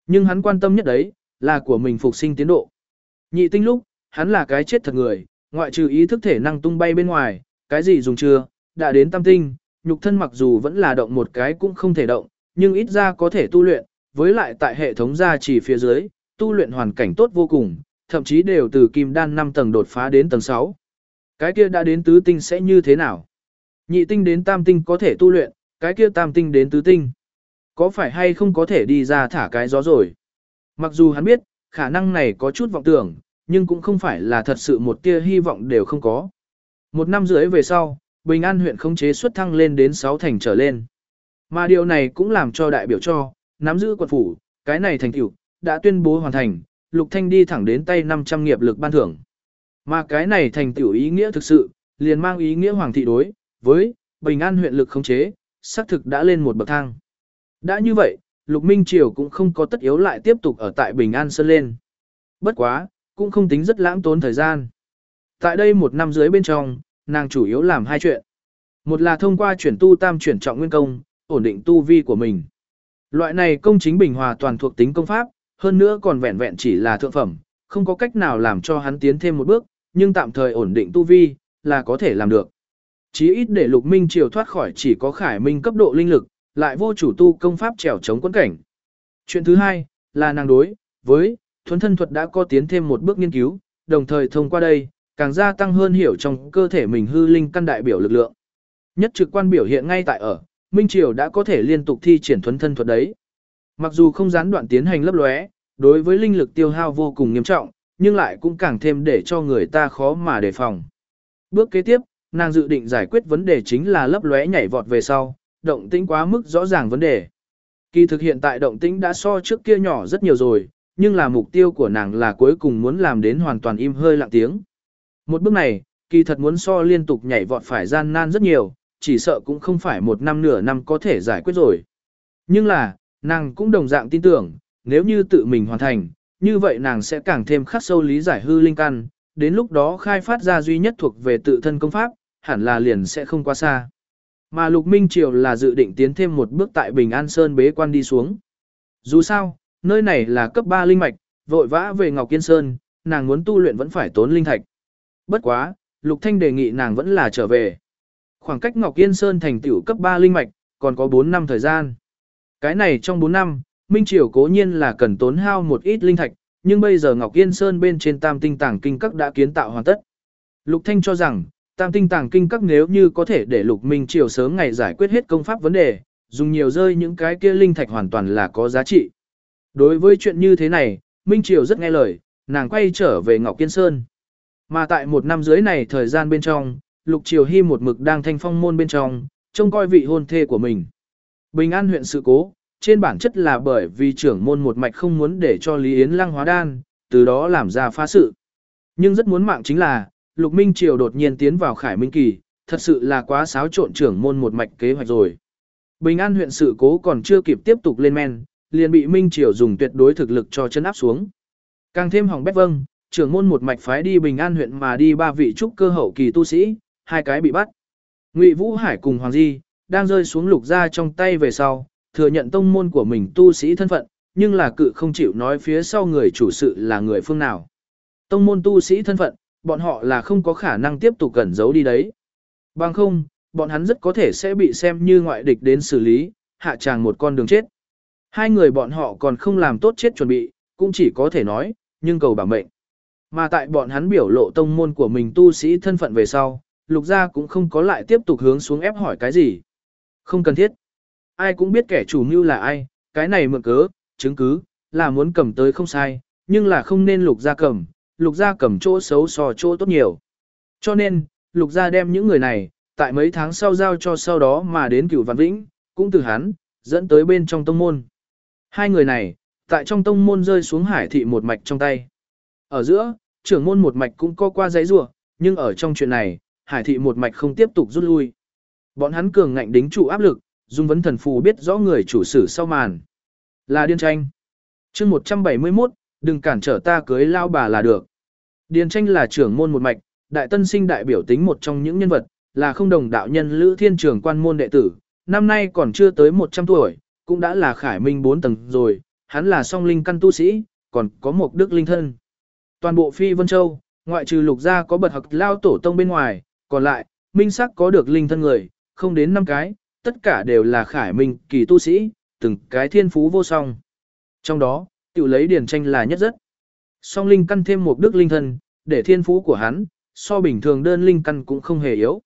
Nhưng hắn quan tâm nhất đấy, là của mình phục sinh tiến độ. Nhị tinh lúc, hắn là cái chết thật người, ngoại trừ ý thức thể năng tung bay bên ngoài, cái gì dùng chưa, đã đến tam tinh, nhục thân mặc dù vẫn là động một cái cũng không thể động, nhưng ít ra có thể tu luyện, với lại tại hệ thống gia chỉ phía dưới, tu luyện hoàn cảnh tốt vô cùng, thậm chí đều từ kim đan 5 tầng đột phá đến tầng 6. Cái kia đã đến tứ tinh sẽ như thế nào? Nhị tinh đến tam tinh có thể tu luyện, cái kia tam tinh đến tứ tinh. Có phải hay không có thể đi ra thả cái gió rồi? Mặc dù hắn biết, khả năng này có chút vọng tưởng, nhưng cũng không phải là thật sự một tia hy vọng đều không có. Một năm rưỡi về sau, Bình An huyện khống chế xuất thăng lên đến 6 thành trở lên. Mà điều này cũng làm cho đại biểu cho, nắm giữ quận phủ, cái này thành tựu đã tuyên bố hoàn thành, Lục Thanh đi thẳng đến tay 500 nghiệp lực ban thưởng. Mà cái này thành tựu ý nghĩa thực sự, liền mang ý nghĩa hoàng thị đối với Bình An huyện lực khống chế, xác thực đã lên một bậc thang. Đã như vậy, Lục Minh Triều cũng không có tất yếu lại tiếp tục ở tại Bình An Sơn lên. Bất quá, cũng không tính rất lãng tốn thời gian. Tại đây một năm dưới bên trong, nàng chủ yếu làm hai chuyện. Một là thông qua chuyển tu tam chuyển trọng nguyên công, ổn định tu vi của mình. Loại này công chính bình hòa toàn thuộc tính công pháp, hơn nữa còn vẹn vẹn chỉ là thượng phẩm, không có cách nào làm cho hắn tiến thêm một bước, nhưng tạm thời ổn định tu vi, là có thể làm được. Chí ít để lục minh triều thoát khỏi chỉ có khải minh cấp độ linh lực, lại vô chủ tu công pháp trèo chống quẫn cảnh. Chuyện thứ hai, là nàng đối, với, thuấn thân thuật đã có tiến thêm một bước nghiên cứu, đồng thời thông qua đây, càng gia tăng hơn hiểu trong cơ thể mình hư linh căn đại biểu lực lượng. Nhất trực quan biểu hiện ngay tại ở, Minh Triều đã có thể liên tục thi triển thuấn thân thuật đấy. Mặc dù không gián đoạn tiến hành lấp lóe, đối với linh lực tiêu hao vô cùng nghiêm trọng, nhưng lại cũng càng thêm để cho người ta khó mà đề phòng. Bước kế tiếp, nàng dự định giải quyết vấn đề chính là lấp lóe nhảy vọt về sau, động tĩnh quá mức rõ ràng vấn đề. Kỳ thực hiện tại động tĩnh đã so trước kia nhỏ rất nhiều rồi, nhưng là mục tiêu của nàng là cuối cùng muốn làm đến hoàn toàn im hơi lặng tiếng. Một bước này, kỳ thật muốn so liên tục nhảy vọt phải gian nan rất nhiều, chỉ sợ cũng không phải một năm nửa năm có thể giải quyết rồi. Nhưng là, nàng cũng đồng dạng tin tưởng, nếu như tự mình hoàn thành, như vậy nàng sẽ càng thêm khắc sâu lý giải hư linh căn, đến lúc đó khai phát ra duy nhất thuộc về tự thân công pháp, hẳn là liền sẽ không quá xa. Mà Lục Minh Triều là dự định tiến thêm một bước tại Bình An Sơn bế quan đi xuống. Dù sao, nơi này là cấp 3 linh mạch, vội vã về Ngọc Kiên Sơn, nàng muốn tu luyện vẫn phải tốn linh thạch. Bất quá, Lục Thanh đề nghị nàng vẫn là trở về. Khoảng cách Ngọc Yên Sơn thành tiểu cấp 3 linh mạch, còn có 4 năm thời gian. Cái này trong 4 năm, Minh Triều cố nhiên là cần tốn hao một ít linh thạch, nhưng bây giờ Ngọc Yên Sơn bên trên Tam Tinh Tàng Kinh Các đã kiến tạo hoàn tất. Lục Thanh cho rằng, Tam Tinh Tàng Kinh Các nếu như có thể để Lục Minh Triều sớm ngày giải quyết hết công pháp vấn đề, dùng nhiều rơi những cái kia linh thạch hoàn toàn là có giá trị. Đối với chuyện như thế này, Minh Triều rất nghe lời, nàng quay trở về Ngọc Yên Sơn. Mà tại một năm dưới này thời gian bên trong, Lục Triều Hy một mực đang thanh phong môn bên trong, trông coi vị hôn thê của mình. Bình An huyện sự cố, trên bản chất là bởi vì trưởng môn một mạch không muốn để cho Lý Yến lăng hóa đan, từ đó làm ra phá sự. Nhưng rất muốn mạng chính là, Lục Minh Triều đột nhiên tiến vào Khải Minh Kỳ, thật sự là quá xáo trộn trưởng môn một mạch kế hoạch rồi. Bình An huyện sự cố còn chưa kịp tiếp tục lên men, liền bị Minh Triều dùng tuyệt đối thực lực cho chân áp xuống. Càng thêm hỏng bét vâng, trưởng môn một mạch phái đi Bình An huyện mà đi ba vị trúc cơ hậu kỳ tu sĩ, hai cái bị bắt. Ngụy Vũ Hải cùng Hoàng Di, đang rơi xuống lục gia trong tay về sau, thừa nhận tông môn của mình tu sĩ thân phận, nhưng là cự không chịu nói phía sau người chủ sự là người phương nào. Tông môn tu sĩ thân phận, bọn họ là không có khả năng tiếp tục cẩn giấu đi đấy. Bằng không, bọn hắn rất có thể sẽ bị xem như ngoại địch đến xử lý, hạ tràng một con đường chết. Hai người bọn họ còn không làm tốt chết chuẩn bị, cũng chỉ có thể nói, nhưng cầu bảo mệnh. Mà tại bọn hắn biểu lộ tông môn của mình tu sĩ thân phận về sau, lục gia cũng không có lại tiếp tục hướng xuống ép hỏi cái gì. Không cần thiết. Ai cũng biết kẻ chủ mưu là ai, cái này mượn cớ, chứng cứ, là muốn cầm tới không sai, nhưng là không nên lục gia cầm, lục gia cầm chỗ xấu so chỗ tốt nhiều. Cho nên, lục gia đem những người này, tại mấy tháng sau giao cho sau đó mà đến cửu văn vĩnh, cũng từ hắn, dẫn tới bên trong tông môn. Hai người này, tại trong tông môn rơi xuống hải thị một mạch trong tay. Ở giữa, trưởng môn một mạch cũng co qua giấy rủa nhưng ở trong chuyện này, hải thị một mạch không tiếp tục rút lui. Bọn hắn cường ngạnh đính trụ áp lực, dung vấn thần phù biết rõ người chủ sử sau màn. Là điên tranh. chương 171, đừng cản trở ta cưới lao bà là được. Điền tranh là trưởng môn một mạch, đại tân sinh đại biểu tính một trong những nhân vật, là không đồng đạo nhân lữ thiên trưởng quan môn đệ tử, năm nay còn chưa tới 100 tuổi, cũng đã là khải minh 4 tầng rồi, hắn là song linh căn tu sĩ, còn có một đức linh thân. Toàn bộ phi vân châu, ngoại trừ lục gia có bật học lao tổ tông bên ngoài, còn lại, minh sắc có được linh thân người, không đến 5 cái, tất cả đều là khải minh kỳ tu sĩ, từng cái thiên phú vô song. Trong đó, Tiểu lấy điển tranh là nhất rất. Song linh căn thêm một đức linh thân, để thiên phú của hắn, so bình thường đơn linh căn cũng không hề yếu.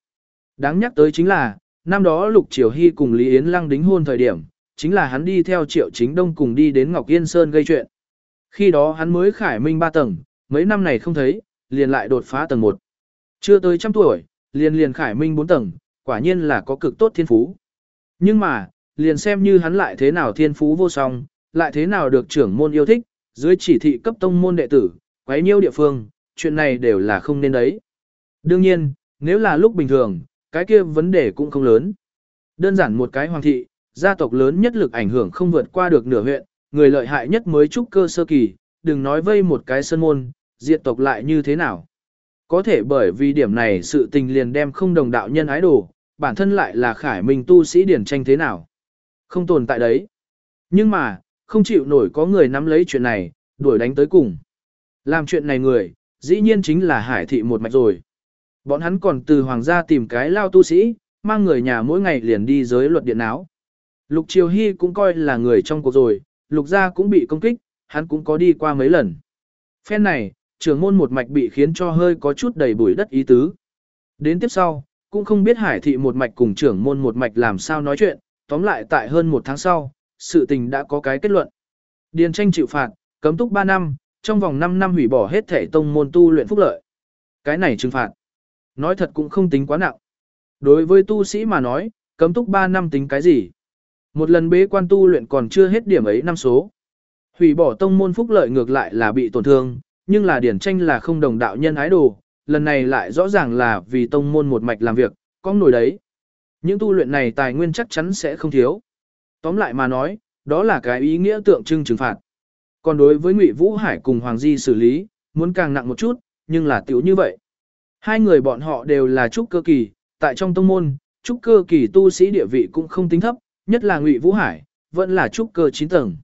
Đáng nhắc tới chính là, năm đó Lục Triều Hy cùng Lý Yến Lăng đính hôn thời điểm, chính là hắn đi theo Triệu Chính Đông cùng đi đến Ngọc Yên Sơn gây chuyện. Khi đó hắn mới khải minh ba tầng, mấy năm này không thấy, liền lại đột phá tầng 1. Chưa tới trăm tuổi, liền liền khải minh 4 tầng, quả nhiên là có cực tốt thiên phú. Nhưng mà, liền xem như hắn lại thế nào thiên phú vô song, lại thế nào được trưởng môn yêu thích, dưới chỉ thị cấp tông môn đệ tử, quấy nhiêu địa phương, chuyện này đều là không nên đấy. Đương nhiên, nếu là lúc bình thường, cái kia vấn đề cũng không lớn. Đơn giản một cái hoàng thị, gia tộc lớn nhất lực ảnh hưởng không vượt qua được nửa huyện, người lợi hại nhất mới trúc cơ sơ kỳ, đừng nói vây một cái sân môn, diệt tộc lại như thế nào. Có thể bởi vì điểm này sự tình liền đem không đồng đạo nhân ái đồ, bản thân lại là khải minh tu sĩ điển tranh thế nào. Không tồn tại đấy. Nhưng mà, không chịu nổi có người nắm lấy chuyện này, đuổi đánh tới cùng. Làm chuyện này người, dĩ nhiên chính là hải thị một mạch rồi. Bọn hắn còn từ hoàng gia tìm cái lao tu sĩ, mang người nhà mỗi ngày liền đi giới luật điện áo. Lục Triều Hy cũng coi là người trong cuộc rồi, lục gia cũng bị công kích, hắn cũng có đi qua mấy lần. Phen này, trưởng môn một mạch bị khiến cho hơi có chút đầy bụi đất ý tứ. Đến tiếp sau, cũng không biết hải thị một mạch cùng trưởng môn một mạch làm sao nói chuyện, tóm lại tại hơn một tháng sau, sự tình đã có cái kết luận. Điền tranh chịu phạt, cấm túc 3 năm, trong vòng 5 năm hủy bỏ hết thể tông môn tu luyện phúc lợi. Cái này trừng phạt. Nói thật cũng không tính quá nặng. Đối với tu sĩ mà nói, cấm túc 3 năm tính cái gì? Một lần bế quan tu luyện còn chưa hết điểm ấy năm số. Hủy bỏ tông môn phúc lợi ngược lại là bị tổn thương, nhưng là điển tranh là không đồng đạo nhân ái đồ, lần này lại rõ ràng là vì tông môn một mạch làm việc, có nổi đấy. Những tu luyện này tài nguyên chắc chắn sẽ không thiếu. Tóm lại mà nói, đó là cái ý nghĩa tượng trưng trừng phạt. Còn đối với Ngụy Vũ Hải cùng Hoàng Di xử lý, muốn càng nặng một chút, nhưng là tiểu như vậy. Hai người bọn họ đều là trúc cơ kỳ, tại trong tông môn, trúc cơ kỳ tu sĩ địa vị cũng không tính thấp, nhất là Ngụy Vũ Hải, vẫn là trúc cơ 9 tầng.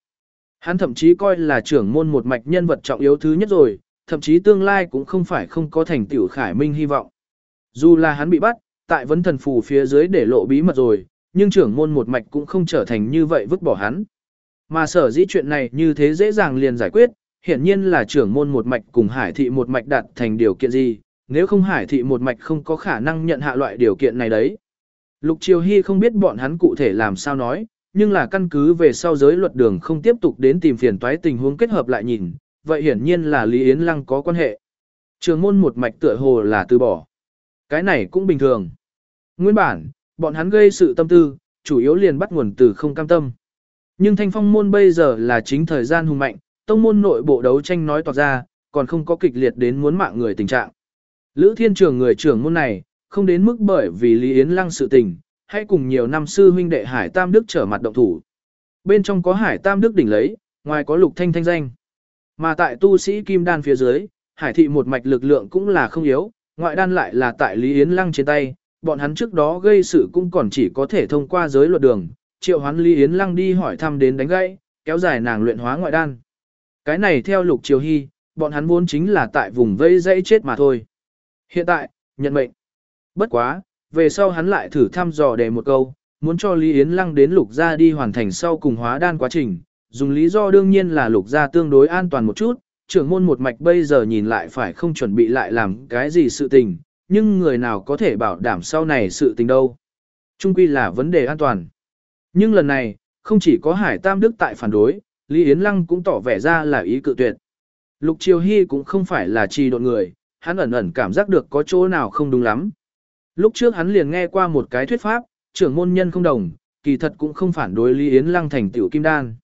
Hắn thậm chí coi là trưởng môn một mạch nhân vật trọng yếu thứ nhất rồi, thậm chí tương lai cũng không phải không có thành tiểu khải minh hy vọng. Dù là hắn bị bắt, tại vấn thần phù phía dưới để lộ bí mật rồi, nhưng trưởng môn một mạch cũng không trở thành như vậy vứt bỏ hắn. Mà sở dĩ chuyện này như thế dễ dàng liền giải quyết, hiển nhiên là trưởng môn một mạch cùng hải thị một mạch đạt thành điều kiện gì, nếu không hải thị một mạch không có khả năng nhận hạ loại điều kiện này đấy. Lục Triều Hy không biết bọn hắn cụ thể làm sao nói, nhưng là căn cứ về sau giới luật đường không tiếp tục đến tìm phiền toái tình huống kết hợp lại nhìn, vậy hiển nhiên là Lý Yến Lăng có quan hệ. Trường môn một mạch tựa hồ là từ bỏ. Cái này cũng bình thường. Nguyên bản, bọn hắn gây sự tâm tư, chủ yếu liền bắt nguồn từ không cam tâm. Nhưng thanh phong môn bây giờ là chính thời gian hùng mạnh, tông môn nội bộ đấu tranh nói toạc ra, còn không có kịch liệt đến muốn mạng người tình trạng. Lữ thiên trường người trưởng môn này, không đến mức bởi vì Lý Yến Lăng sự tình, hay cùng nhiều năm sư huynh đệ Hải Tam Đức trở mặt động thủ. Bên trong có Hải Tam Đức đỉnh lấy, ngoài có lục thanh thanh danh. Mà tại tu sĩ kim đan phía dưới, Hải thị một mạch lực lượng cũng là không yếu, ngoại đan lại là tại Lý Yến Lăng trên tay, bọn hắn trước đó gây sự cũng còn chỉ có thể thông qua giới luật đường, triệu hoán Lý Yến Lăng đi hỏi thăm đến đánh gãy, kéo dài nàng luyện hóa ngoại đan. Cái này theo lục triều hy, bọn hắn vốn chính là tại vùng vây dãy chết mà thôi. Hiện tại, nhận mệnh. Bất quá, về sau hắn lại thử thăm dò đề một câu, muốn cho Lý Yến Lăng đến lục gia đi hoàn thành sau cùng hóa đan quá trình, dùng lý do đương nhiên là lục gia tương đối an toàn một chút, trưởng môn một mạch bây giờ nhìn lại phải không chuẩn bị lại làm cái gì sự tình, nhưng người nào có thể bảo đảm sau này sự tình đâu. Trung quy là vấn đề an toàn. Nhưng lần này, không chỉ có Hải Tam Đức tại phản đối, Lý Yến Lăng cũng tỏ vẻ ra là ý cự tuyệt. Lục Triều Hy cũng không phải là trì độn người, hắn ẩn ẩn cảm giác được có chỗ nào không đúng lắm. Lúc trước hắn liền nghe qua một cái thuyết pháp, trưởng môn nhân không đồng, kỳ thật cũng không phản đối Lý Yến Lăng thành tiểu kim đan.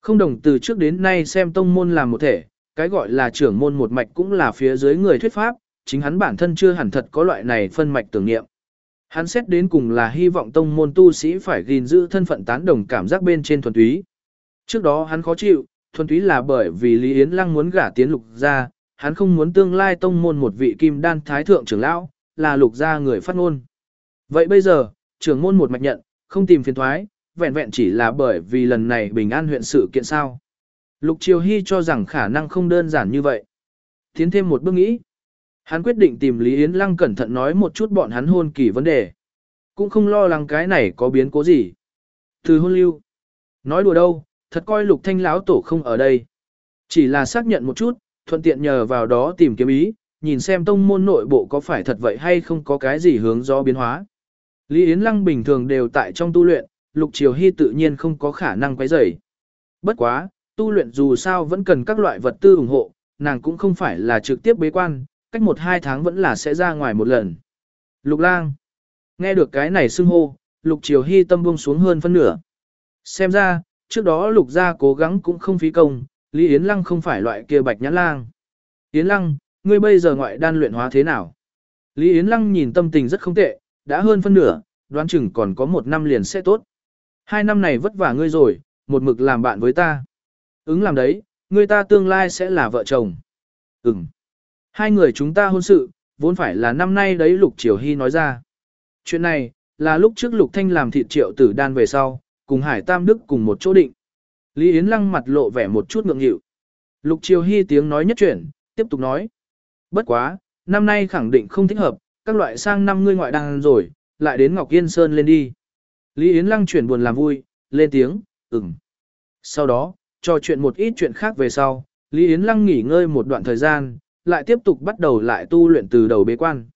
Không đồng từ trước đến nay xem tông môn làm một thể, cái gọi là trưởng môn một mạch cũng là phía dưới người thuyết pháp, chính hắn bản thân chưa hẳn thật có loại này phân mạch tưởng niệm. Hắn xét đến cùng là hy vọng tông môn tu sĩ phải gìn giữ thân phận tán đồng cảm giác bên trên thuần túy. Trước đó hắn khó chịu, thuần túy là bởi vì Lý Yến Lăng muốn gả tiến lục ra, hắn không muốn tương lai tông môn một vị kim đan thái thượng trưởng lão, là lục gia người phát ngôn. Vậy bây giờ, trưởng môn một mạch nhận, không tìm phiền thoái, vẹn vẹn chỉ là bởi vì lần này bình an huyện sự kiện sao. Lục Triều Hy cho rằng khả năng không đơn giản như vậy. Tiến thêm một bước nghĩ. Hắn quyết định tìm Lý Yến Lăng cẩn thận nói một chút bọn hắn hôn kỳ vấn đề. Cũng không lo lắng cái này có biến cố gì. Từ hôn lưu. Nói đùa đâu, thật coi lục thanh lão tổ không ở đây. Chỉ là xác nhận một chút, thuận tiện nhờ vào đó tìm kiếm ý, nhìn xem tông môn nội bộ có phải thật vậy hay không có cái gì hướng do biến hóa. Lý Yến Lăng bình thường đều tại trong tu luyện, Lục Triều Hy tự nhiên không có khả năng quấy rầy. Bất quá, tu luyện dù sao vẫn cần các loại vật tư ủng hộ, nàng cũng không phải là trực tiếp bế quan, cách một hai tháng vẫn là sẽ ra ngoài một lần. Lục lang. Nghe được cái này xưng hô, lục triều hy tâm buông xuống hơn phân nửa. Xem ra, trước đó lục gia cố gắng cũng không phí công, Lý Yến Lăng không phải loại kia bạch nhãn lang. Yến Lăng, ngươi bây giờ ngoại đan luyện hóa thế nào? Lý Yến Lăng nhìn tâm tình rất không tệ, đã hơn phân nửa, đoán chừng còn có một năm liền sẽ tốt. Hai năm này vất vả ngươi rồi, một mực làm bạn với ta. Ứng làm đấy, ngươi ta tương lai sẽ là vợ chồng. Ừm. Hai người chúng ta hôn sự, vốn phải là năm nay đấy Lục Triều Hy nói ra. Chuyện này, là lúc trước Lục Thanh làm thịt triệu tử đan về sau, cùng Hải Tam Đức cùng một chỗ định. Lý Yến Lăng mặt lộ vẻ một chút ngượng nghịu. Lục Triều Hy tiếng nói nhất chuyển, tiếp tục nói. Bất quá, năm nay khẳng định không thích hợp, các loại sang năm ngươi ngoại đang rồi, lại đến Ngọc Yên Sơn lên đi. Lý Yến Lăng chuyển buồn làm vui, lên tiếng, ừm. Sau đó, trò chuyện một ít chuyện khác về sau, Lý Yến Lăng nghỉ ngơi một đoạn thời gian, lại tiếp tục bắt đầu lại tu luyện từ đầu bế quan.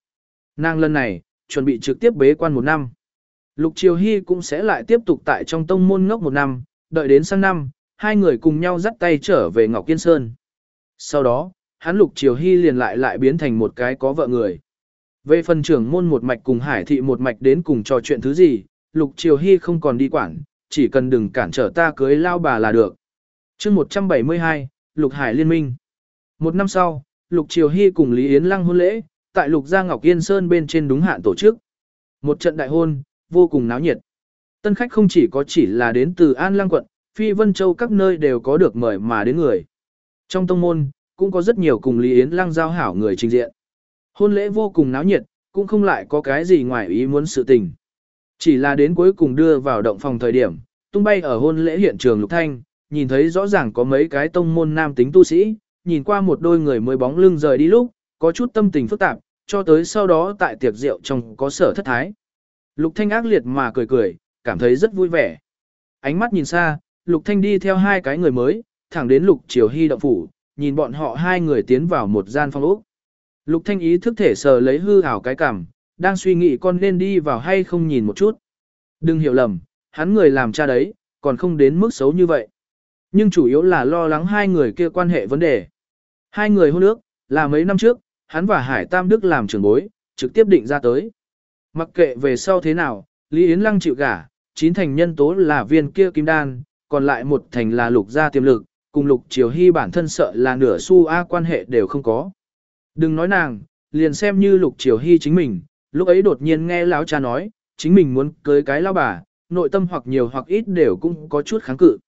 Nàng lần này, chuẩn bị trực tiếp bế quan một năm. Lục Triều Hy cũng sẽ lại tiếp tục tại trong tông môn ngốc một năm, đợi đến sang năm, hai người cùng nhau dắt tay trở về Ngọc yên Sơn. Sau đó, hắn Lục Triều Hy liền lại lại biến thành một cái có vợ người. Về phần trưởng môn một mạch cùng hải thị một mạch đến cùng trò chuyện thứ gì, Lục Triều Hy không còn đi quản, chỉ cần đừng cản trở ta cưới lao bà là được. chương 172, Lục Hải Liên minh. Một năm sau, Lục Triều Hy cùng Lý Yến Lăng hôn lễ, tại Lục Gia Ngọc Yên Sơn bên trên đúng hạn tổ chức. Một trận đại hôn, vô cùng náo nhiệt. Tân khách không chỉ có chỉ là đến từ An Lăng quận, Phi Vân Châu các nơi đều có được mời mà đến người. Trong tông môn, cũng có rất nhiều cùng Lý Yến Lăng giao hảo người trình diện. Hôn lễ vô cùng náo nhiệt, cũng không lại có cái gì ngoài ý muốn sự tình. Chỉ là đến cuối cùng đưa vào động phòng thời điểm, tung bay ở hôn lễ hiện trường Lục Thanh, nhìn thấy rõ ràng có mấy cái tông môn nam tính tu sĩ, nhìn qua một đôi người mới bóng lưng rời đi lúc, có chút tâm tình phức tạp, cho tới sau đó tại tiệc rượu trong có sở thất thái. Lục Thanh ác liệt mà cười cười, cảm thấy rất vui vẻ. Ánh mắt nhìn xa, Lục Thanh đi theo hai cái người mới, thẳng đến Lục Triều Hy động phủ, nhìn bọn họ hai người tiến vào một gian phòng ốc. Lục Thanh ý thức thể sờ lấy hư ảo cái cảm, đang suy nghĩ con nên đi vào hay không nhìn một chút. Đừng hiểu lầm, hắn người làm cha đấy, còn không đến mức xấu như vậy. Nhưng chủ yếu là lo lắng hai người kia quan hệ vấn đề. Hai người hôn ước, là mấy năm trước, hắn và Hải Tam Đức làm trưởng bối, trực tiếp định ra tới. Mặc kệ về sau thế nào, Lý Yến Lăng chịu gả, chín thành nhân tố là viên kia kim đan, còn lại một thành là lục gia tiềm lực, cùng lục triều hy bản thân sợ là nửa xu A quan hệ đều không có. Đừng nói nàng, liền xem như lục triều hy chính mình, lúc ấy đột nhiên nghe lão cha nói, chính mình muốn cưới cái lao bà, nội tâm hoặc nhiều hoặc ít đều cũng có chút kháng cự.